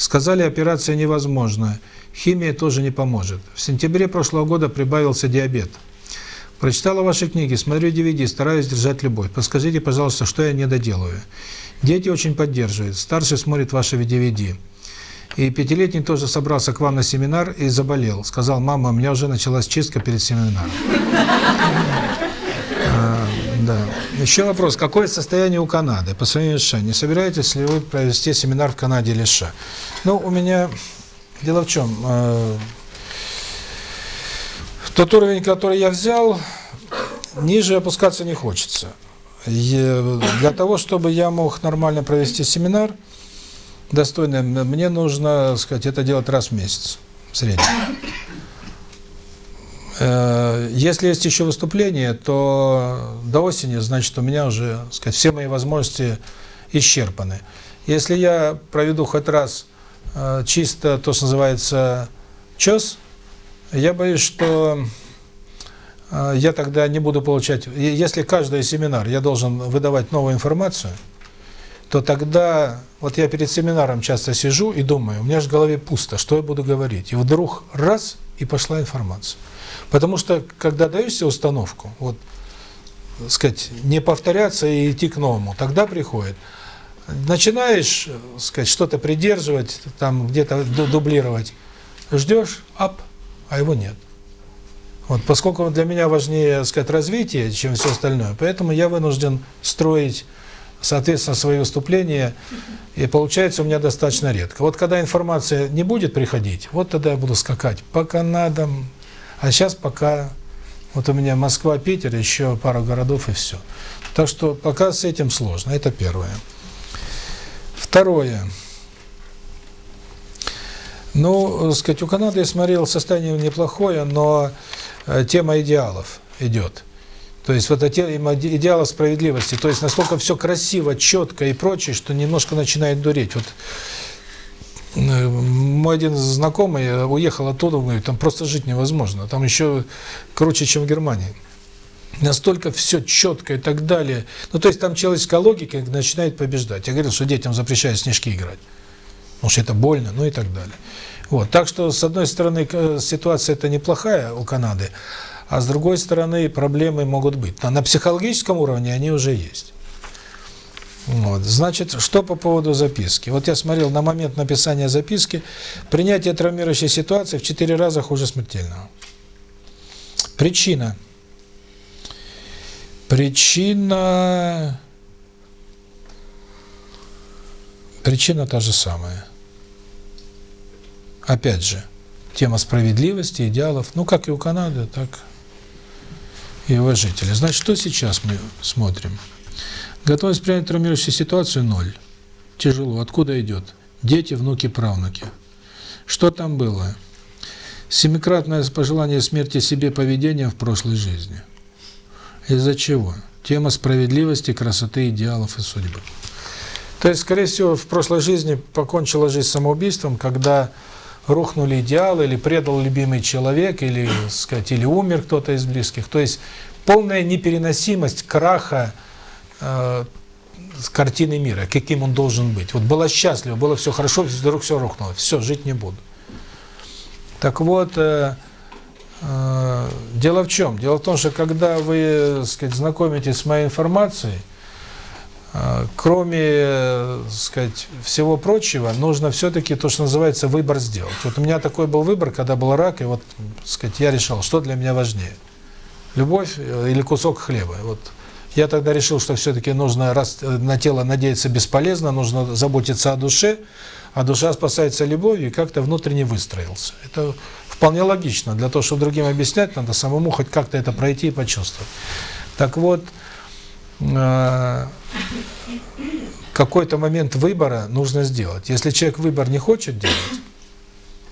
Сказали, операция невозможна, химия тоже не поможет. В сентябре прошлого года прибавился диабет. Прочитала ваши книги, смотрю DVD, стараюсь держать любовь. Подскажите, пожалуйста, что я не доделаю. Дети очень поддерживают, старший смотрит ваши DVD. И пятилетний тоже собрался к вам на семинар и заболел. Сказал, мама, у меня уже началась чистка перед семинаром. А, Да. Еще вопрос. Какое состояние у Канады по сравнению с США? Не собираетесь ли вы провести семинар в Канаде или США? Ну, у меня... Дело в чем? э, Тот уровень, который я взял, ниже опускаться не хочется. И Для того, чтобы я мог нормально провести семинар, достойно, мне нужно, сказать, это делать раз в месяц в среднем. Э, Если есть еще выступление, то до осени, значит, у меня уже, сказать, все мои возможности исчерпаны. Если я проведу хоть раз чисто то, что называется ЧОС, я боюсь, что э, я тогда не буду получать... Если каждый семинар я должен выдавать новую информацию, то тогда, вот я перед семинаром часто сижу и думаю, у меня же в голове пусто, что я буду говорить. И вдруг раз, и пошла информация. Потому что, когда даешь установку, вот, так сказать, не повторяться и идти к новому, тогда приходит. Начинаешь, э, сказать, что-то придерживать, там где-то ду- дублировать, ждешь, ап, а его нет. Вот, поскольку для меня важнее, сказать, развитие, чем все остальное, поэтому я вынужден строить, соответственно, свои выступления, и получается у меня достаточно редко. Вот когда информация не будет приходить, вот тогда я буду скакать по Канадам, а сейчас пока, вот у меня Москва, Питер, еще пару городов и все. Так что пока с этим сложно, это первое. Второе. Ну, так сказать, у Канады, я смотрел, состояние неплохое, но э, тема идеалов идет. То есть вот тема иде- идеала справедливости. То есть настолько все красиво, четко и прочее, что немножко начинает дуреть. Вот э, мой один знакомый э, уехал оттуда, говорит, там просто жить невозможно. Там еще круче, чем в Германии. Настолько все четко и так далее. Ну, то есть там человеческая логика начинает побеждать. Я говорил, что детям запрещают снежки играть. Потому что это больно, ну и так далее. Вот. Так что, с одной стороны, к- ситуация это неплохая у Канады, а с другой стороны, проблемы могут быть. Но на психологическом уровне они уже есть. Вот. Значит, что по поводу записки? Вот я смотрел на момент написания записки, принятие травмирующей ситуации в 4 раза хуже смертельного. Причина. Причина... Причина та же самая. Опять же, тема справедливости, идеалов, ну, как и у Канады, так и уважители. Значит, что сейчас мы смотрим? Готовность принять травмирующую ситуацию – ноль. Тяжело. Откуда идет? Дети, внуки, правнуки. Что там было? Семикратное пожелание смерти себе поведением в прошлой жизни. Из-за чего? Тема справедливости, красоты, идеалов и судьбы. То есть, скорее всего, в прошлой жизни покончила жизнь самоубийством, когда рухнули идеалы, или предал любимый человек, или, сказать, или умер кто-то из близких. То есть полная непереносимость краха э, картины мира, каким он должен быть. Вот было счастливо, было все хорошо, вдруг все рухнуло. Все, жить не буду. Так вот, э, дело в чем? Дело в том, что когда вы, сказать, знакомитесь с моей информацией, э, кроме, э, сказать, всего прочего, нужно все-таки то, что называется, выбор сделать. Вот у меня такой был выбор, когда был рак, и вот, сказать, я решал, что для меня важнее. Любовь э, или кусок хлеба. Вот я тогда решил, что все-таки нужно, раз э, на тело надеяться бесполезно, нужно заботиться о душе, а душа спасается любовью, и как-то внутренне выстроился. Это вполне логично. Для того, чтобы другим объяснять, надо самому хоть как-то это пройти и почувствовать. Так вот, э, какой-то момент выбора нужно сделать. Если человек выбор не хочет делать,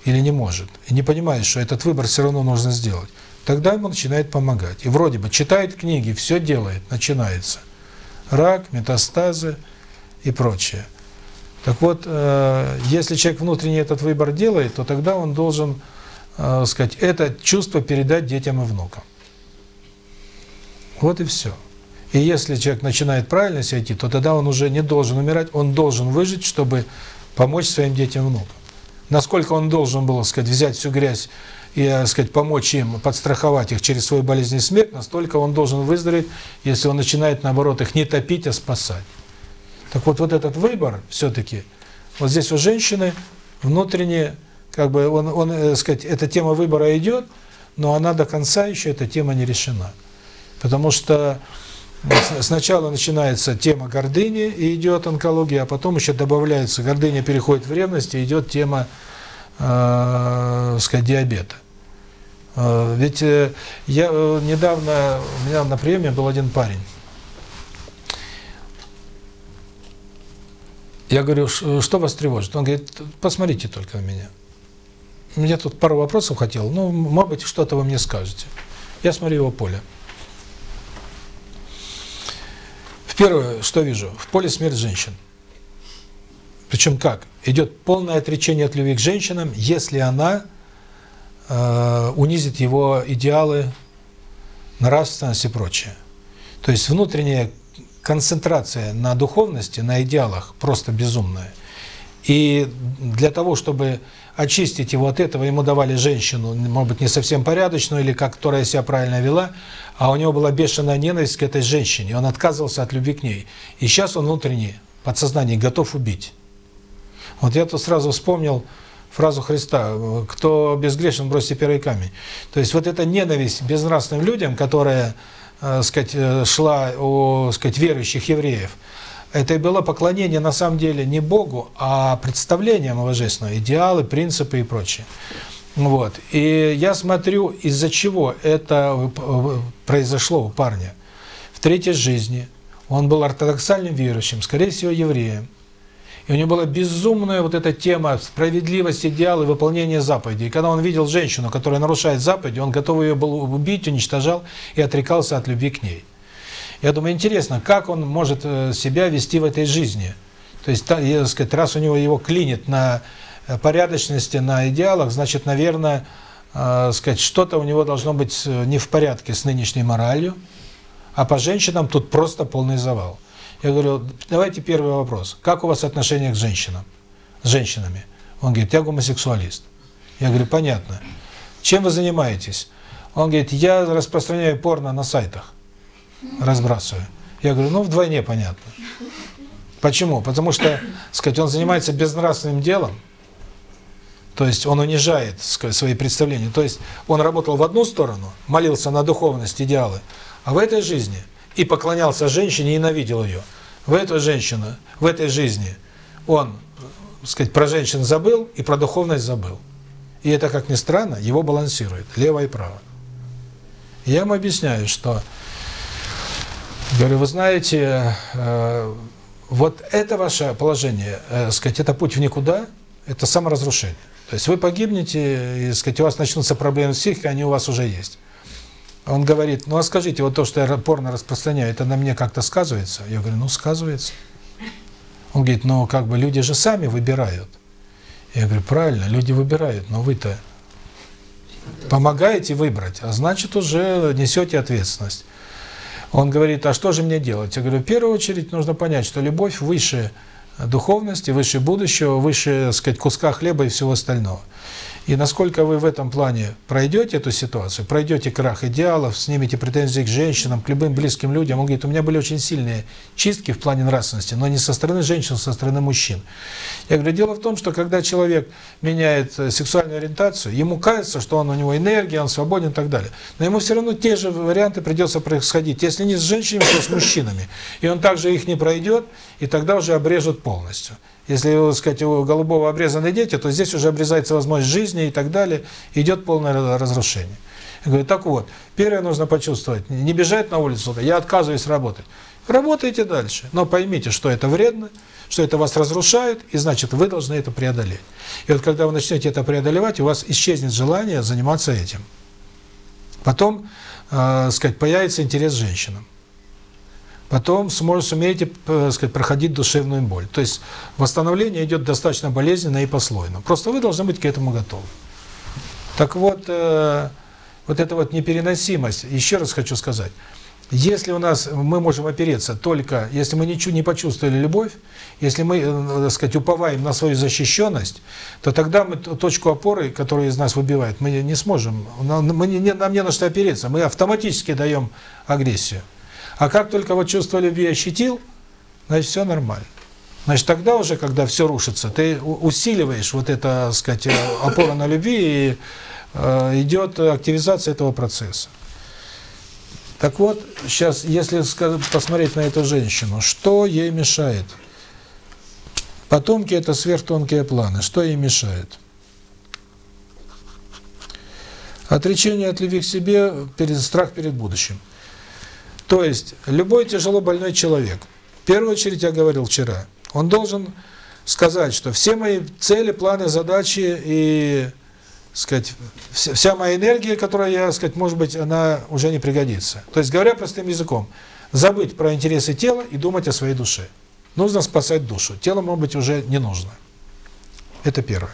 или не может, и не понимает, что этот выбор все равно нужно сделать, тогда ему начинает помогать. И вроде бы читает книги, все делает, начинается. Рак, метастазы и прочее. Так вот, э, если человек внутренний этот выбор делает, то тогда он должен, э, сказать, это чувство передать детям и внукам. Вот и все. И если человек начинает правильно себя идти, то тогда он уже не должен умирать, он должен выжить, чтобы помочь своим детям и внукам. Насколько он должен был, сказать, взять всю грязь и, так сказать, помочь им, подстраховать их через свою болезнь и смерть, настолько он должен выздороветь, если он начинает, наоборот, их не топить, а спасать. Так вот, вот этот выбор все-таки, вот здесь у женщины внутренне, как бы, он, он, так сказать, эта тема выбора идет, но она до конца еще, эта тема не решена. Потому что сначала начинается тема гордыни, и идет онкология, а потом еще добавляется, гордыня переходит в ревность, и идет тема, э, сказать, диабета. Э, ведь э, я э, недавно, у меня на приеме был один парень. Я говорю, что вас тревожит? Он говорит, посмотрите только на меня. Я тут пару вопросов хотел, ну, может быть, что-то вы мне скажете. Я смотрю его поле. Первое, что вижу, в поле смерть женщин. Причем как? Идет полное отречение от любви к женщинам, если она э, унизит его идеалы, нравственность и прочее. То есть внутренняя концентрация на духовности, на идеалах просто безумная. И для того, чтобы очистить его от этого, ему давали женщину, может быть, не совсем порядочную, или как, которая себя правильно вела, а у него была бешеная ненависть к этой женщине, он отказывался от любви к ней. И сейчас он внутренне, подсознание, готов убить. Вот я тут сразу вспомнил фразу Христа «Кто безгрешен, бросьте первый камень». То есть вот эта ненависть безнравственным людям, которая, э, сказать, э, шла у, сказать, верующих евреев, это и было поклонение на самом деле не Богу, а представлениям божественного, идеалы, принципы и прочее. Вот. И я смотрю, из-за чего это произошло у парня. В третьей жизни он был ортодоксальным верующим, скорее всего, евреем. И у него была безумная вот эта тема справедливости, идеалы, выполнения заповедей. И когда он видел женщину, которая нарушает заповеди, он готов ее был убить, уничтожал и отрекался от любви к ней. Я думаю, интересно, как он может э, себя вести в этой жизни? То есть, так сказать, раз у него его клинит на э, порядочности, на идеалах, значит, наверное, э, сказать, что-то у него должно быть э, не в порядке с нынешней моралью, а по женщинам тут просто полный завал. Я говорю, давайте первый вопрос. Как у вас отношение к женщинам? С женщинами? Он говорит, я гомосексуалист. Я говорю, понятно. Чем вы занимаетесь? Он говорит, я распространяю порно на сайтах разбрасываю. Я говорю, ну вдвойне понятно. Почему? Потому что, сказать, он занимается безнравственным делом, то есть он унижает сказать, свои представления. То есть он работал в одну сторону, молился на духовность, идеалы, а в этой жизни и поклонялся женщине, и ненавидел ее. В эту женщину, в этой жизни он, сказать, про женщин забыл и про духовность забыл. И это, как ни странно, его балансирует, лево и право. Я ему объясняю, что Говорю, вы знаете, э, вот это ваше положение, э, сказать, это путь в никуда, это саморазрушение. То есть вы погибнете, и, сказать, у вас начнутся проблемы с психикой, они у вас уже есть. Он говорит, ну а скажите, вот то, что я порно распространяю, это на мне как-то сказывается? Я говорю, ну сказывается. Он говорит, ну как бы люди же сами выбирают. Я говорю, правильно, люди выбирают, но вы-то помогаете выбрать, а значит уже несете ответственность. Он говорит, а что же мне делать? Я говорю, в первую очередь нужно понять, что любовь выше духовности, выше будущего, выше, так сказать, куска хлеба и всего остального. И насколько вы в этом плане пройдете эту ситуацию, пройдете крах идеалов, снимете претензии к женщинам, к любым близким людям, он говорит, у меня были очень сильные чистки в плане нравственности, но не со стороны женщин, а со стороны мужчин. Я говорю, дело в том, что когда человек меняет э, сексуальную ориентацию, ему кажется, что он у него энергия, он свободен и так далее. Но ему все равно те же варианты придется происходить, если не с женщинами, то с мужчинами. И он также их не пройдет, и тогда уже обрежут полностью. Если, так сказать, у голубого обрезаны дети, то здесь уже обрезается возможность жизни и так далее, идет полное разрушение. Я говорю, так вот, первое нужно почувствовать, не бежать на улицу, я отказываюсь работать. Работайте дальше, но поймите, что это вредно, что это вас разрушает, и значит, вы должны это преодолеть. И вот когда вы начнете это преодолевать, у вас исчезнет желание заниматься этим. Потом, э, сказать, появится интерес к женщинам. Потом сможете, сумеете, э, сказать, проходить душевную боль. То есть восстановление идет достаточно болезненно и послойно. Просто вы должны быть к этому готовы. Так вот, э, вот эта вот непереносимость, еще раз хочу сказать, если у нас мы можем опереться только, если мы ничего не почувствовали любовь, если мы, э, так сказать, уповаем на свою защищенность, то тогда мы точку опоры, которая из нас выбивает, мы не сможем, нам, мы не, нам не на что опереться, мы автоматически даем агрессию. А как только вот чувство любви ощутил, значит, все нормально. Значит, тогда уже, когда все рушится, ты усиливаешь вот это, так сказать, э, опору на любви, и э, идет активизация этого процесса. Так вот, сейчас, если посмотреть на эту женщину, что ей мешает? Потомки – это сверхтонкие планы. Что ей мешает? Отречение от любви к себе, перед, страх перед будущим. То есть, любой тяжело больной человек, в первую очередь, я говорил вчера, он должен сказать, что все мои цели, планы, задачи и, сказать, вся, моя энергия, которая я, сказать, может быть, она уже не пригодится. То есть, говоря простым языком, забыть про интересы тела и думать о своей душе. Нужно спасать душу. Тело, может быть, уже не нужно. Это первое.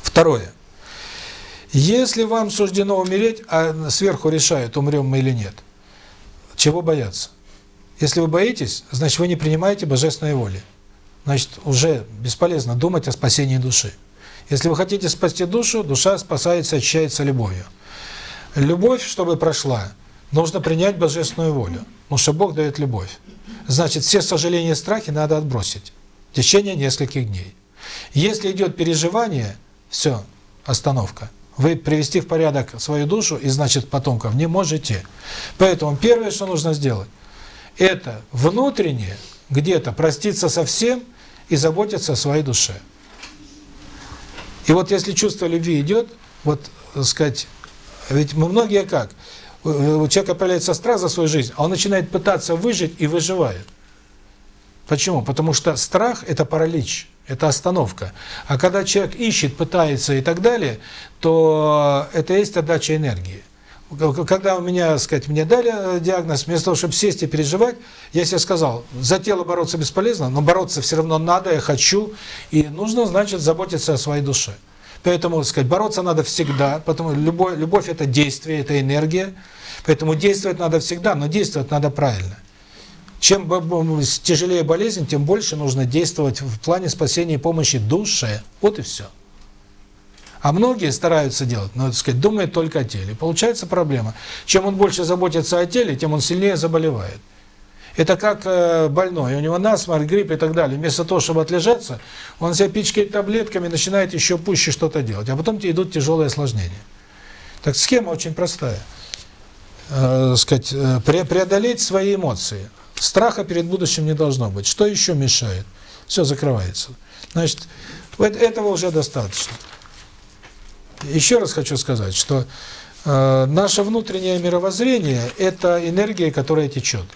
Второе. Если вам суждено умереть, а сверху решают, умрем мы или нет, чего бояться? Если вы боитесь, значит, вы не принимаете божественной воли. Значит, уже бесполезно думать о спасении души. Если вы хотите спасти душу, душа спасается, очищается любовью. Любовь, чтобы прошла, нужно принять божественную волю, потому что Бог дает любовь. Значит, все сожаления и страхи надо отбросить в течение нескольких дней. Если идет переживание, все, остановка. Вы привести в порядок свою душу и, значит, потомков не можете. Поэтому первое, что нужно сделать, это внутренне где-то проститься со всем и заботиться о своей душе. И вот если чувство любви идет, вот, так сказать, ведь мы многие как? У человека появляется страх за свою жизнь, а он начинает пытаться выжить и выживает. Почему? Потому что страх – это паралич, это остановка. А когда человек ищет, пытается и так далее, то это есть отдача энергии. Когда у меня, сказать, мне дали диагноз, вместо того, чтобы сесть и переживать, я себе сказал, за тело бороться бесполезно, но бороться все равно надо, я хочу, и нужно, значит, заботиться о своей душе. Поэтому, сказать, бороться надо всегда, потому любовь, любовь – это действие, это энергия, поэтому действовать надо всегда, но действовать надо правильно. Чем тяжелее болезнь, тем больше нужно действовать в плане спасения и помощи душе. Вот и все. А многие стараются делать, но, так сказать, думают только о теле. Получается проблема. Чем он больше заботится о теле, тем он сильнее заболевает. Это как э, больной, у него насморк, грипп и так далее. Вместо того, чтобы отлежаться, он себя пичкает таблетками, начинает еще пуще что-то делать. А потом идут тяжелые осложнения. Так схема очень простая. Э, сказать, э, пре преодолеть свои эмоции. Страха перед будущим не должно быть. Что еще мешает? Все закрывается. Значит, этого уже достаточно. Еще раз хочу сказать, что э, наше внутреннее мировоззрение – это энергия, которая течет.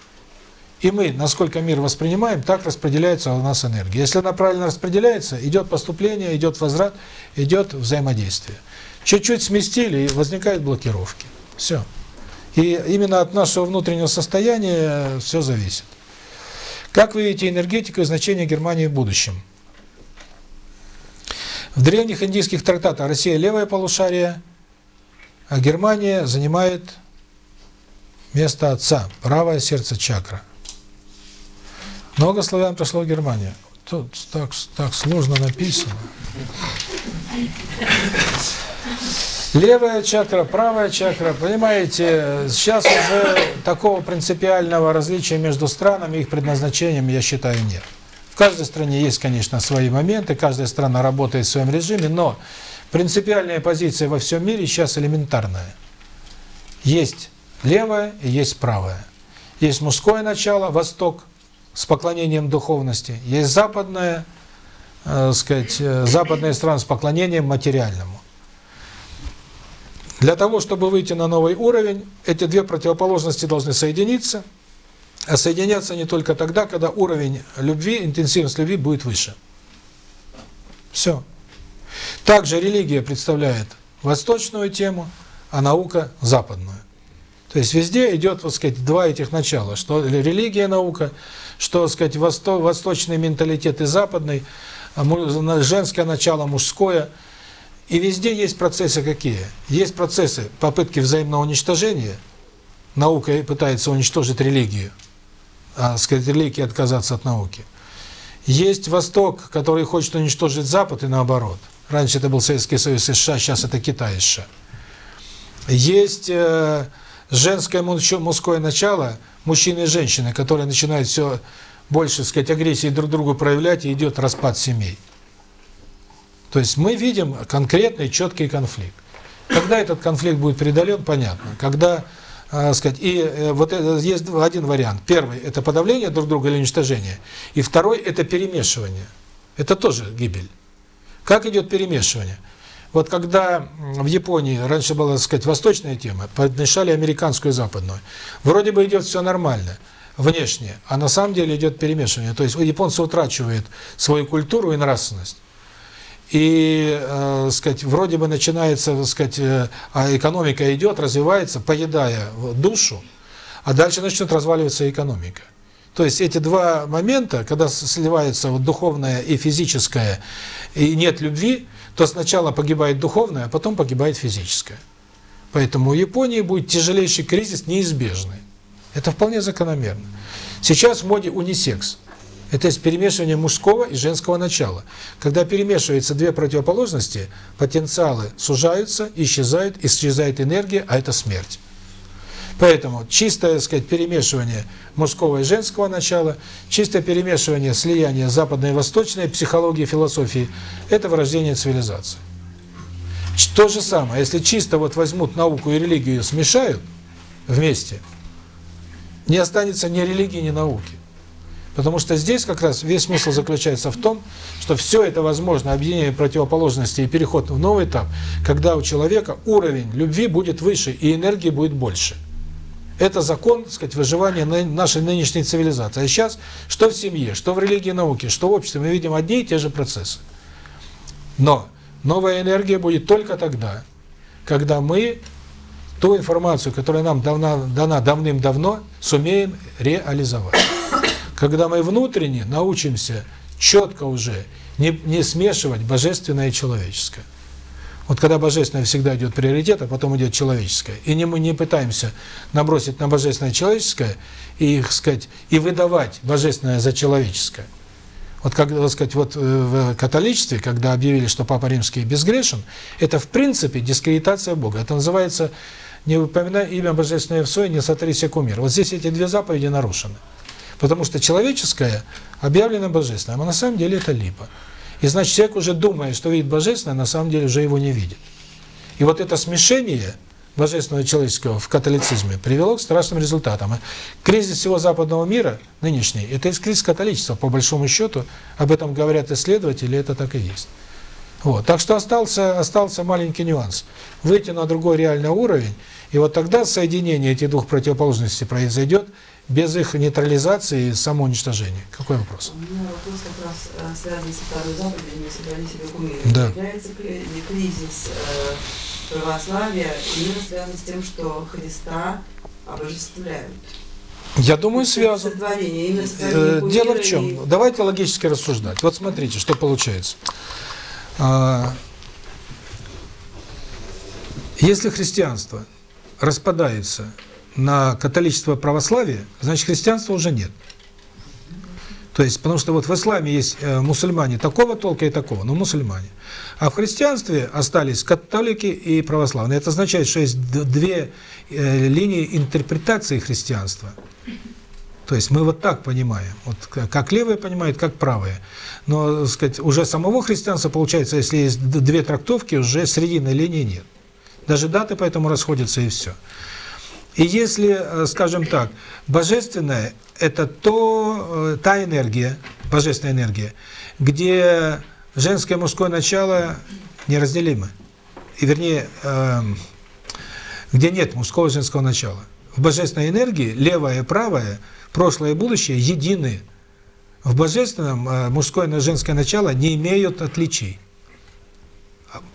И мы, насколько мир воспринимаем, так распределяется у нас энергия. Если она правильно распределяется, идет поступление, идет возврат, идет взаимодействие. Чуть-чуть сместили, и возникают блокировки. Все. И именно от нашего внутреннего состояния все зависит. Как вы видите энергетику и значение Германии в будущем? В древних индийских трактатах Россия левое полушарие, а Германия занимает место отца, правое сердце чакра. Много славян пришло в Германию. Тут так, так сложно написано. Левая чакра, правая чакра, понимаете, сейчас уже такого принципиального различия между странами и их предназначением, я считаю, нет. В каждой стране есть, конечно, свои моменты, каждая страна работает в своем режиме, но принципиальная позиция во всем мире сейчас элементарная. Есть левое и есть правое. Есть мужское начало, восток, с поклонением духовности, есть западное, э, сказать, западные страны с поклонением материальному. Для того, чтобы выйти на новый уровень, эти две противоположности должны соединиться, а соединяться не только тогда, когда уровень любви, интенсивность любви будет выше. Все. Также религия представляет восточную тему, а наука – западную. То есть везде идет, так сказать, два этих начала, что религия, наука, что, так сказать, восто, восточный менталитет и западный, а женское начало, мужское. И везде есть процессы какие? Есть процессы попытки взаимного уничтожения. Наука пытается уничтожить религию, а, сказать, религия отказаться от науки. Есть Восток, который хочет уничтожить Запад и наоборот. Раньше это был Советский Союз и США, сейчас это Китай и США. Есть э, женское мужское начало, мужчины и женщины, которые начинают все больше, сказать, агрессии друг другу проявлять, и идет распад семей. То есть мы видим конкретный, четкий конфликт. Когда этот конфликт будет преодолен, понятно. Когда, э, сказать, и э, вот это, есть один вариант. Первый – это подавление друг друга или уничтожение. И второй – это перемешивание. Это тоже гибель. Как идет перемешивание? Вот когда в Японии раньше была, так сказать, восточная тема, подмешали американскую западную. Вроде бы идет все нормально, внешне, а на самом деле идет перемешивание. То есть у японцев утрачивает свою культуру и нравственность. И, э, сказать, вроде бы начинается, так сказать, э, а экономика идет, развивается, поедая душу, а дальше начнет разваливаться экономика. То есть эти два момента, когда сливается вот духовное и физическое, и нет любви, то сначала погибает духовное, а потом погибает физическое. Поэтому у Японии будет тяжелейший кризис неизбежный. Это вполне закономерно. Сейчас в моде унисекс. Это есть перемешивание мужского и женского начала. Когда перемешиваются две противоположности, потенциалы сужаются, исчезают, исчезает энергия, а это смерть. Поэтому чистое, сказать, перемешивание мужского и женского начала, чистое перемешивание, слияние западной и восточной психологии философии – это вырождение цивилизации. То же самое, если чисто вот возьмут науку и религию смешают вместе, не останется ни религии, ни науки. Потому что здесь как раз весь смысл заключается в том, что все это возможно, объединение противоположностей и переход в новый этап, когда у человека уровень любви будет выше и энергии будет больше. Это закон, так сказать, выживания на- нашей нынешней цивилизации. А сейчас, что в семье, что в религии и науке, что в обществе, мы видим одни и те же процессы. Но новая энергия будет только тогда, когда мы ту информацию, которая нам давна, дана давным-давно, сумеем реализовать. Когда мы внутренне научимся четко уже не, не смешивать божественное и человеческое. Вот когда божественное всегда идет приоритет, а потом идет человеческое. И не мы не пытаемся набросить на божественное человеческое и, их сказать, и выдавать божественное за человеческое. Вот как, так сказать, вот э, в католичестве, когда объявили, что Папа Римский безгрешен, это в принципе дискредитация Бога. Это называется «не упоминай имя Божественное в Сое, не сотри себе кумир». Вот здесь эти две заповеди нарушены. Потому что человеческое объявлено божественным, а на самом деле это липа. И значит, человек уже думает, что видит божественное, а на самом деле уже его не видит. И вот это смешение божественного и человеческого в католицизме привело к страшным результатам. Кризис всего западного мира нынешний – это есть кризис католичества, по большому счету. Об этом говорят исследователи, это так и есть. Вот. Так что остался, остался маленький нюанс. Выйти на другой реальный уровень, и вот тогда соединение этих двух противоположностей произойдет без их нейтрализации и самоуничтожения. Какой вопрос? У меня вопрос как раз э, связан со второй заповедью «Не собрали себе кумира». Да. Является ли кризис э, православия именно связан с тем, что Христа обожествляют? Я думаю, связан. Э, Дело в чем? и- Давайте логически рассуждать. Вот смотрите, что получается. А, Если христианство распадается на католичество и православие, значит христианства уже нет. То есть, потому что вот в исламе есть э, мусульмане такого толка и такого, но мусульмане. А в христианстве остались католики и православные. Это означает, что есть две э, линии интерпретации христианства. То есть мы вот так понимаем, вот как левые понимают, как правые. Но, так сказать, уже самого христианства, получается, если есть две трактовки, уже срединной линии нет. Даже даты поэтому расходятся и все. И если, э, скажем так, божественное – это то, э, та энергия, божественная энергия, где женское и мужское начало неразделимы. И вернее, эм, где нет мужского и женского начала. В божественной энергии левое и правое, прошлое и будущее едины. В божественном э, мужское и женское начало не имеют отличий.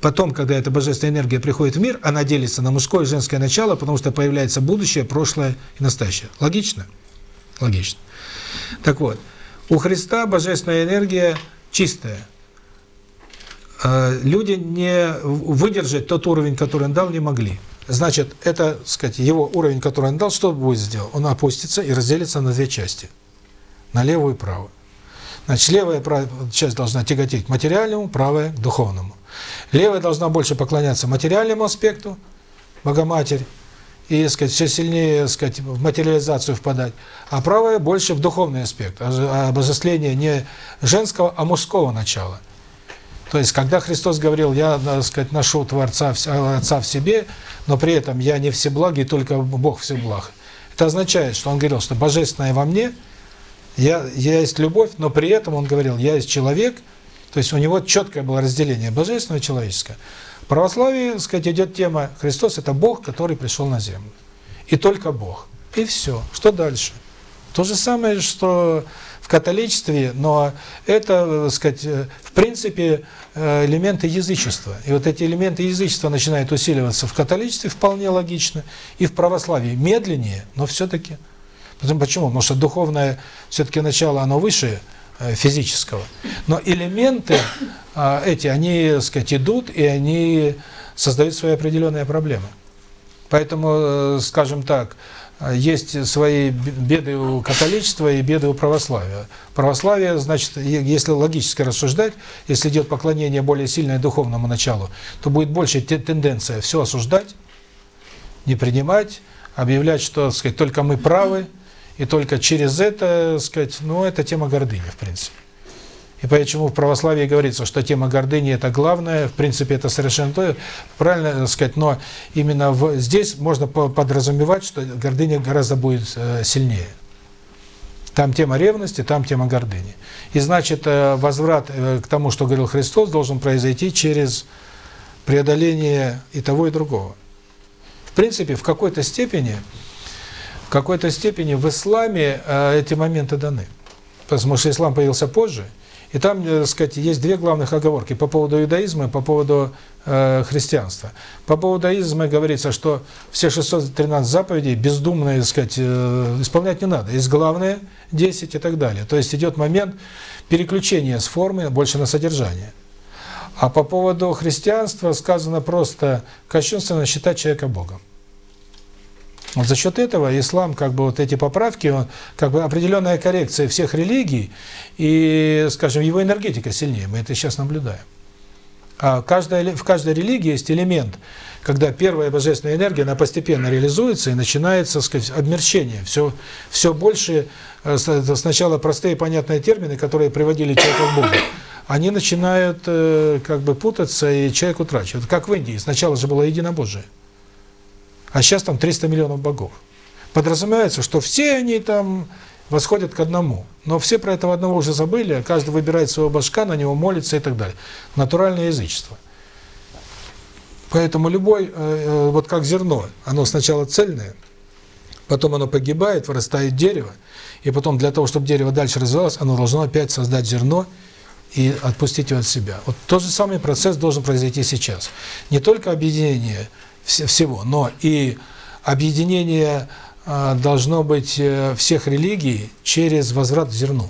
Потом, когда эта божественная энергия приходит в мир, она делится на мужское и женское начало, потому что появляется будущее, прошлое и настоящее. Логично? Логично. Так вот, у Христа божественная энергия чистая. Э, Люди не выдержать тот уровень, который он дал, не могли. Значит, это, сказать, его уровень, который он дал, что будет сделал? Он опустится и разделится на две части. На левую и правую. Значит, левая часть должна тяготеть к материальному, правая – к духовному. Левая должна больше поклоняться материальному аспекту, Богоматерь, и, сказать, все сильнее, сказать, в материализацию впадать, а правая больше в духовный аспект, а обожествление не женского, а мужского начала. То есть, когда Христос говорил, я, так сказать, ношу Творца, Отца в себе, но при этом я не всеблагий, только Бог всеблаг. Это означает, что Он говорил, что Божественное во мне, я, я есть любовь, но при этом Он говорил, я есть человек, то есть у него четкое было разделение божественного и человеческого. В православии, так сказать, идет тема Христос – это Бог, который пришел на землю. И только Бог. И все. Что дальше? То же самое, что в католичестве, но это, так сказать, в принципе, элементы язычества. И вот эти элементы язычества начинают усиливаться в католичестве, вполне логично, и в православии медленнее, но все-таки. Почему? Потому что духовное все-таки начало, оно выше физического. Но элементы эти, они, так сказать, идут, и они создают свои определенные проблемы. Поэтому, скажем так, есть свои беды у католичества и беды у православия. Православие, значит, если логически рассуждать, если идет поклонение более сильное духовному началу, то будет больше тенденция все осуждать, не принимать, объявлять, что, так сказать, только мы правы, и только через это, сказать, ну, это тема гордыни, в принципе. И почему в православии говорится, что тема гордыни – это главное, в принципе, это совершенно то, правильно сказать, но именно в, здесь можно подразумевать, что гордыня гораздо будет э, сильнее. Там тема ревности, там тема гордыни. И значит, э, возврат э, к тому, что говорил Христос, должен произойти через преодоление и того, и другого. В принципе, в какой-то степени какой-то степени в исламе э, эти моменты даны. Потому что ислам появился позже, и там, так сказать, есть две главных оговорки по поводу иудаизма и по поводу э, христианства. По поводу иудаизма говорится, что все 613 заповедей бездумно, так сказать, э, исполнять не надо. Есть главные 10 и так далее. То есть идет момент переключения с формы больше на содержание. А по поводу христианства сказано просто кощунственно считать человека Богом. За счет этого ислам, как бы вот эти поправки, он как бы определенная коррекция всех религий, и, скажем, его энергетика сильнее, мы это сейчас наблюдаем. А каждая, в каждой религии есть элемент, когда первая божественная энергия, она постепенно реализуется и начинается, сказать, обмерщение. Все, все больше, э, сначала простые понятные термины, которые приводили человека к Богу, они начинают э, как бы путаться, и человек утрачивает. Как в Индии, сначала же было единобожие. А сейчас там 300 миллионов богов. Подразумевается, что все они там восходят к одному. Но все про этого одного уже забыли, а каждый выбирает своего башка, на него молится и так далее. Натуральное язычество. Поэтому любой, э, вот как зерно, оно сначала цельное, потом оно погибает, вырастает дерево, и потом для того, чтобы дерево дальше развивалось, оно должно опять создать зерно и отпустить его от себя. Вот тот же самый процесс должен произойти сейчас. Не только объединение всего, но и объединение должно быть э, всех религий через возврат к зерну.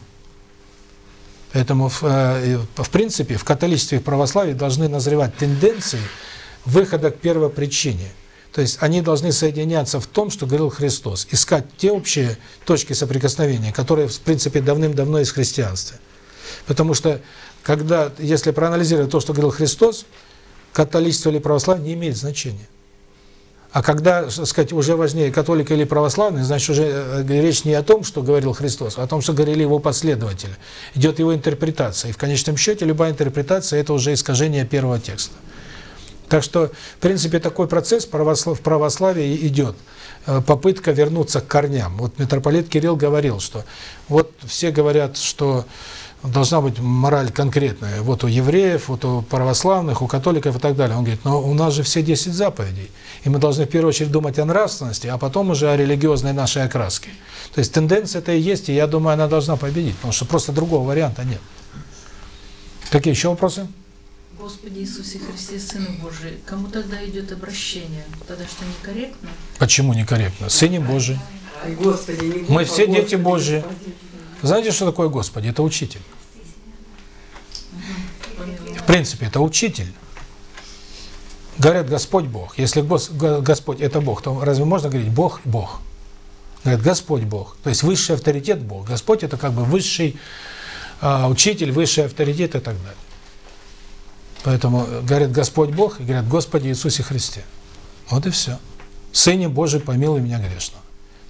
Поэтому, в, э, в принципе, в католичестве и в православии должны назревать тенденции выхода к первопричине. То есть они должны соединяться в том, что говорил Христос, искать те общие точки соприкосновения, которые, в принципе, давным-давно есть в христианстве. Потому что, когда, если проанализировать то, что говорил Христос, католичество или православие не имеет значения. А когда, сказать, уже важнее католик или православный, значит, уже э, речь не о том, что говорил Христос, а о том, что говорили его последователи. Идет его интерпретация. И в конечном счете любая интерпретация – это уже искажение первого текста. Так что, в принципе, такой процесс в православии идет. Э, попытка вернуться к корням. Вот митрополит Кирилл говорил, что вот все говорят, что должна быть мораль конкретная. Вот у евреев, вот у православных, у католиков и так далее. Он говорит, но у нас же все 10 заповедей. И мы должны в первую очередь думать о нравственности, а потом уже о религиозной нашей окраске. То есть тенденция это и есть, и я думаю, она должна победить, потому что просто другого варианта нет. Какие еще вопросы? Господи Иисусе Христе, Сын Божий, кому тогда идет обращение? Тогда что, некорректно? Почему некорректно? Сыне Божий. Господи, не Мы все дети Господи, Божьи. Господи. Знаете, что такое Господи? Это учитель. В принципе, это учитель. Говорят, Господь Бог. Если Гос- Го- Господь – это Бог, то разве можно говорить Бог – Бог? Говорят, Господь Бог. То есть высший авторитет – Бог. Господь – это как бы высший а, учитель, высший авторитет и так далее. Поэтому э, говорят Господь Бог и говорят Господи Иисусе Христе. Вот и все. Сыне Божий, помилуй меня грешного.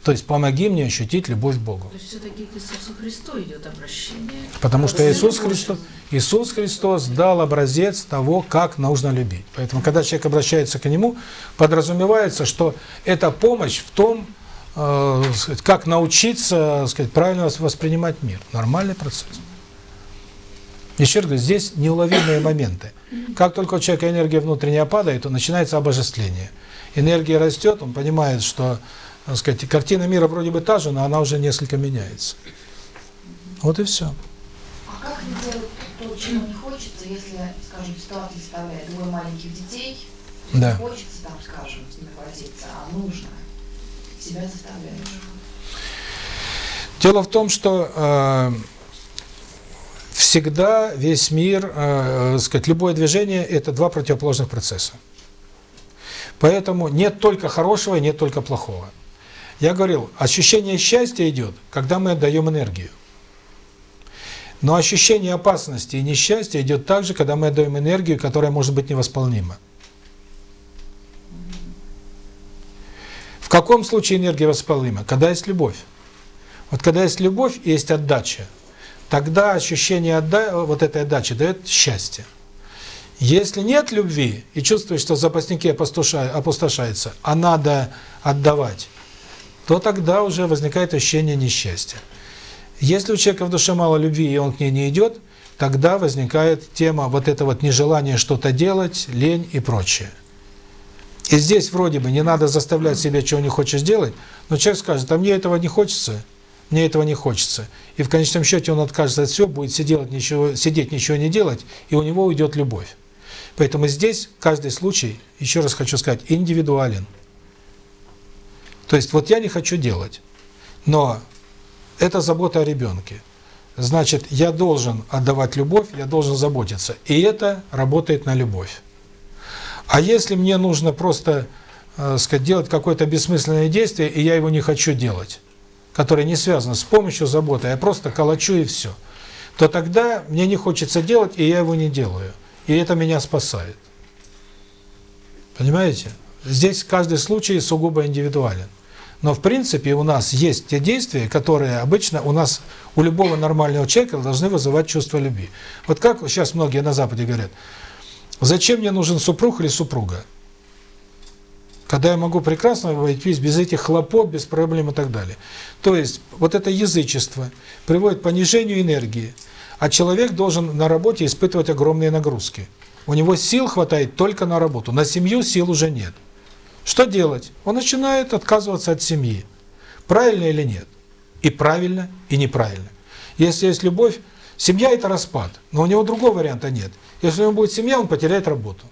То есть помоги мне ощутить любовь к Богу. То есть все-таки к Иисусу Христу идет обращение. Потому что Иисус. Христос, Иисус Христос дал образец того, как нужно любить. Поэтому, когда человек обращается к Нему, подразумевается, что это помощь в том, э, сказать, как научиться сказать, правильно воспринимать мир. Нормальный процесс. Еще раз говорю, здесь неуловимые моменты. Как только у человека энергия внутренняя падает, то начинается обожествление. Энергия растет, он понимает, что так сказать, картина мира вроде бы та же, но она уже несколько меняется. Вот и все. А как не делать то, чего не хочется, если, скажем, ситуация составляет двое маленьких детей, Да. не хочется там, скажем, возиться, а нужно, себя заставляешь. Дело в том, что э, всегда весь мир, э, сказать, любое движение – это два противоположных процесса. Поэтому нет только хорошего и нет только плохого. Я говорил, ощущение счастья идет, когда мы отдаем энергию. Но ощущение опасности и несчастья идет также, когда мы отдаем энергию, которая может быть невосполнима. В каком случае энергия восполнима? Когда есть любовь. Вот когда есть любовь и есть отдача, тогда ощущение отда вот этой отдачи дает счастье. Если нет любви и чувствуешь, что запасники опустоша- опустошаются, а надо отдавать, то тогда уже возникает ощущение несчастья. Если у человека в душе мало любви и он к ней не идет, тогда возникает тема вот это вот нежелание что-то делать, лень и прочее. И здесь вроде бы не надо заставлять себя, чего не хочешь делать, но человек скажет, а мне этого не хочется, мне этого не хочется. И в конечном счете он откажется от всего, будет сидеть ничего, сидеть, ничего не делать, и у него уйдет любовь. Поэтому здесь каждый случай, еще раз хочу сказать, индивидуален. То есть вот я не хочу делать, но это забота о ребенке. Значит, я должен отдавать любовь, я должен заботиться. И это работает на любовь. А если мне нужно просто, э, сказать, делать какое-то бессмысленное действие, и я его не хочу делать, которое не связано с помощью заботы, я просто колочу и все, то тогда мне не хочется делать, и я его не делаю. И это меня спасает. Понимаете? Здесь каждый случай сугубо индивидуален. Но в принципе у нас есть те действия, которые обычно у нас, у любого нормального человека должны вызывать чувство любви. Вот как сейчас многие на Западе говорят, зачем мне нужен супруг или супруга? Когда я могу прекрасно обойтись без этих хлопот, без проблем и так далее. То есть вот это язычество приводит к понижению энергии, а человек должен на работе испытывать огромные нагрузки. У него сил хватает только на работу, на семью сил уже нет. Что делать? Он начинает отказываться от семьи. Правильно или нет? И правильно, и неправильно. Если есть любовь, семья – это распад, но у него другого варианта нет. Если у него будет семья, он потеряет работу.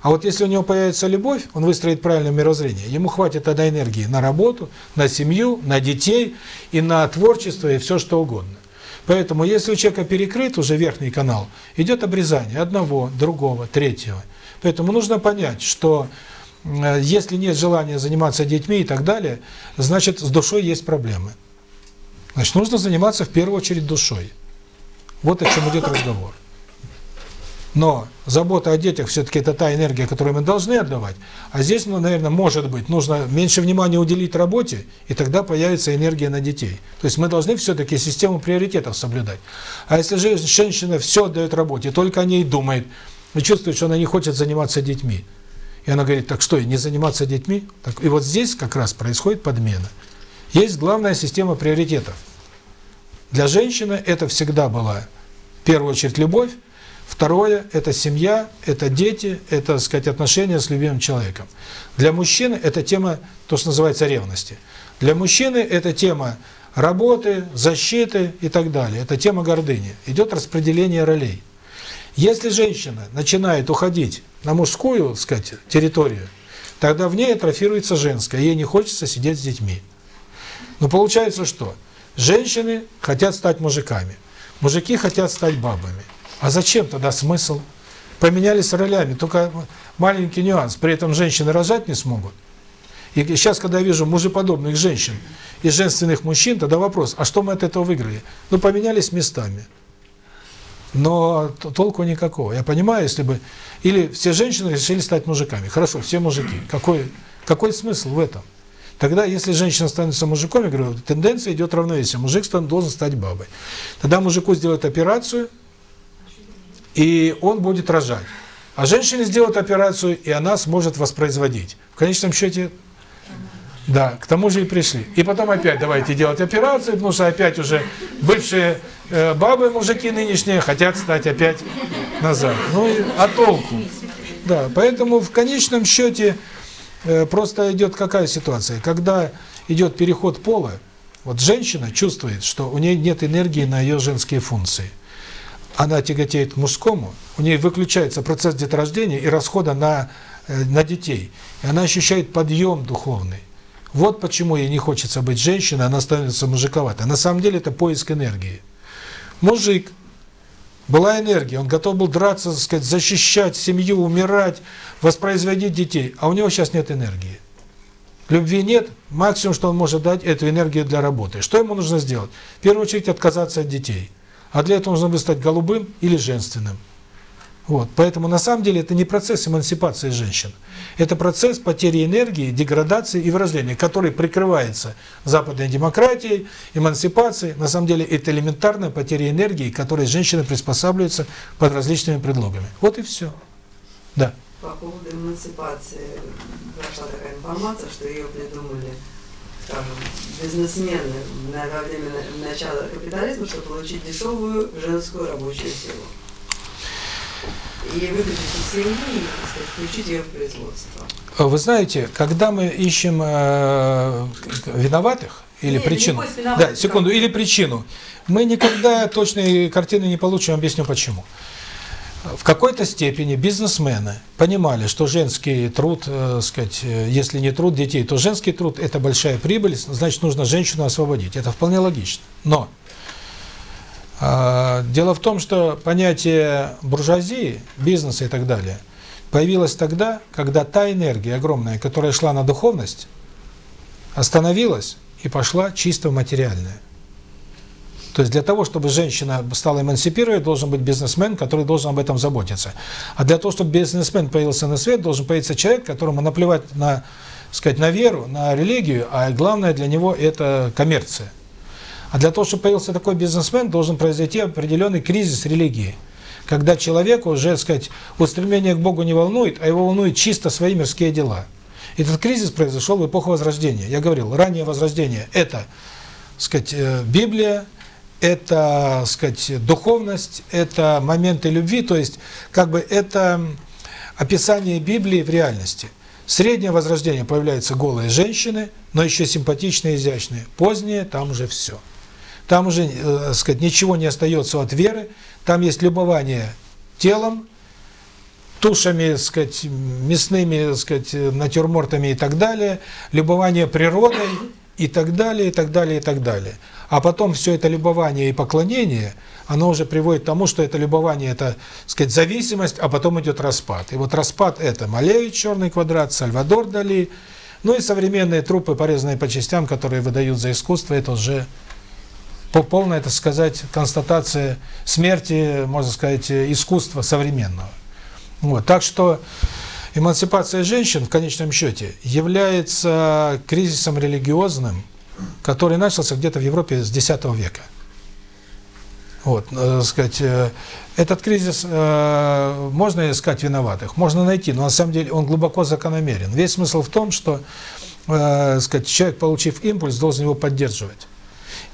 А вот если у него появится любовь, он выстроит правильное мировоззрение, ему хватит тогда энергии на работу, на семью, на детей и на творчество и все что угодно. Поэтому если у человека перекрыт уже верхний канал, идет обрезание одного, другого, третьего. Поэтому нужно понять, что если нет желания заниматься детьми и так далее, значит с душой есть проблемы. Значит, нужно заниматься в первую очередь душой. Вот о чем идет разговор. Но забота о детях все-таки это та энергия, которую мы должны отдавать. А здесь, ну, наверное, может быть, нужно меньше внимания уделить работе, и тогда появится энергия на детей. То есть мы должны все-таки систему приоритетов соблюдать. А если же женщина все отдает работе, только о ней думает, и чувствует, что она не хочет заниматься детьми, и она говорит, так что, и не заниматься детьми? Так, и вот здесь как раз происходит подмена. Есть главная система приоритетов. Для женщины это всегда была в первую очередь любовь, второе – это семья, это дети, это, так сказать, отношения с любимым человеком. Для мужчины это тема, то, что называется, ревности. Для мужчины это тема работы, защиты и так далее. Это тема гордыни. Идет распределение ролей. Если женщина начинает уходить на мужскую, так сказать, территорию, тогда в ней атрофируется женское, ей не хочется сидеть с детьми. Но получается что? Женщины хотят стать мужиками, мужики хотят стать бабами. А зачем тогда смысл? Поменялись ролями, только маленький нюанс, при этом женщины рожать не смогут. И сейчас, когда я вижу мужеподобных женщин и женственных мужчин, тогда вопрос, а что мы от этого выиграли? Ну, поменялись местами. Но толку никакого. Я понимаю, если бы... Или все женщины решили стать мужиками. Хорошо, все мужики. Какой, какой смысл в этом? Тогда, если женщина становится мужиком, я говорю, тенденция идет равновесие. Мужик должен стать бабой. Тогда мужику сделают операцию, и он будет рожать. А женщине сделают операцию, и она сможет воспроизводить. В конечном счете, да, к тому же и пришли. И потом опять давайте делать операцию, потому что опять уже бывшие э, бабы, мужики нынешние хотят стать опять назад. Ну, а толку? Да, поэтому в конечном счете э, просто идет какая ситуация? Когда идет переход пола, вот женщина чувствует, что у нее нет энергии на ее женские функции. Она тяготеет к мужскому, у нее выключается процесс деторождения и расхода на, э, на детей. И она ощущает подъем духовный. Вот почему ей не хочется быть женщиной, она становится мужиковатой. На самом деле это поиск энергии. Мужик, была энергия, он готов был драться, так сказать, защищать семью, умирать, воспроизводить детей, а у него сейчас нет энергии. Любви нет, максимум, что он может дать, это энергию для работы. Что ему нужно сделать? В первую очередь отказаться от детей. А для этого нужно стать голубым или женственным. Вот. Поэтому на самом деле это не процесс эмансипации женщин. Это процесс потери энергии, деградации и вырождения, который прикрывается западной демократией, эмансипацией. На самом деле это элементарная потеря энергии, которой женщины приспосабливаются под различными предлогами. Вот и все. Да. По поводу эмансипации прошла такая информация, что ее придумали, скажем, бизнесмены во время начала капитализма, чтобы получить дешевую женскую рабочую силу и выключить из семьи, и, так сказать, включить ее в производство. Вы знаете, когда мы ищем э, виноватых или Нет, причину, да, секунду, или причину, мы никогда точной картины не получим, объясню почему. В какой-то степени бизнесмены понимали, что женский труд, э, сказать, э, если не труд детей, то женский труд – это большая прибыль, значит, нужно женщину освободить. Это вполне логично. Но а, дело в том, что понятие буржуазии, бизнеса и так далее появилось тогда, когда та энергия огромная, которая шла на духовность, остановилась и пошла чисто в материальное. То есть для того, чтобы женщина стала эмансипировать, должен быть бизнесмен, который должен об этом заботиться. А для того, чтобы бизнесмен появился на свет, должен появиться человек, которому наплевать на, сказать, на веру, на религию, а главное для него это коммерция. А для того, чтобы появился такой бизнесмен, должен произойти определенный кризис религии. Когда человека уже, так сказать, устремление к Богу не волнует, а его волнуют чисто свои мирские дела. Этот кризис произошел в эпоху Возрождения. Я говорил, раннее Возрождение – это, сказать, э, Библия, это, сказать, духовность, это моменты любви, то есть, как бы, это описание Библии в реальности. Среднее Возрождение появляются голые женщины, но еще симпатичные, изящные. Позднее – там уже все. Там уже, э, сказать, ничего не остается от веры. Там есть любование телом, тушами, сказать, мясными, сказать, натюрмортами и так далее, любование природой и так далее, и так далее, и так далее. А потом все это любование и поклонение, оно уже приводит к тому, что это любование, это, сказать, зависимость, а потом идет распад. И вот распад это Малевич, черный квадрат, Сальвадор Дали, ну и современные трупы, порезанные по частям, которые выдают за искусство, это уже полная, так сказать, констатация смерти, можно сказать, искусства современного. Вот. Так что эмансипация женщин в конечном счете является кризисом религиозным, который начался где-то в Европе с X века. Вот, э, сказать, э, этот кризис э, можно искать виноватых, можно найти, но на самом деле он глубоко закономерен. Весь смысл в том, что, сказать, человек, получив импульс, должен его поддерживать.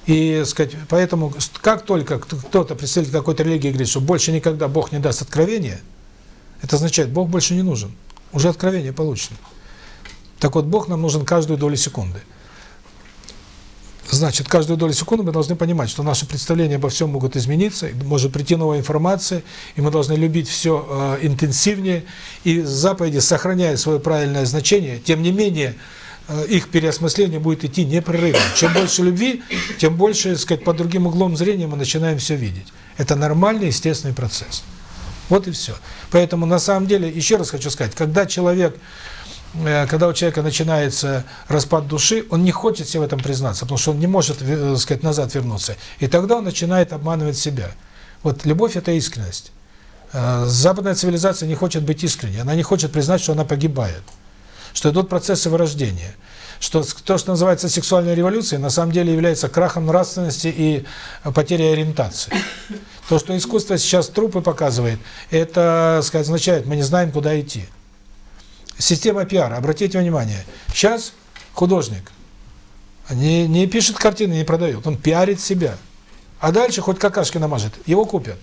И, сказать, поэтому, как только кто-то, представитель какой-то религии, говорит, что больше никогда Бог не даст откровения, это означает, Бог больше не нужен. Уже откровение получено. Так вот, Бог нам нужен каждую долю секунды. Значит, каждую долю секунды мы должны понимать, что наши представления обо всем могут измениться, может прийти новая информация, и мы должны любить все э, интенсивнее, и заповеди, сохраняя свое правильное значение, тем не менее, их переосмысление будет идти непрерывно. Чем больше любви, тем больше, так сказать, под другим углом зрения мы начинаем все видеть. Это нормальный, естественный процесс. Вот и все. Поэтому, на самом деле, еще раз хочу сказать, когда человек Э, когда у человека начинается распад души, он не хочет себе в этом признаться, потому что он не может, э, так сказать, назад вернуться. И тогда он начинает обманывать себя. Вот любовь – это искренность. Э, западная цивилизация не хочет быть искренней, она не хочет признать, что она погибает, что идут процессы вырождения, что то, что называется сексуальной революцией, на самом деле является крахом нравственности и потерей ориентации. То, что искусство сейчас трупы показывает, это, сказать, означает, мы не знаем, куда идти. Система пиара. Обратите внимание, сейчас художник не, не пишет картины, не продает, он пиарит себя. А дальше хоть какашки намажет, его купят.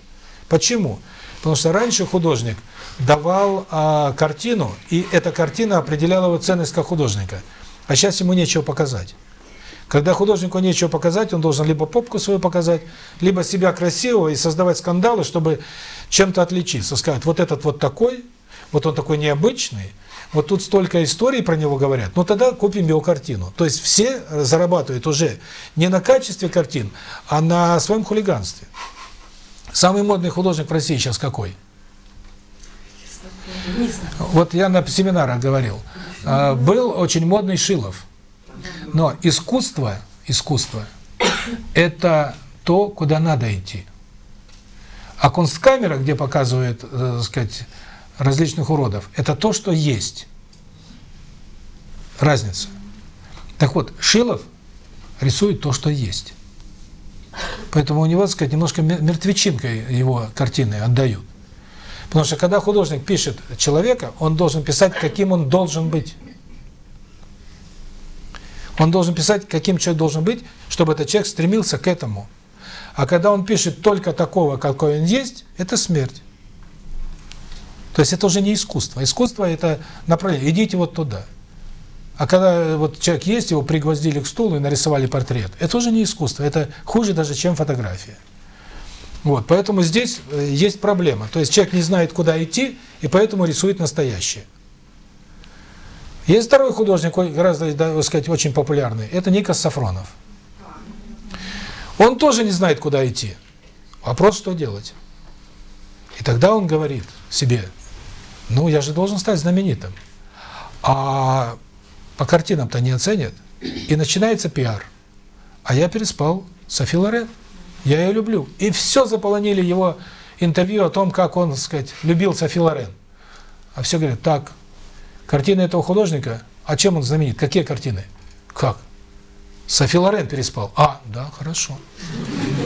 Почему? Потому что раньше художник давал а, картину, и эта картина определяла его ценность как художника. А сейчас ему нечего показать. Когда художнику нечего показать, он должен либо попку свою показать, либо себя красивого и создавать скандалы, чтобы чем-то отличиться. Сказать, вот этот вот такой, вот он такой необычный, вот тут столько историй про него говорят, ну тогда купим его картину. То есть все зарабатывают уже не на качестве картин, а на своем хулиганстве. Самый модный художник в России сейчас какой? Вот я на семинарах говорил. А, был очень модный Шилов. Но искусство, искусство – это то, куда надо идти. А консткамера, где показывают, э, так сказать, различных уродов, это то, что есть. Разница. Так вот, Шилов рисует то, что есть. Поэтому у него, так сказать, немножко мертвечинкой его картины отдают. Потому что когда художник пишет человека, он должен писать, каким он должен быть. Он должен писать, каким человек должен быть, чтобы этот человек стремился к этому. А когда он пишет только такого, какой он есть, это смерть. То есть это уже не искусство. Искусство – это направление. Идите вот туда. А когда вот человек есть, его пригвоздили к стулу и нарисовали портрет, это уже не искусство. Это хуже даже, чем фотография. Вот, поэтому здесь э, есть проблема. То есть человек не знает, куда идти, и поэтому рисует настоящее. Есть второй художник, гораздо, так сказать, очень популярный. Это Никос Сафронов. Он тоже не знает, куда идти. Вопрос, что делать. И тогда он говорит себе, ну, я же должен стать знаменитым. А по картинам-то не оценят. И начинается пиар. А я переспал Софи Лорен. Я ее люблю. И все заполонили его интервью о том, как он, так сказать, любил Софи Лорен. А все говорят, так, картины этого художника, а чем он знаменит? Какие картины? Как? Софи Лорен переспал. А, да, хорошо.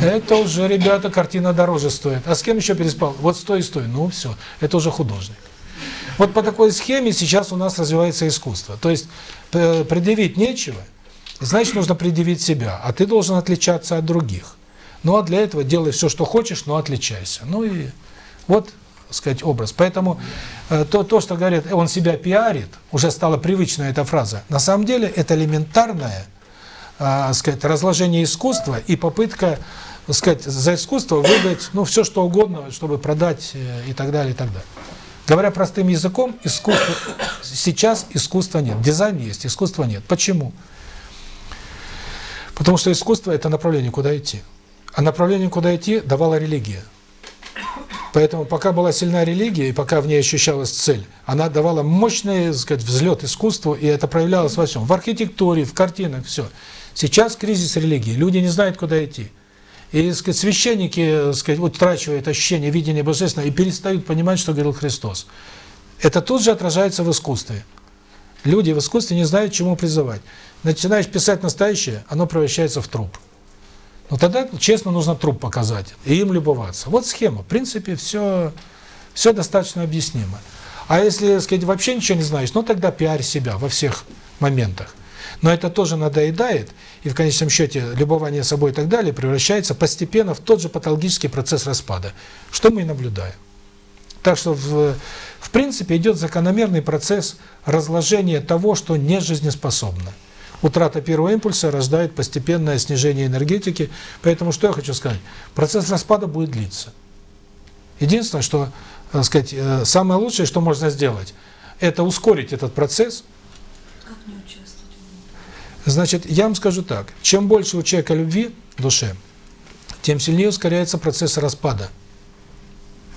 Это уже, ребята, картина дороже стоит. А с кем еще переспал? Вот стой, стой. Ну, все, это уже художник. Вот по такой схеме сейчас у нас развивается искусство. То есть э, предъявить нечего, значит, нужно предъявить себя. А ты должен отличаться от других. Ну, а для этого делай все, что хочешь, но отличайся. Ну и вот, так сказать, образ. Поэтому э, то, то, что говорят, он себя пиарит, уже стала привычная эта фраза. На самом деле это элементарное, э, сказать, разложение искусства и попытка, сказать, за искусство выдать, ну, все, что угодно, чтобы продать и так далее, и так далее. Говоря простым языком, искусство сейчас искусства нет. Дизайн есть, искусства нет. Почему? Потому что искусство – это направление, куда идти. А направление, куда идти, давала религия. Поэтому пока была сильна религия, и пока в ней ощущалась цель, она давала мощный, сказать, взлет искусству, и это проявлялось во всем. В архитектуре, в картинах, все. Сейчас кризис религии, люди не знают, куда идти. И сказать, священники сказать, утрачивают ощущение видения божественного и перестают понимать, что говорил Христос. Это тут же отражается в искусстве. Люди в искусстве не знают, чему призывать. Начинаешь писать настоящее, оно превращается в труп. Но тогда, честно, нужно труп показать и им любоваться. Вот схема. В принципе, все, все достаточно объяснимо. А если, сказать, вообще ничего не знаешь, ну тогда пиарь себя во всех моментах. Но это тоже надоедает, и в конечном счете любование собой и так далее превращается постепенно в тот же патологический процесс распада, что мы и наблюдаем. Так что, в, в принципе, идет закономерный процесс разложения того, что не жизнеспособно. Утрата первого импульса рождает постепенное снижение энергетики. Поэтому что я хочу сказать? Процесс распада будет длиться. Единственное, что, так сказать, э, самое лучшее, что можно сделать, это ускорить этот процесс. Как не участвовать? Значит, я вам скажу так, чем больше у человека любви в душе, тем сильнее ускоряется процесс распада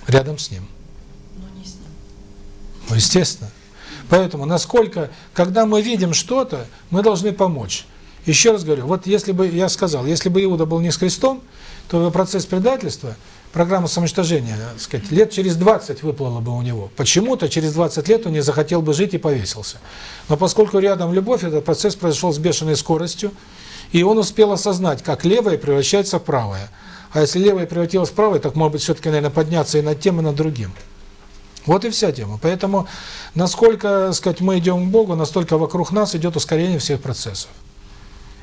рядом с ним. Но не с ним. Ну, естественно. Поэтому, насколько, когда мы видим что-то, мы должны помочь. Еще раз говорю, вот если бы, я сказал, если бы Иуда был не с крестом, то процесс предательства, программа самоуничтожения, сказать, лет через 20 выплыла бы у него. Почему-то через 20 лет он не захотел бы жить и повесился. Но поскольку рядом любовь, этот процесс произошел с бешеной скоростью, и он успел осознать, как левое превращается в правое. А если левое превратилось в правое, так может быть все-таки, наверное, подняться и над тем, и над другим. Вот и вся тема. Поэтому, насколько, сказать, мы идем к Богу, настолько вокруг нас идет ускорение всех процессов.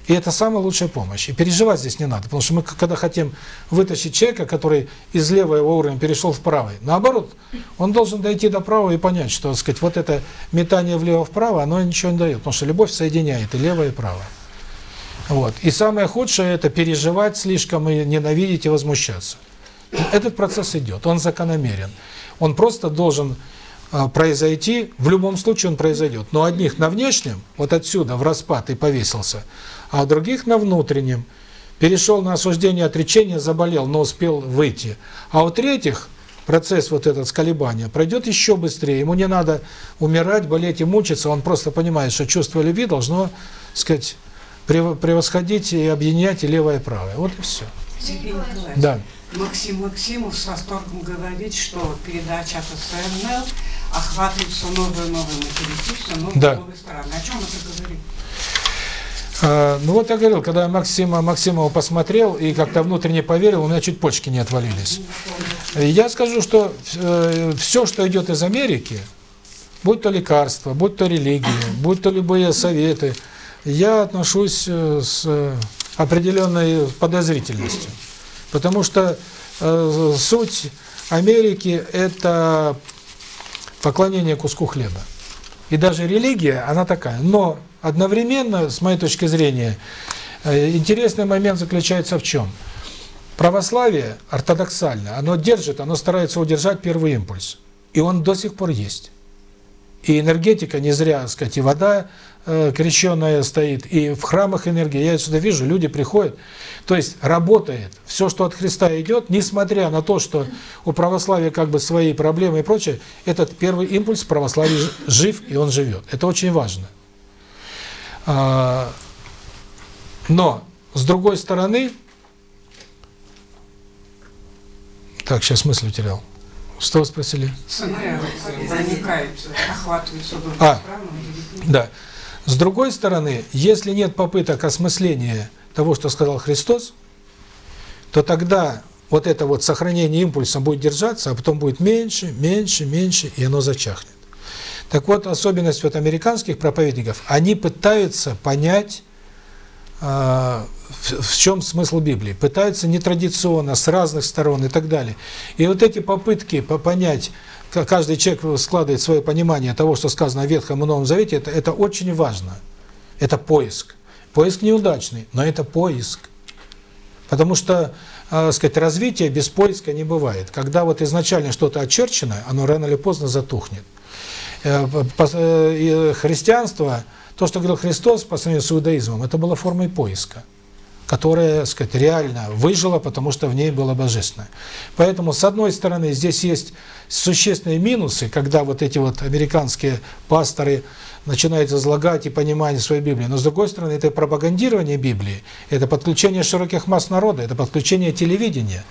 И это самая лучшая помощь. И переживать здесь не надо, потому что мы, когда хотим вытащить человека, который из левого уровня перешел в правый, наоборот, он должен дойти до правого и понять, что, так сказать, вот это метание влево-вправо, оно ничего не дает, потому что любовь соединяет и левое, и правое. Вот. И самое худшее – это переживать слишком и ненавидеть и возмущаться. Этот процесс идет, он закономерен. Он просто должен а, произойти, в любом случае он произойдет. Но одних на внешнем, вот отсюда, в распад и повесился, а у других на внутреннем. Перешел на осуждение, отречение, заболел, но успел выйти. А у третьих процесс вот этот сколебания пройдет еще быстрее. Ему не надо умирать, болеть и мучиться, он просто понимает, что чувство любви должно, сказать, превосходить и объединять и левое и правое. Вот и все. Да. Максим Максимов с восторгом говорит, что передача от СНЛ охватывает все новые и новые материки, все новые Да. новые страны. О чем это говорит? А, ну вот я говорил, когда я Максима Максимова посмотрел и как-то внутренне поверил, у меня чуть почки не отвалились. Я скажу, что э, все, что идет из Америки, будь то лекарства, будь то религия, будь то любые советы, я отношусь э, с э, определенной подозрительностью. Потому что э, суть Америки – это поклонение куску хлеба. И даже религия, она такая. Но одновременно, с моей точки зрения, э, интересный момент заключается в чем? Православие ортодоксально, оно держит, оно старается удержать первый импульс. И он до сих пор есть. И энергетика, не зря, так сказать, и вода крещенная стоит, и в храмах энергия. Я отсюда вижу, люди приходят. То есть работает. Все, что от Христа идет, несмотря на то, что у православия как бы свои проблемы и прочее, этот первый импульс ж- жив, и он живет. Это очень важно. А, Но, с другой стороны, так, сейчас мысль утерял. Что вы спросили? Проникает, охватывает все новые А. Да. С другой стороны, если нет попыток осмысления того, что сказал Христос, то тогда вот это вот сохранение импульса будет держаться, а потом будет меньше, меньше, меньше, и оно зачахнет. Так вот, особенность вот американских проповедников, они пытаются понять, а, в, чем смысл Библии, пытаются нетрадиционно, с разных сторон и так далее. И вот эти попытки по- понять, каждый человек складывает свое понимание того, что сказано в Ветхом и Новом Завете, это, это очень важно. Это поиск. Поиск неудачный, но это поиск. Потому что, э, сказать, развитие без поиска не бывает. Когда вот изначально что-то очерчено, оно рано или поздно затухнет. Э, по- э, христианство, то, что говорил Христос по сравнению с иудаизмом, это была формой поиска, которая, так сказать, реально выжила, потому что в ней было божественное. Поэтому, с одной стороны, здесь есть существенные минусы, когда вот эти вот американские пасторы начинают излагать и понимание своей Библии. Но, с другой стороны, это пропагандирование Библии, это подключение широких масс народа, это подключение телевидения.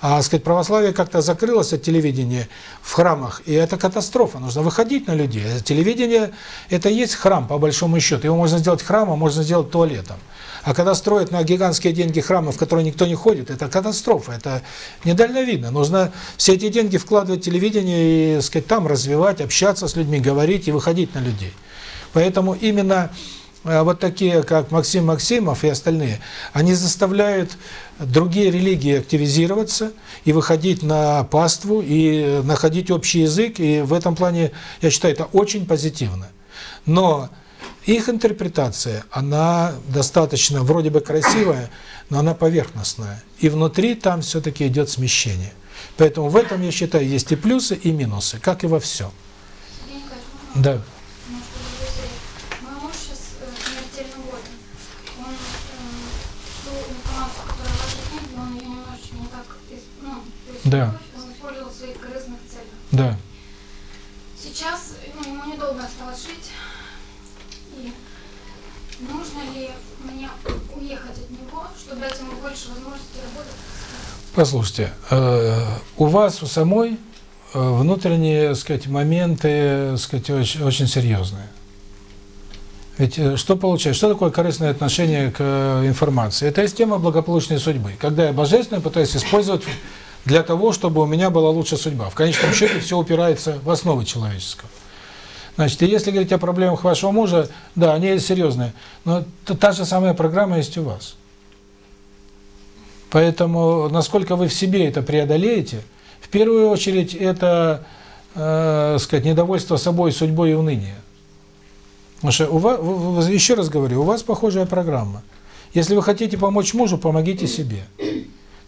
А, сказать, православие как-то закрылось от телевидения в храмах, и это катастрофа. Нужно выходить на людей. А Телевидение – это есть храм, по большому счету. Его можно сделать храмом, можно сделать туалетом. А когда строят на гигантские деньги храмы, в которые никто не ходит, это катастрофа, это недальновидно. Нужно все эти деньги вкладывать в телевидение и, сказать, там развивать, общаться с людьми, говорить и выходить на людей. Поэтому именно вот такие, как Максим Максимов и остальные, они заставляют другие религии активизироваться и выходить на паству, и находить общий язык, и в этом плане, я считаю, это очень позитивно. Но их интерпретация, она достаточно вроде бы красивая, но она поверхностная. И внутри там все-таки идет смещение. Поэтому в этом, я считаю, есть и плюсы, и минусы, как и во всем. Да. немножко другой совет? Мой муж сейчас смертельно болен. Он э, ту информацию, которая в вашей книге, он ее немножечко не так, ис- ну, то есть Да. он использовал в своих корыстных целях. Да. Сейчас ну, ему недолго осталось жить. И нужно ли мне уехать от него, чтобы дать ему больше возможностей работать? Послушайте, э, у вас у самой э, внутренние, сказать, моменты, сказать, очень, очень серьезные. Ведь э, что получается? Что такое корыстное отношение к информации? Это есть тема благополучной судьбы. Когда я божественное пытаюсь использовать для того, чтобы у меня была лучшая судьба. В конечном счете все упирается в основы человеческого. Значит, и если говорить о проблемах вашего мужа, да, они серьезные, но та, же самая программа есть у вас. Поэтому, насколько вы в себе это преодолеете, в первую очередь это, э, сказать, недовольство собой, судьбой и уныние. Потому что у вас, еще раз говорю, у вас похожая программа. Если вы хотите помочь мужу, помогите себе.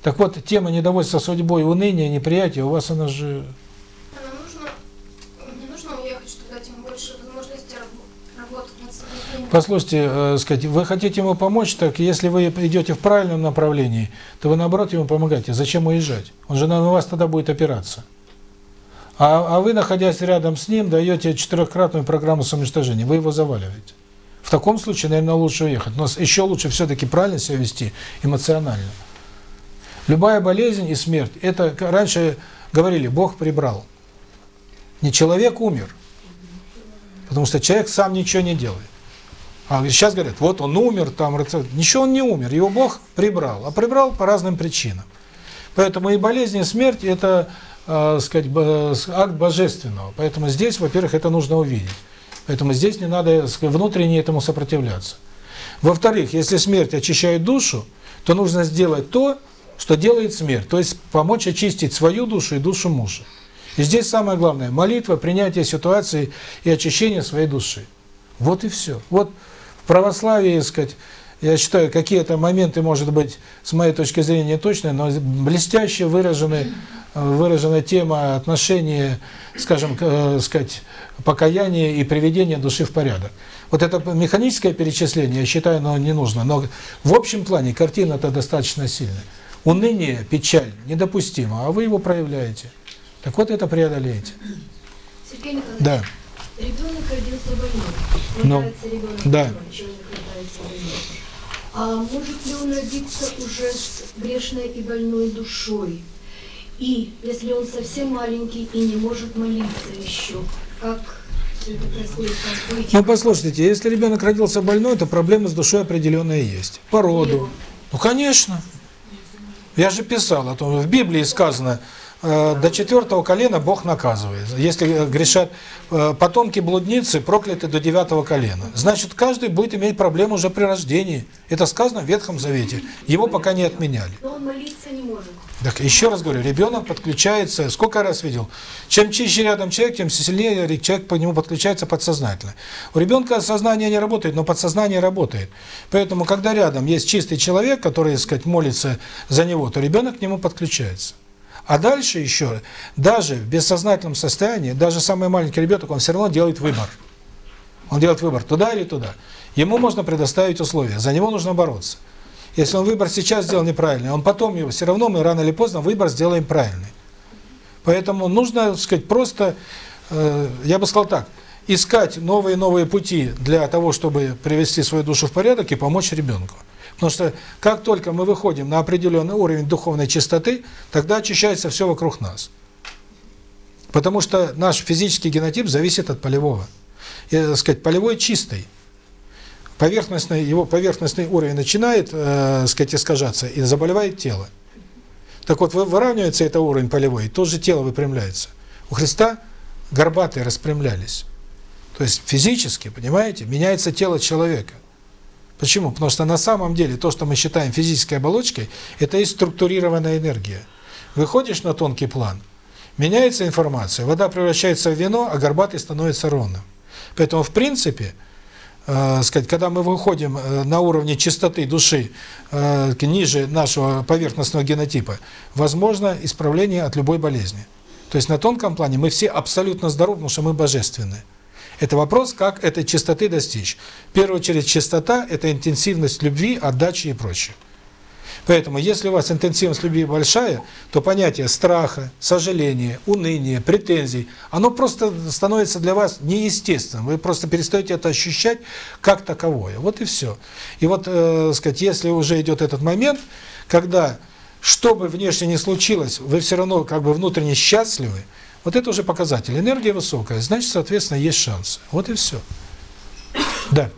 Так вот, тема недовольства судьбой, уныния, неприятия, у вас она же... А нам нужно, не нужно уехать, чтобы дать ему больше возможностей рабо- работать над собой. Послушайте, э, сказать, вы хотите ему помочь, так если вы идете в правильном направлении, то вы наоборот ему помогаете. Зачем уезжать? Он же на вас тогда будет опираться. А, а вы, находясь рядом с ним, даете четырехкратную программу самоуничтожения. Вы его заваливаете. В таком случае, наверное, лучше уехать. Но еще лучше все-таки правильно себя вести эмоционально. Любая болезнь и смерть, это раньше говорили, Бог прибрал. Не человек умер, потому что человек сам ничего не делает. А сейчас говорят, вот он умер, там, ничего он не умер, его Бог прибрал, а прибрал по разным причинам. Поэтому и болезнь, и смерть – это, э, сказать, акт божественного. Поэтому здесь, во-первых, это нужно увидеть. Поэтому здесь не надо внутренне этому сопротивляться. Во-вторых, если смерть очищает душу, то нужно сделать то, что делает смерть, то есть помочь очистить свою душу и душу мужа. И здесь самое главное – молитва, принятие ситуации и очищение своей души. Вот и все. Вот в православии, сказать, я считаю, какие-то моменты, может быть, с моей точки зрения точные, но блестяще выражены, выражена тема отношения, скажем, э, сказать, покаяния и приведения души в порядок. Вот это механическое перечисление, я считаю, оно не нужно. Но в общем плане картина-то достаточно сильная. Уныние, печаль недопустимо, а вы его проявляете. Так вот это преодолеете. Сергей Николаевич, Да. ребенок родился больной. Ну, ребенок да. больной, человек рождается больной. А может ли он родиться уже с грешной и больной душой? И если он совсем маленький и не может молиться еще, как все это происходит, как? Ну, послушайте, если ребенок родился больной, то проблемы с душой определенные есть. По роду. Ну, конечно. Я же писал о том, в Библии сказано, до четвертого колена Бог наказывает. Если э, грешат э, потомки блудницы, прокляты до девятого колена. Значит, каждый будет иметь проблему уже при рождении. Это сказано в Ветхом Завете. Его пока не отменяли. Но он молиться не может. Так, еще раз говорю, ребенок подключается, сколько я раз видел, чем чище рядом человек, тем сильнее человек по нему подключается подсознательно. У ребенка сознание не работает, но подсознание работает. Поэтому, когда рядом есть чистый человек, который, так сказать, молится за него, то ребенок к нему подключается. А дальше еще, даже в бессознательном состоянии, даже самый маленький ребенок, он все равно делает выбор. Он делает выбор туда или туда. Ему можно предоставить условия, за него нужно бороться. Если он выбор сейчас сделал неправильный, он потом его, все равно мы рано или поздно выбор сделаем правильный. Поэтому нужно, так сказать, просто, э, я бы сказал так, искать новые-новые пути для того, чтобы привести свою душу в порядок и помочь ребенку. Потому что как только мы выходим на определенный уровень духовной чистоты, тогда очищается все вокруг нас. Потому что наш физический генотип зависит от полевого. И, так сказать, полевой чистый. Поверхностный, его поверхностный уровень начинает, э, сказать, искажаться, и заболевает тело. Так вот, вы- выравнивается это уровень полевой, и тут же тело выпрямляется. У Христа горбатые распрямлялись. То есть физически, понимаете, меняется тело человека. Почему? Потому что на самом деле то, что мы считаем физической оболочкой, это и структурированная энергия. Выходишь на тонкий план, меняется информация, вода превращается в вино, а горбатый становится ровным. Поэтому, в принципе, э, сказать, когда мы выходим э, на уровне чистоты души э, ниже нашего поверхностного генотипа, возможно исправление от любой болезни. То есть на тонком плане мы все абсолютно здоровы, потому что мы божественны. Это вопрос, как этой чистоты достичь. В первую очередь, чистота – это интенсивность любви, отдачи и прочее. Поэтому, если у вас интенсивность любви большая, то понятие страха, сожаления, уныния, претензий, оно просто становится для вас неестественным. Вы просто перестаете это ощущать как таковое. Вот и все. И вот, э, сказать, если уже идет этот момент, когда, что бы внешне ни случилось, вы все равно как бы внутренне счастливы, вот это уже показатель. Энергия высокая, значит, соответственно, есть шансы. Вот и все. Да.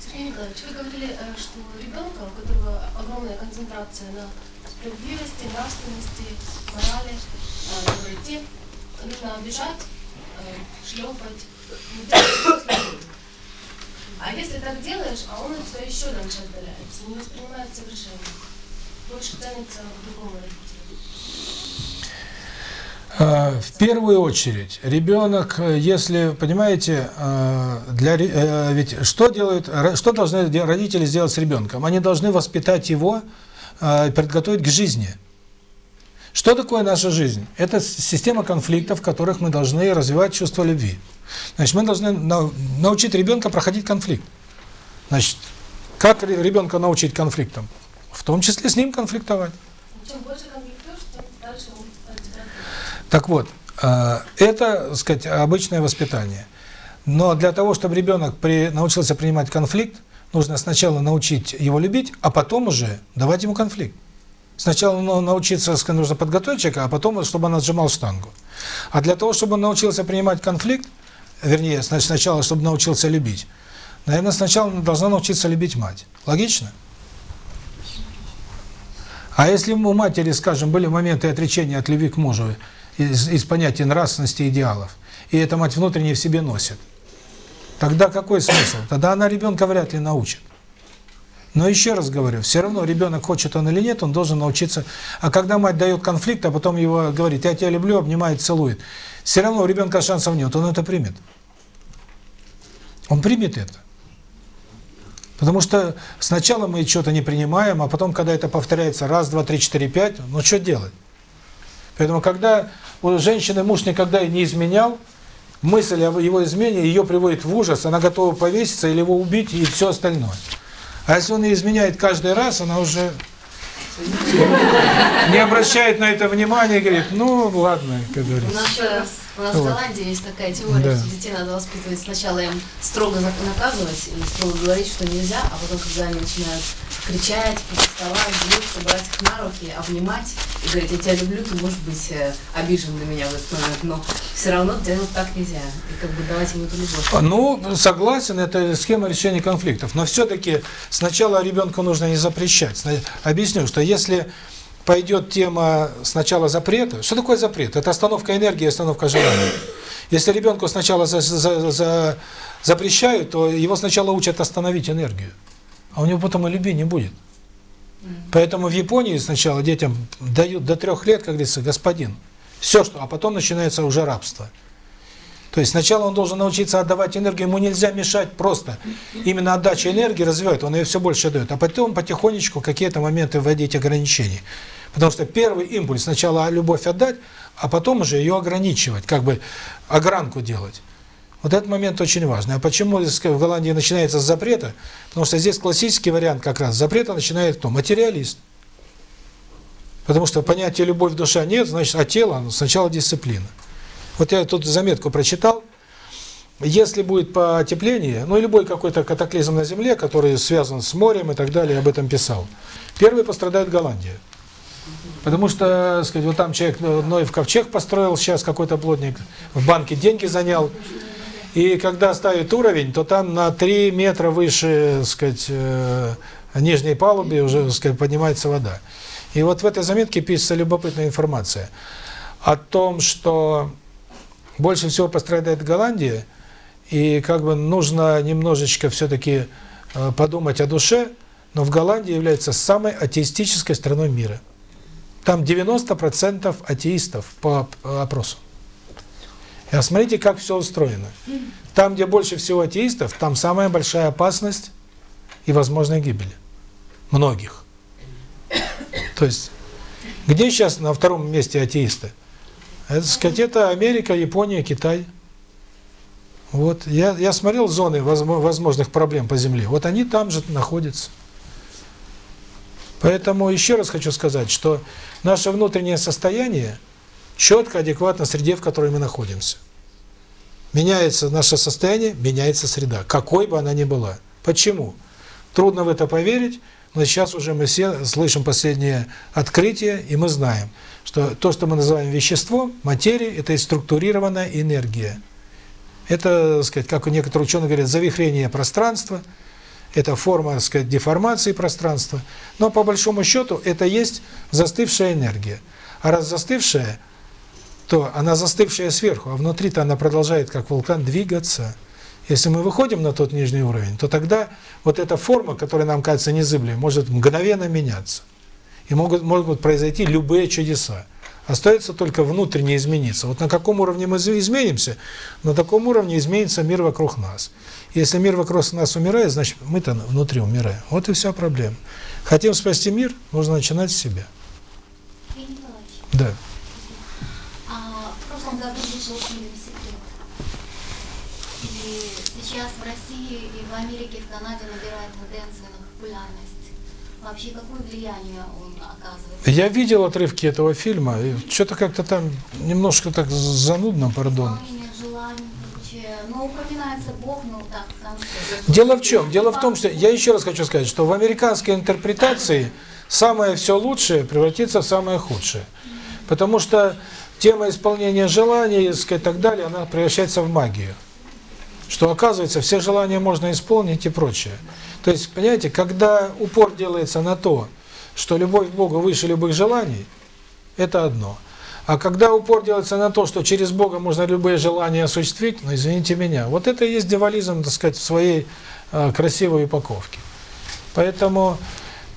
Сергей Николаевич, вы говорили, э, что ребенка, у которого огромная концентрация на справедливости, нравственности, морали, э, доброте, нужно обижать, э, шлепать. А если так делаешь, а он от тебя еще дальше отдаляется, не воспринимает совершенно, больше ценится в другом родителе. Э, В первую очередь, ребенок, э, если, понимаете, э, для ведь что делают, что должны родители сделать с ребенком? Они должны воспитать его, подготовить к жизни. Что такое наша жизнь? Это система конфликтов, в которых мы должны развивать чувство любви. Значит, мы должны нау- научить ребенка проходить конфликт. Значит, как ре- ребенка научить конфликтам? В том числе с ним конфликтовать. Чем больше конфликтуешь, тем дальше он от тебя Так вот, э, это, так сказать, обычное воспитание. Но для того, чтобы ребенок при, научился принимать конфликт, нужно сначала научить его любить, а потом уже давать ему конфликт. Сначала ну, научиться, нужно подготовить человека, а потом, чтобы он отжимал штангу. А для того, чтобы он научился принимать конфликт, вернее, сна- сначала, чтобы научился любить, наверное, сначала должна научиться любить мать. Логично? А если у матери, скажем, были моменты отречения от любви к мужу из, из понятия нравственности идеалов, и эта мать внутренне в себе носит, тогда какой смысл? Тогда она ребенка вряд ли научит. Но еще раз говорю, все равно ребенок, хочет он или нет, он должен научиться. А когда мать дает конфликт, а потом его говорит, я тебя люблю, обнимает, целует, все равно у ребенка шансов нет, он это примет. Он примет это. Потому что сначала мы что-то не принимаем, а потом, когда это повторяется раз, два, три, четыре, пять, ну что делать? Поэтому, когда женщины муж никогда и не изменял, мысль об его измене ее приводит в ужас, она готова повеситься или его убить и все остальное. А если он и изменяет каждый раз, она уже не обращает на это внимания и говорит, ну ладно, как говорится. У нас в. Голландии есть такая теория, Да. что детей надо воспитывать сначала им строго наказывать или строго говорить, что нельзя, а потом, когда они начинают кричать, протестовать, злиться, брать их на руки, обнимать и говорить, я тебя люблю, ты можешь быть э, обижен на меня в этот момент, но все равно делать так нельзя. И как бы давать ему эту любовь. Ну, согласен, это схема решения конфликтов. Но все-таки сначала ребенку нужно не запрещать. Объясню, что если пойдет тема сначала запрета, что такое запрет? Это остановка энергии, остановка желания. Если ребенку сначала за, за- за- запрещают, то его сначала учат остановить энергию. А у него потом и любви не будет. Поэтому в Японии сначала детям дают до трех лет, как говорится, господин. Все, что, а потом начинается уже рабство. То есть сначала он должен научиться отдавать энергию, ему нельзя мешать просто. Именно отдача энергии развивает, он ее все больше дает. А потом потихонечку какие-то моменты вводить ограничений. Потому что первый импульс сначала любовь отдать, а потом уже ее ограничивать, как бы огранку делать. Вот этот момент очень важный. А почему в Голландии начинается с запрета? Потому что здесь классический вариант как раз. Запрета начинает кто? Материалист. Потому что понятия любовь душа нет, значит, а тело сначала дисциплина. Вот я тут заметку прочитал. Если будет потепление, ну и любой какой-то катаклизм на Земле, который связан с морем и так далее, об этом писал, первый пострадает Голландия. Потому что, сказать, вот там человек Ноев ковчег построил, сейчас какой-то плотник в банке деньги занял. И когда ставит уровень, то там на 3 метра выше, сказать, э, нижней палубы уже, сказать, поднимается вода. И вот в этой заметке пишется любопытная информация о том, что больше всего пострадает Голландия, и как бы нужно немножечко все-таки э, подумать о душе, но в Голландии является самой атеистической страной мира. Там 90% атеистов по опросу. И смотрите, как все устроено. Там, где больше всего атеистов, там самая большая опасность и возможная гибель. Многих. То есть, где сейчас на втором месте атеисты? Это, сказать, это Америка, Япония, Китай. Вот, я, я смотрел зоны возможных проблем по Земле. Вот они там же находятся. Поэтому еще раз хочу сказать, что наше внутреннее состояние четко, адекватно среде, в которой мы находимся. Меняется наше состояние, меняется среда, какой бы она ни была. Почему? Трудно в это поверить, но сейчас уже мы все слышим последние открытия, и мы знаем, что то, что мы называем веществом, материя, это и структурированная энергия. Это, так сказать, как некоторые ученые говорят, завихрение пространства, это форма, так сказать, деформации пространства, но по большому счету это есть застывшая энергия. А раз застывшая, то она застывшая сверху, а внутри-то она продолжает, как вулкан, двигаться. Если мы выходим на тот нижний уровень, то тогда вот эта форма, которая нам кажется незыблемой, может мгновенно меняться. И могут, могут произойти любые чудеса. Остается только внутренне измениться. Вот на каком уровне мы изменимся, на таком уровне изменится мир вокруг нас. Если мир вокруг нас умирает, значит мы-то внутри умираем. Вот и вся проблема. Хотим спасти мир, нужно начинать с себя. Да. А, в прошлом году вышел фильм «Секрет». И сейчас в России и в Америке, и в Канаде набирает тенденцию на популярность. Вообще, какое влияние он оказывает? Я видел отрывки этого фильма, что-то как-то там немножко так занудно, пардон. Там... Дело в чем? Дело в том, что я еще раз хочу сказать, что в американской интерпретации самое все лучшее превратится в самое худшее. Потому что тема исполнения желаний и так далее, она превращается в магию. Что оказывается, все желания можно исполнить и прочее. То есть, понимаете, когда упор делается на то, что любовь к Богу выше любых желаний, это одно. А когда упор делается на то, что через Бога можно любые желания осуществить, ну, извините меня, вот это и есть дьяволизм, так сказать, в своей э, красивой упаковке. Поэтому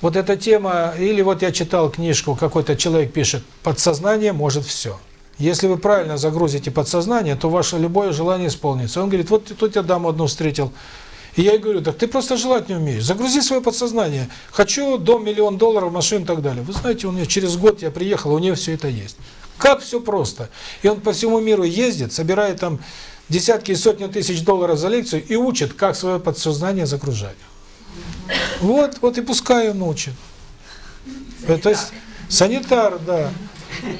вот эта тема, или вот я читал книжку, какой-то человек пишет, подсознание может все. Если вы правильно загрузите подсознание, то ваше любое желание исполнится. Он говорит, вот тут я даму одну встретил, и я ей говорю, так ты просто желать не умеешь. Загрузи свое подсознание. Хочу дом, миллион долларов, машину и так далее. Вы знаете, у нее через год я приехал, у нее все это есть. Как все просто. И он по всему миру ездит, собирает там десятки и сотни тысяч долларов за лекцию и учит, как свое подсознание загружать. Вот, вот и пускай он учит. То есть санитар, да.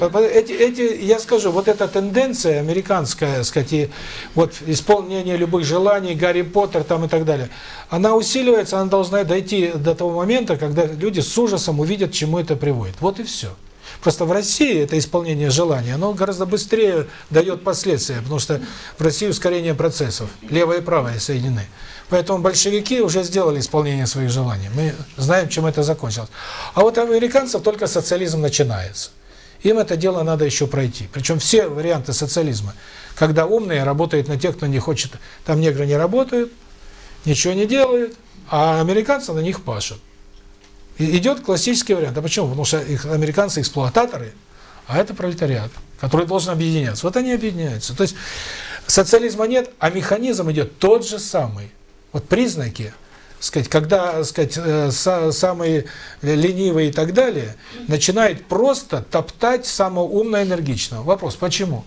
Эти, эти, я скажу, вот эта тенденция американская, сказать, и вот исполнение любых желаний, Гарри Поттер там и так далее, она усиливается, она должна дойти до того момента, когда люди с ужасом увидят, чему это приводит. Вот и все. Просто в России это исполнение желаний, оно гораздо быстрее дает последствия, потому что в России ускорение процессов, левое и правое соединены. Поэтому большевики уже сделали исполнение своих желаний. Мы знаем, чем это закончилось. А вот у американцев только социализм начинается. Им это дело надо еще пройти. Причем все варианты социализма, когда умные работают на тех, кто не хочет, там негры не работают, ничего не делают, а американцы на них пашут. Идет классический вариант. А почему? Потому что американцы эксплуататоры, а это пролетариат, который должен объединяться. Вот они объединяются. То есть социализма нет, а механизм идет тот же самый. Вот признаки сказать, когда, сказать, э, самые ленивые и так далее, начинает просто топтать самого умного энергичного. Вопрос, почему?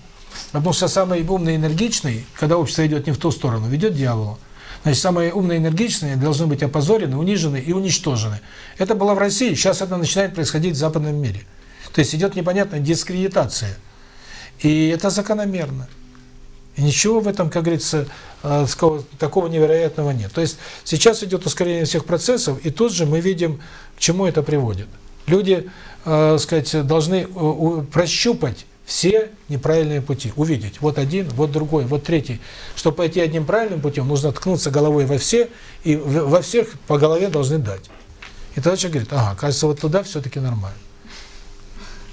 Потому что самый умный и энергичный, когда общество идет не в ту сторону, ведет дьяволу. Значит, самые умные энергичные должны быть опозорены, унижены и уничтожены. Это было в России, сейчас это начинает происходить в западном мире. То есть идет непонятная дискредитация. И это закономерно. И ничего в этом, как говорится, э, такого невероятного нет. То есть сейчас идет ускорение всех процессов, и тут же мы видим, к чему это приводит. Люди, э, сказать, должны э, прощупать все неправильные пути, увидеть. Вот один, вот другой, вот третий. Чтобы пойти одним правильным путем, нужно ткнуться головой во все, и во всех по голове должны дать. И тогда человек говорит, ага, кажется, вот туда все-таки нормально.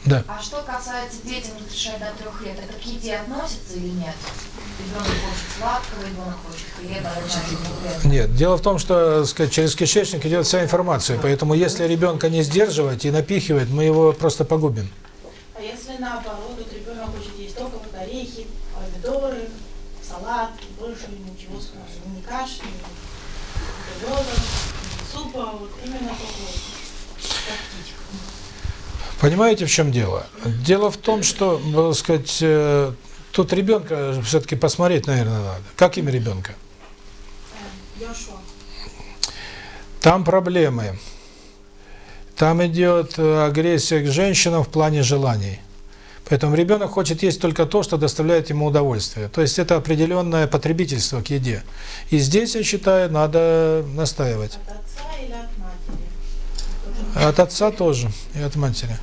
Да. А что касается детям разрешать до трех лет, это к еде относится или нет? Ребенок хочет сладкого, ребенок хочет хлеба, ребенок Нет, дело в том, что сказать, через кишечник идет вся информация, поэтому если ребенка не сдерживать и напихивать, мы его просто погубим. А если наоборот, вот ребенок хочет есть только вот орехи, помидоры, салат, больше ничего скажем, ни каши, ни бутербродов, ни супа, а вот именно такого. Понимаете, в чем дело? Дело в том, что, так сказать, э, тут ребенка все-таки посмотреть, наверное, надо. Как имя ребенка? Йошуа. Там проблемы. Там идет э, агрессия к женщинам в плане желаний. Поэтому ребенок хочет есть только то, что доставляет ему удовольствие. То есть это определенное потребительство к еде. И здесь, я считаю, надо настаивать. От отца или от матери? От отца тоже и от матери.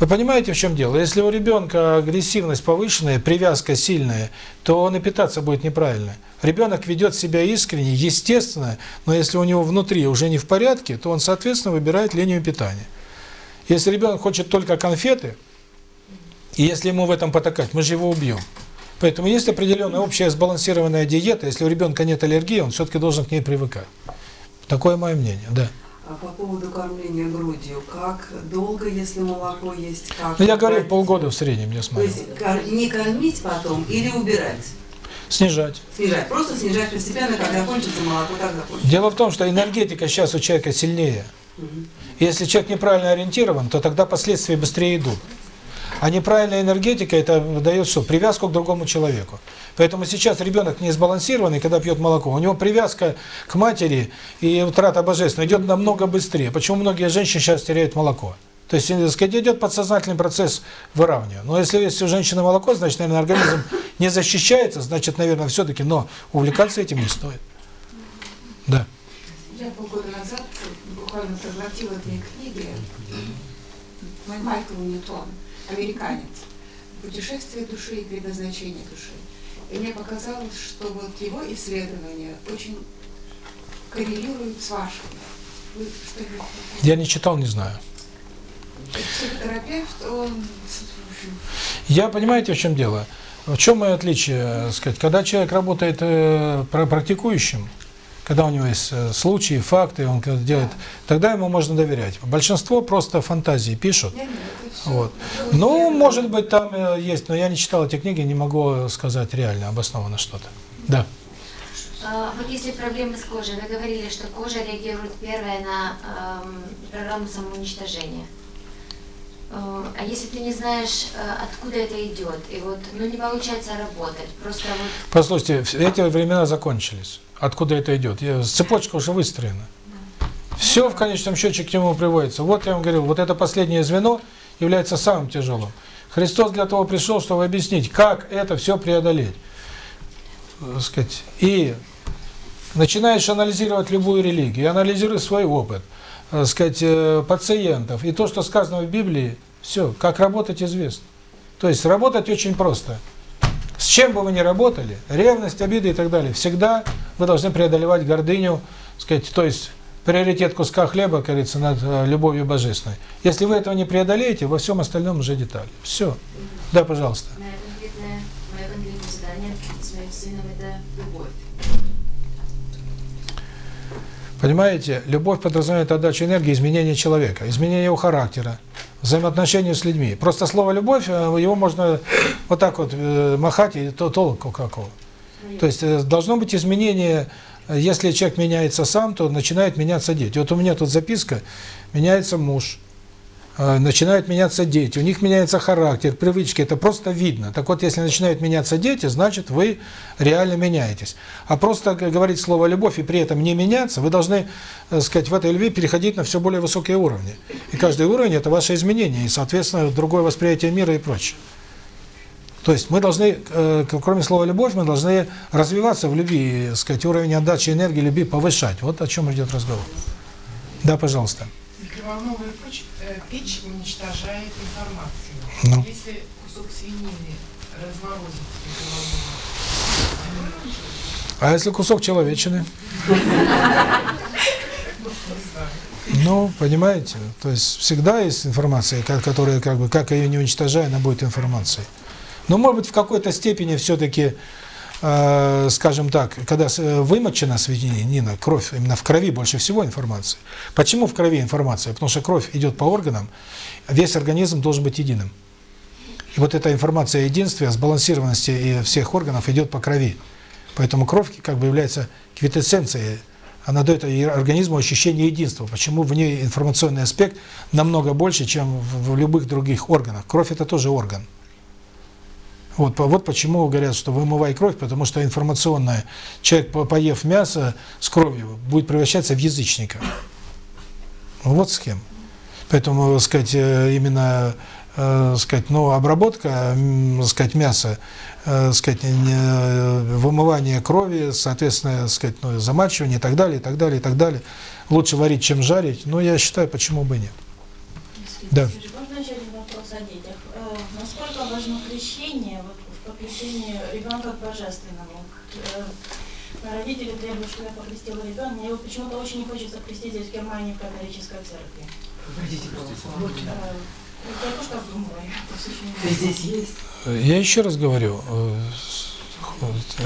Вы понимаете, в чем дело? Если у ребенка агрессивность повышенная, привязка сильная, то он и питаться будет неправильно. Ребенок ведет себя искренне, естественно, но если у него внутри уже не в порядке, то он, соответственно, выбирает линию питания. Если ребенок хочет только конфеты, и если ему в этом потакать, мы же его убьем. Поэтому есть определенная общая сбалансированная диета. Если у ребенка нет аллергии, он все-таки должен к ней привыкать. Такое мое мнение, да. А по поводу кормления грудью, как долго, если молоко есть, как? Ну, я говорю, полгода в среднем, я То смотрю. есть кор- не кормить потом или убирать? Снижать. Снижать. Просто снижать постепенно, когда кончится молоко, так закончится. Дело в том, что энергетика сейчас у человека сильнее. Если человек неправильно ориентирован, то тогда последствия быстрее идут. А неправильная энергетика это дает что? Привязку к другому человеку. Поэтому сейчас ребенок не сбалансированный, когда пьет молоко, у него привязка к матери и утрата божественного идет намного быстрее. Почему многие женщины сейчас теряют молоко? То есть, так сказать, идет подсознательный процесс выравнивания. Но если есть у женщины молоко, значит, наверное, организм не защищается, значит, наверное, все-таки, но увлекаться этим не стоит. Да. Я полгода назад буквально проглотила две книги. Майкл Ньютон, американец. «Путешествие души и предназначение души». И мне показалось, что вот его исследования очень коррелируют с вашими. Вы что-нибудь... Я не читал, не знаю. Психотерапевт, он... Я, понимаете, в чем дело? В чем мое отличие, так сказать, когда человек работает э, пра- практикующим, когда у него есть э, случаи, факты, он делает, тогда ему можно доверять. Большинство просто фантазии пишут. Вот. Ну, может быть, там э, есть, но я не читал эти книги, не могу сказать реально обоснованно что-то. Да. А, Вот если проблемы с кожей, вы говорили, что кожа реагирует первая на эм, программу самоуничтожения. Э, А если ты не знаешь, откуда это идет, и вот, ну, не получается работать, просто вот Послушайте, эти времена закончились. Откуда это идет? Цепочка уже выстроена. Все в конечном счете к нему приводится. Вот я вам говорил, вот это последнее звено является самым тяжелым. Христос для того пришел, чтобы объяснить, как это все преодолеть. Так сказать. И начинаешь анализировать любую религию, анализируй свой опыт, так сказать, э, пациентов. И то, что сказано в Библии, все, как работать известно. То есть работать очень просто. Чем бы вы ни работали, ревность, обиды и так далее, всегда вы должны преодолевать гордыню, сказать, то есть приоритет куска хлеба, как говорится, над э, любовью божественной. Если вы этого не преодолеете, во всем остальном уже детали. Все. Да, пожалуйста. мое конкретное задание с моим сыном – это любовь. Понимаете, любовь подразумевает отдачу энергии, изменение человека, изменение его характера, взаимоотношения с людьми. Просто слово «любовь», э, его можно вот так вот э, махать, и то толку какого. То есть э, должно быть изменение, если человек меняется сам, то начинают меняться дети. Вот у меня тут записка, меняется муж, начинают меняться дети, у них меняется характер, привычки, это просто видно. Так вот, если начинают меняться дети, значит вы реально меняетесь. А просто говорить слово «любовь» и при этом не меняться, вы должны, так сказать, в этой любви переходить на все более высокие уровни. И каждый уровень – это ваше изменение, и, соответственно, другое восприятие мира и прочее. То есть мы должны, э, кроме слова «любовь», мы должны развиваться в любви, сказать, уровень отдачи энергии любви повышать. Вот о чем идет разговор. Да, пожалуйста. Микроволновая печь, э, печь уничтожает информацию. Ну. Если кусок свинины разморозить А если кусок человечины? Ну, понимаете, то есть всегда есть информация, ко- которая, как бы, как ее не уничтожая, она будет информацией. Но, может быть, в какой-то степени все-таки скажем так, когда э, вымочена свинина, кровь, именно в крови больше всего информации. Почему в крови информация? Потому что кровь идет по органам, весь организм должен быть единым. И вот эта информация о единстве, сбалансированности всех органов идет по крови. Поэтому кровь как бы является квитэссенцией, она дает организму ощущение единства. Почему в ней информационный аспект намного больше, чем в любых других органах. Кровь – это тоже орган. Вот, вот почему говорят, что вымывай кровь, потому что информационное, человек, по- поев мясо с кровью, будет превращаться в язычника. Вот с кем. Поэтому, так сказать, э, именно, э, сказать, ну, обработка, м, сказать, мяса, э, сказать, не- э, вымывание крови, соответственно, сказать, ну, замачивание и так далее, и так далее, и так далее. Лучше варить, чем жарить. Но я считаю, почему бы нет. Да. Можно еще один вопрос о детях? Э, Насколько важно покрещении ребенка к божественному? Э, Родители требуют, чтобы я покрестила ребенка. Мне его почему-то очень не хочется крестить здесь в Германии в католической церкви. Э, Я интересно. Я еще раз говорю, э,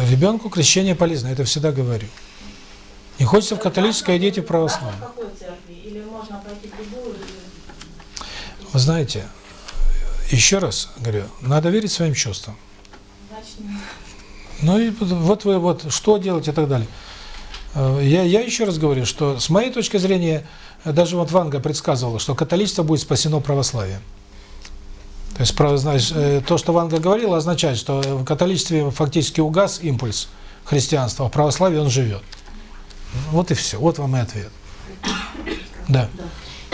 ребенку крещение полезно, это всегда говорю. Не хочется в католическое, идите в В православие. какой церкви? Или можно пойти в любую? или- Вы знаете, еще раз говорю, надо верить своим чувствам. Значит, Ну и вот вы вот что делать и так далее. Э, Я, я еще раз говорю, что с моей точки зрения, э, даже вот Ванга предсказывала, что католичество будет спасено православием. То есть, знаешь, э, то, что Ванга говорила, означает, что в католичестве фактически угас импульс христианства, а в православии он живет. Вот и все, вот вам и ответ. Да.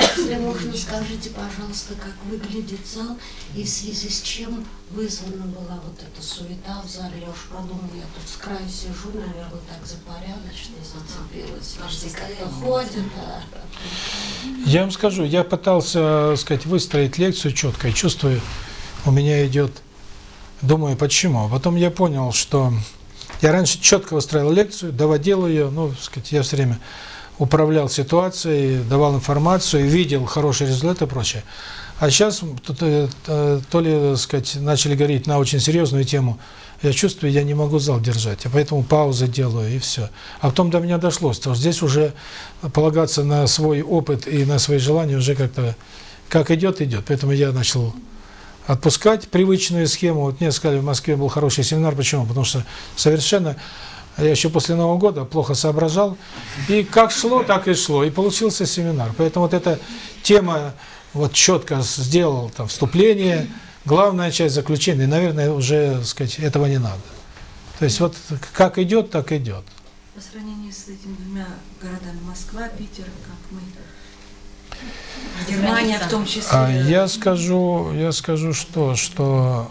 Если можно, скажите, пожалуйста, как выглядит зал и в связи с чем вызвана была вот эта суета в зале. Я уж подумала, я тут с краю сижу, наверное, так за порядочность зацепилась. Все как-то ходят, а Я вам скажу, я пытался, сказать, выстроить лекцию четко и чувствую, у меня идет, думаю, почему. Потом я понял, что я раньше четко выстраивал лекцию, доводил ее, ну, сказать, я все время управлял ситуацией, давал информацию, видел хороший результат и прочее. А сейчас то, то, ли, сказать, начали говорить на очень серьезную тему, я чувствую, я не могу зал держать, я поэтому паузы делаю и все. А потом до меня дошло, что здесь уже полагаться на свой опыт и на свои желания уже как-то, как идет, идет. Поэтому я начал отпускать привычную схему. Вот мне сказали, в Москве был хороший семинар. Почему? Потому что совершенно я еще после Нового года плохо соображал. И как шло, так и шло. И получился семинар. Поэтому вот эта тема вот четко сделал там вступление, главная часть заключения. И, наверное, уже, так сказать, этого не надо. То есть вот как идет, так идет. По сравнению с этими двумя городами, Москва, Питер, как мы. Германия в том числе. А я скажу, я скажу что, что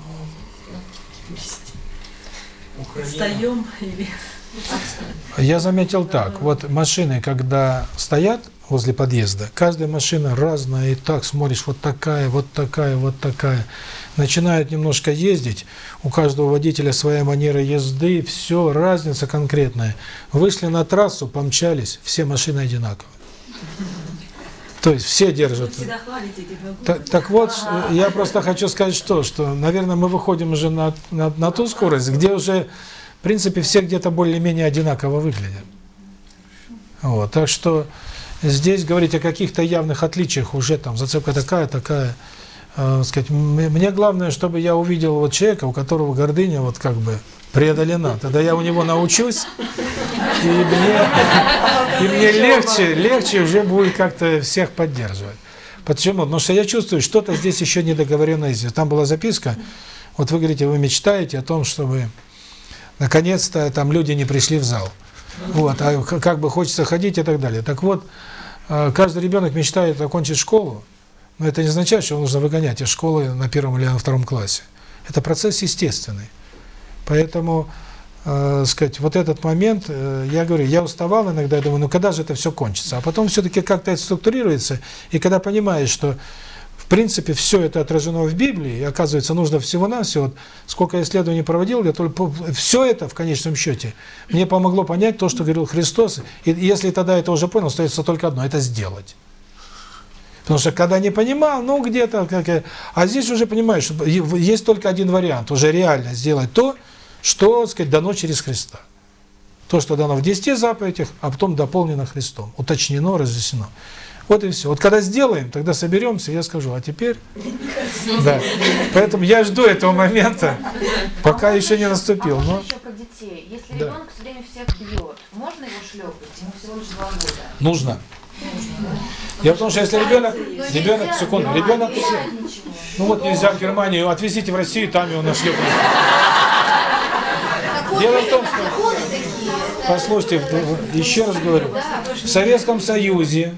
Отстаем или... Я заметил так, вот машины, когда стоят возле подъезда, каждая машина разная, и так смотришь, вот такая, вот такая, вот такая. Начинают немножко ездить, у каждого водителя своя манера езды, все, разница конкретная. Вышли на трассу, помчались, все машины одинаковые. То есть все держат. Так, вот, что- я просто хочу сказать, что, что, наверное, мы выходим уже на, на, на ту скорость, где уже, в принципе, все где-то более-менее одинаково выглядят. Вот, так что здесь говорить о каких-то явных отличиях уже там зацепка такая, такая, э, сказать, мне главное, чтобы я увидел вот человека, у которого гордыня вот как бы преодолена. Тогда я у него научусь, и мне, и мне легче, легче уже будет как-то всех поддерживать. Почему? Потому что я чувствую, что-то здесь еще не договорено. Там была записка, вот вы говорите, вы мечтаете о том, чтобы наконец-то там люди не пришли в зал. Вот, а как бы хочется ходить и так далее. Так вот, э, каждый ребенок мечтает окончить школу, но это не означает, что его нужно выгонять из школы на первом или на втором классе. Это процесс естественный. Поэтому, э, сказать, вот этот момент, э, я говорю, я уставал иногда, я думаю, ну когда же это все кончится? А потом все-таки как-то это структурируется, и когда понимаешь, что в принципе все это отражено в Библии, и оказывается, нужно всего-навсего, вот сколько исследований проводил, я только все это в конечном счете мне помогло понять то, что говорил Христос, и если тогда это уже понял, остается только одно – это сделать. Потому что когда не понимал, ну где-то, как, я- а здесь уже понимаешь, есть только один вариант, уже реально сделать то, что, так сказать, дано через Христа. То, что дано в 10 заповедях, а потом дополнено Христом, уточнено, разъяснено. Вот и все. Вот когда сделаем, тогда соберемся, я скажу, а теперь... Да. Поэтому я жду этого момента, пока еще не наступил. А Но... еще про детей? Если Да. ребенок все время всех бьет, можно его шлепать? Ему всего лишь два года. Нужно. В том, что если ребенок, ребенок, секунду, ребенок, ну вот нельзя в Германию, отвезите в Россию, там его нашлепают. Дело в том, что, послушайте, еще раз говорю, в Советском Союзе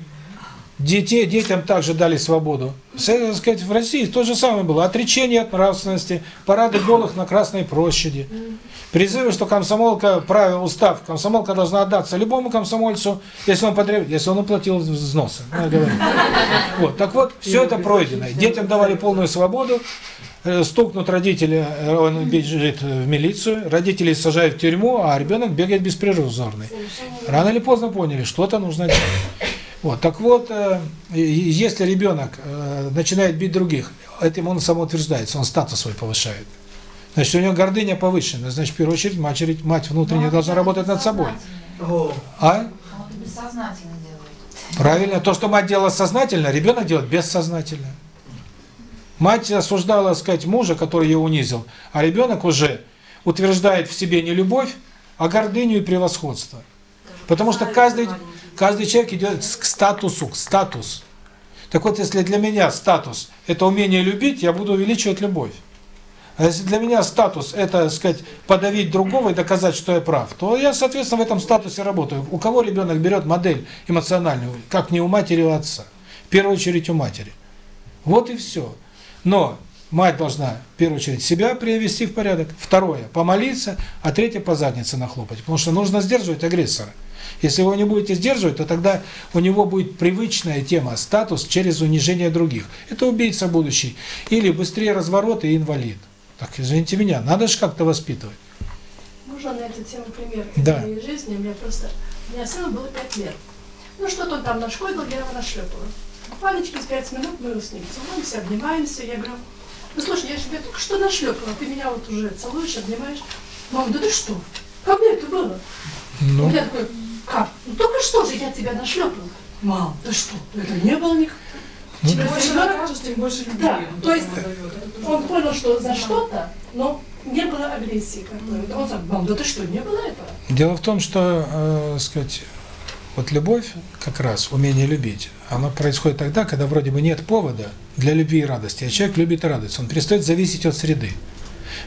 детей, детям также дали свободу. Так сказать, в России то же самое было. Отречение от нравственности, парады голых на Красной площади. Призывы, что комсомолка, правил, устав, комсомолка должна отдаться любому комсомольцу, если он потребует, если он уплатил взносы. Вот, так вот, все это пройдено. Детям давали полную свободу, э, стукнут родители, э, он бежит в милицию, родители сажают в тюрьму, а ребенок бегает беспризорный. Рано или поздно поняли, что-то нужно делать. Вот, так вот, э, если ребенок начинает бить других, этим он самоутверждается, он статус свой повышает. Значит, у него гордыня повышена. Значит, в первую очередь, мать, мать внутренняя должна работать над собой. А? Делает. Правильно. То, что мать делала сознательно, ребенок делает бессознательно. Мать осуждала, сказать, мужа, который ее унизил, а ребенок уже утверждает в себе не любовь, а гордыню и превосходство. Потому что каждый, каждый человек идет к статусу, к статус. Так вот, если для меня статус – это умение любить, я буду увеличивать любовь. А если для меня статус – это, так сказать, подавить другого и доказать, что я прав, то я, соответственно, в этом статусе работаю. У кого ребенок берет модель эмоциональную, как не у матери, а у отца? В первую очередь у матери. Вот и все. Но мать должна, в первую очередь, себя привести в порядок. Второе – помолиться, а третье – по заднице нахлопать. Потому что нужно сдерживать агрессора. Если вы его не будете сдерживать, то тогда у него будет привычная тема – статус через унижение других. Это убийца будущий. Или быстрее разворот и инвалид. Так, извините меня, надо же как-то воспитывать. Можно на эту тему пример Да. из моей жизни? У меня просто... У меня сыну было 5 лет. Ну, что-то он там нашкодил, я его нашлепала. Буквально через 5 минут мы с ним целуемся, обнимаемся. Я говорю, ну, слушай, я же тебя только что нашлепала, ты меня вот уже целуешь, обнимаешь. Мама, да ты что? Как мне это было? Ну. Я такой, как? Ну, только что же я тебя нашлепала. Мам, ты что? Это не было никак. Ну, Чем да. больше накажешь, тем больше любви Да, он то есть он понял, что за что-то, но не было агрессии какой-то. Он сказал, мам, да ты что, не было этого? Дело в том, что, э, сказать, вот любовь, как раз, умение любить, оно происходит тогда, когда вроде бы нет повода для любви и радости, а человек любит и радуется. Он перестает зависеть от среды.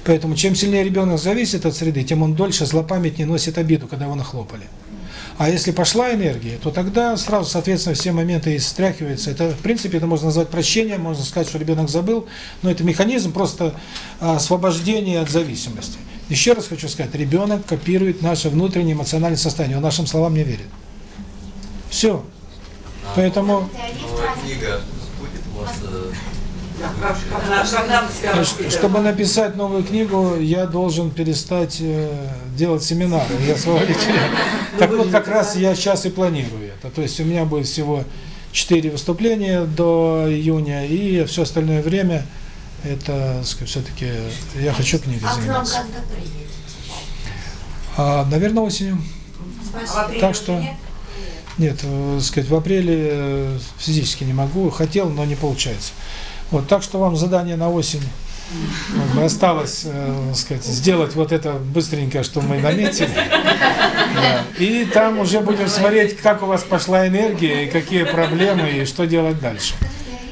Поэтому чем сильнее ребенок зависит от среды, тем он дольше злопамятнее носит обиду, когда его нахлопали. А если пошла энергия, то тогда сразу, соответственно, все моменты стряхиваются. Это, в принципе, это можно назвать прощением, можно сказать, что ребенок забыл, но это механизм просто а, освобождения от зависимости. Еще раз хочу сказать, ребенок копирует наше внутреннее эмоциональное состояние, он нашим словам не верит. Все. Поэтому, Новая книга будет у вас... э, чтобы написать новую книгу, я должен перестать э, делать семинары. Я освободитель. Так вот, как раз я сейчас и планирую это. То есть у меня будет всего четыре выступления до июня, и все остальное время это, все-таки, я хочу книгой А к нам заниматься. А, наверное, осенью. Спасибо. Так что нет, э, сказать, в апреле э, физически не могу, хотел, но не получается. Вот, так что вам задание на осень как бы осталось, э, сказать, сделать вот это быстренько, что мы наметили. Да. И там уже будем смотреть, как у вас пошла энергия, и какие проблемы, и что делать дальше.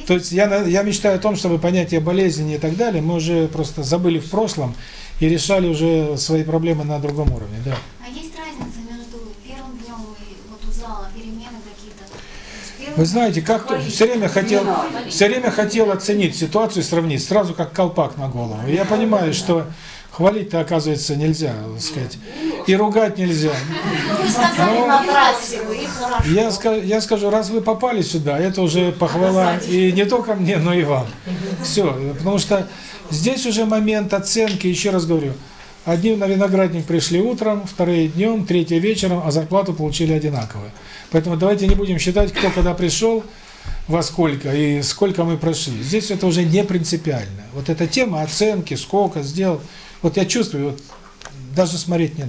То есть я, я мечтаю о том, чтобы понятие болезни и так далее, мы уже просто забыли в прошлом и решали уже свои проблемы на другом уровне. Да. А есть разница между первым днем и вот у зала перемены какие-то? Первый Вы знаете, как все время хотел, все время хотел оценить ситуацию, сравнить, сразу как колпак на голову. И я понимаю, что хвалить-то оказывается нельзя, так сказать, и ругать нельзя. Сказали Ну. Я, ска- я скажу, раз вы попали сюда, это уже похвала и не только мне, но и вам. Все, потому что здесь уже момент оценки, еще раз говорю, одни на виноградник пришли утром, вторые днем, третьи вечером, а зарплату получили одинаковую. Поэтому давайте не будем считать, кто когда пришел, во сколько и сколько мы прошли. Здесь это уже не принципиально. Вот эта тема оценки, сколько сделал. Вот я чувствую, вот даже смотреть нет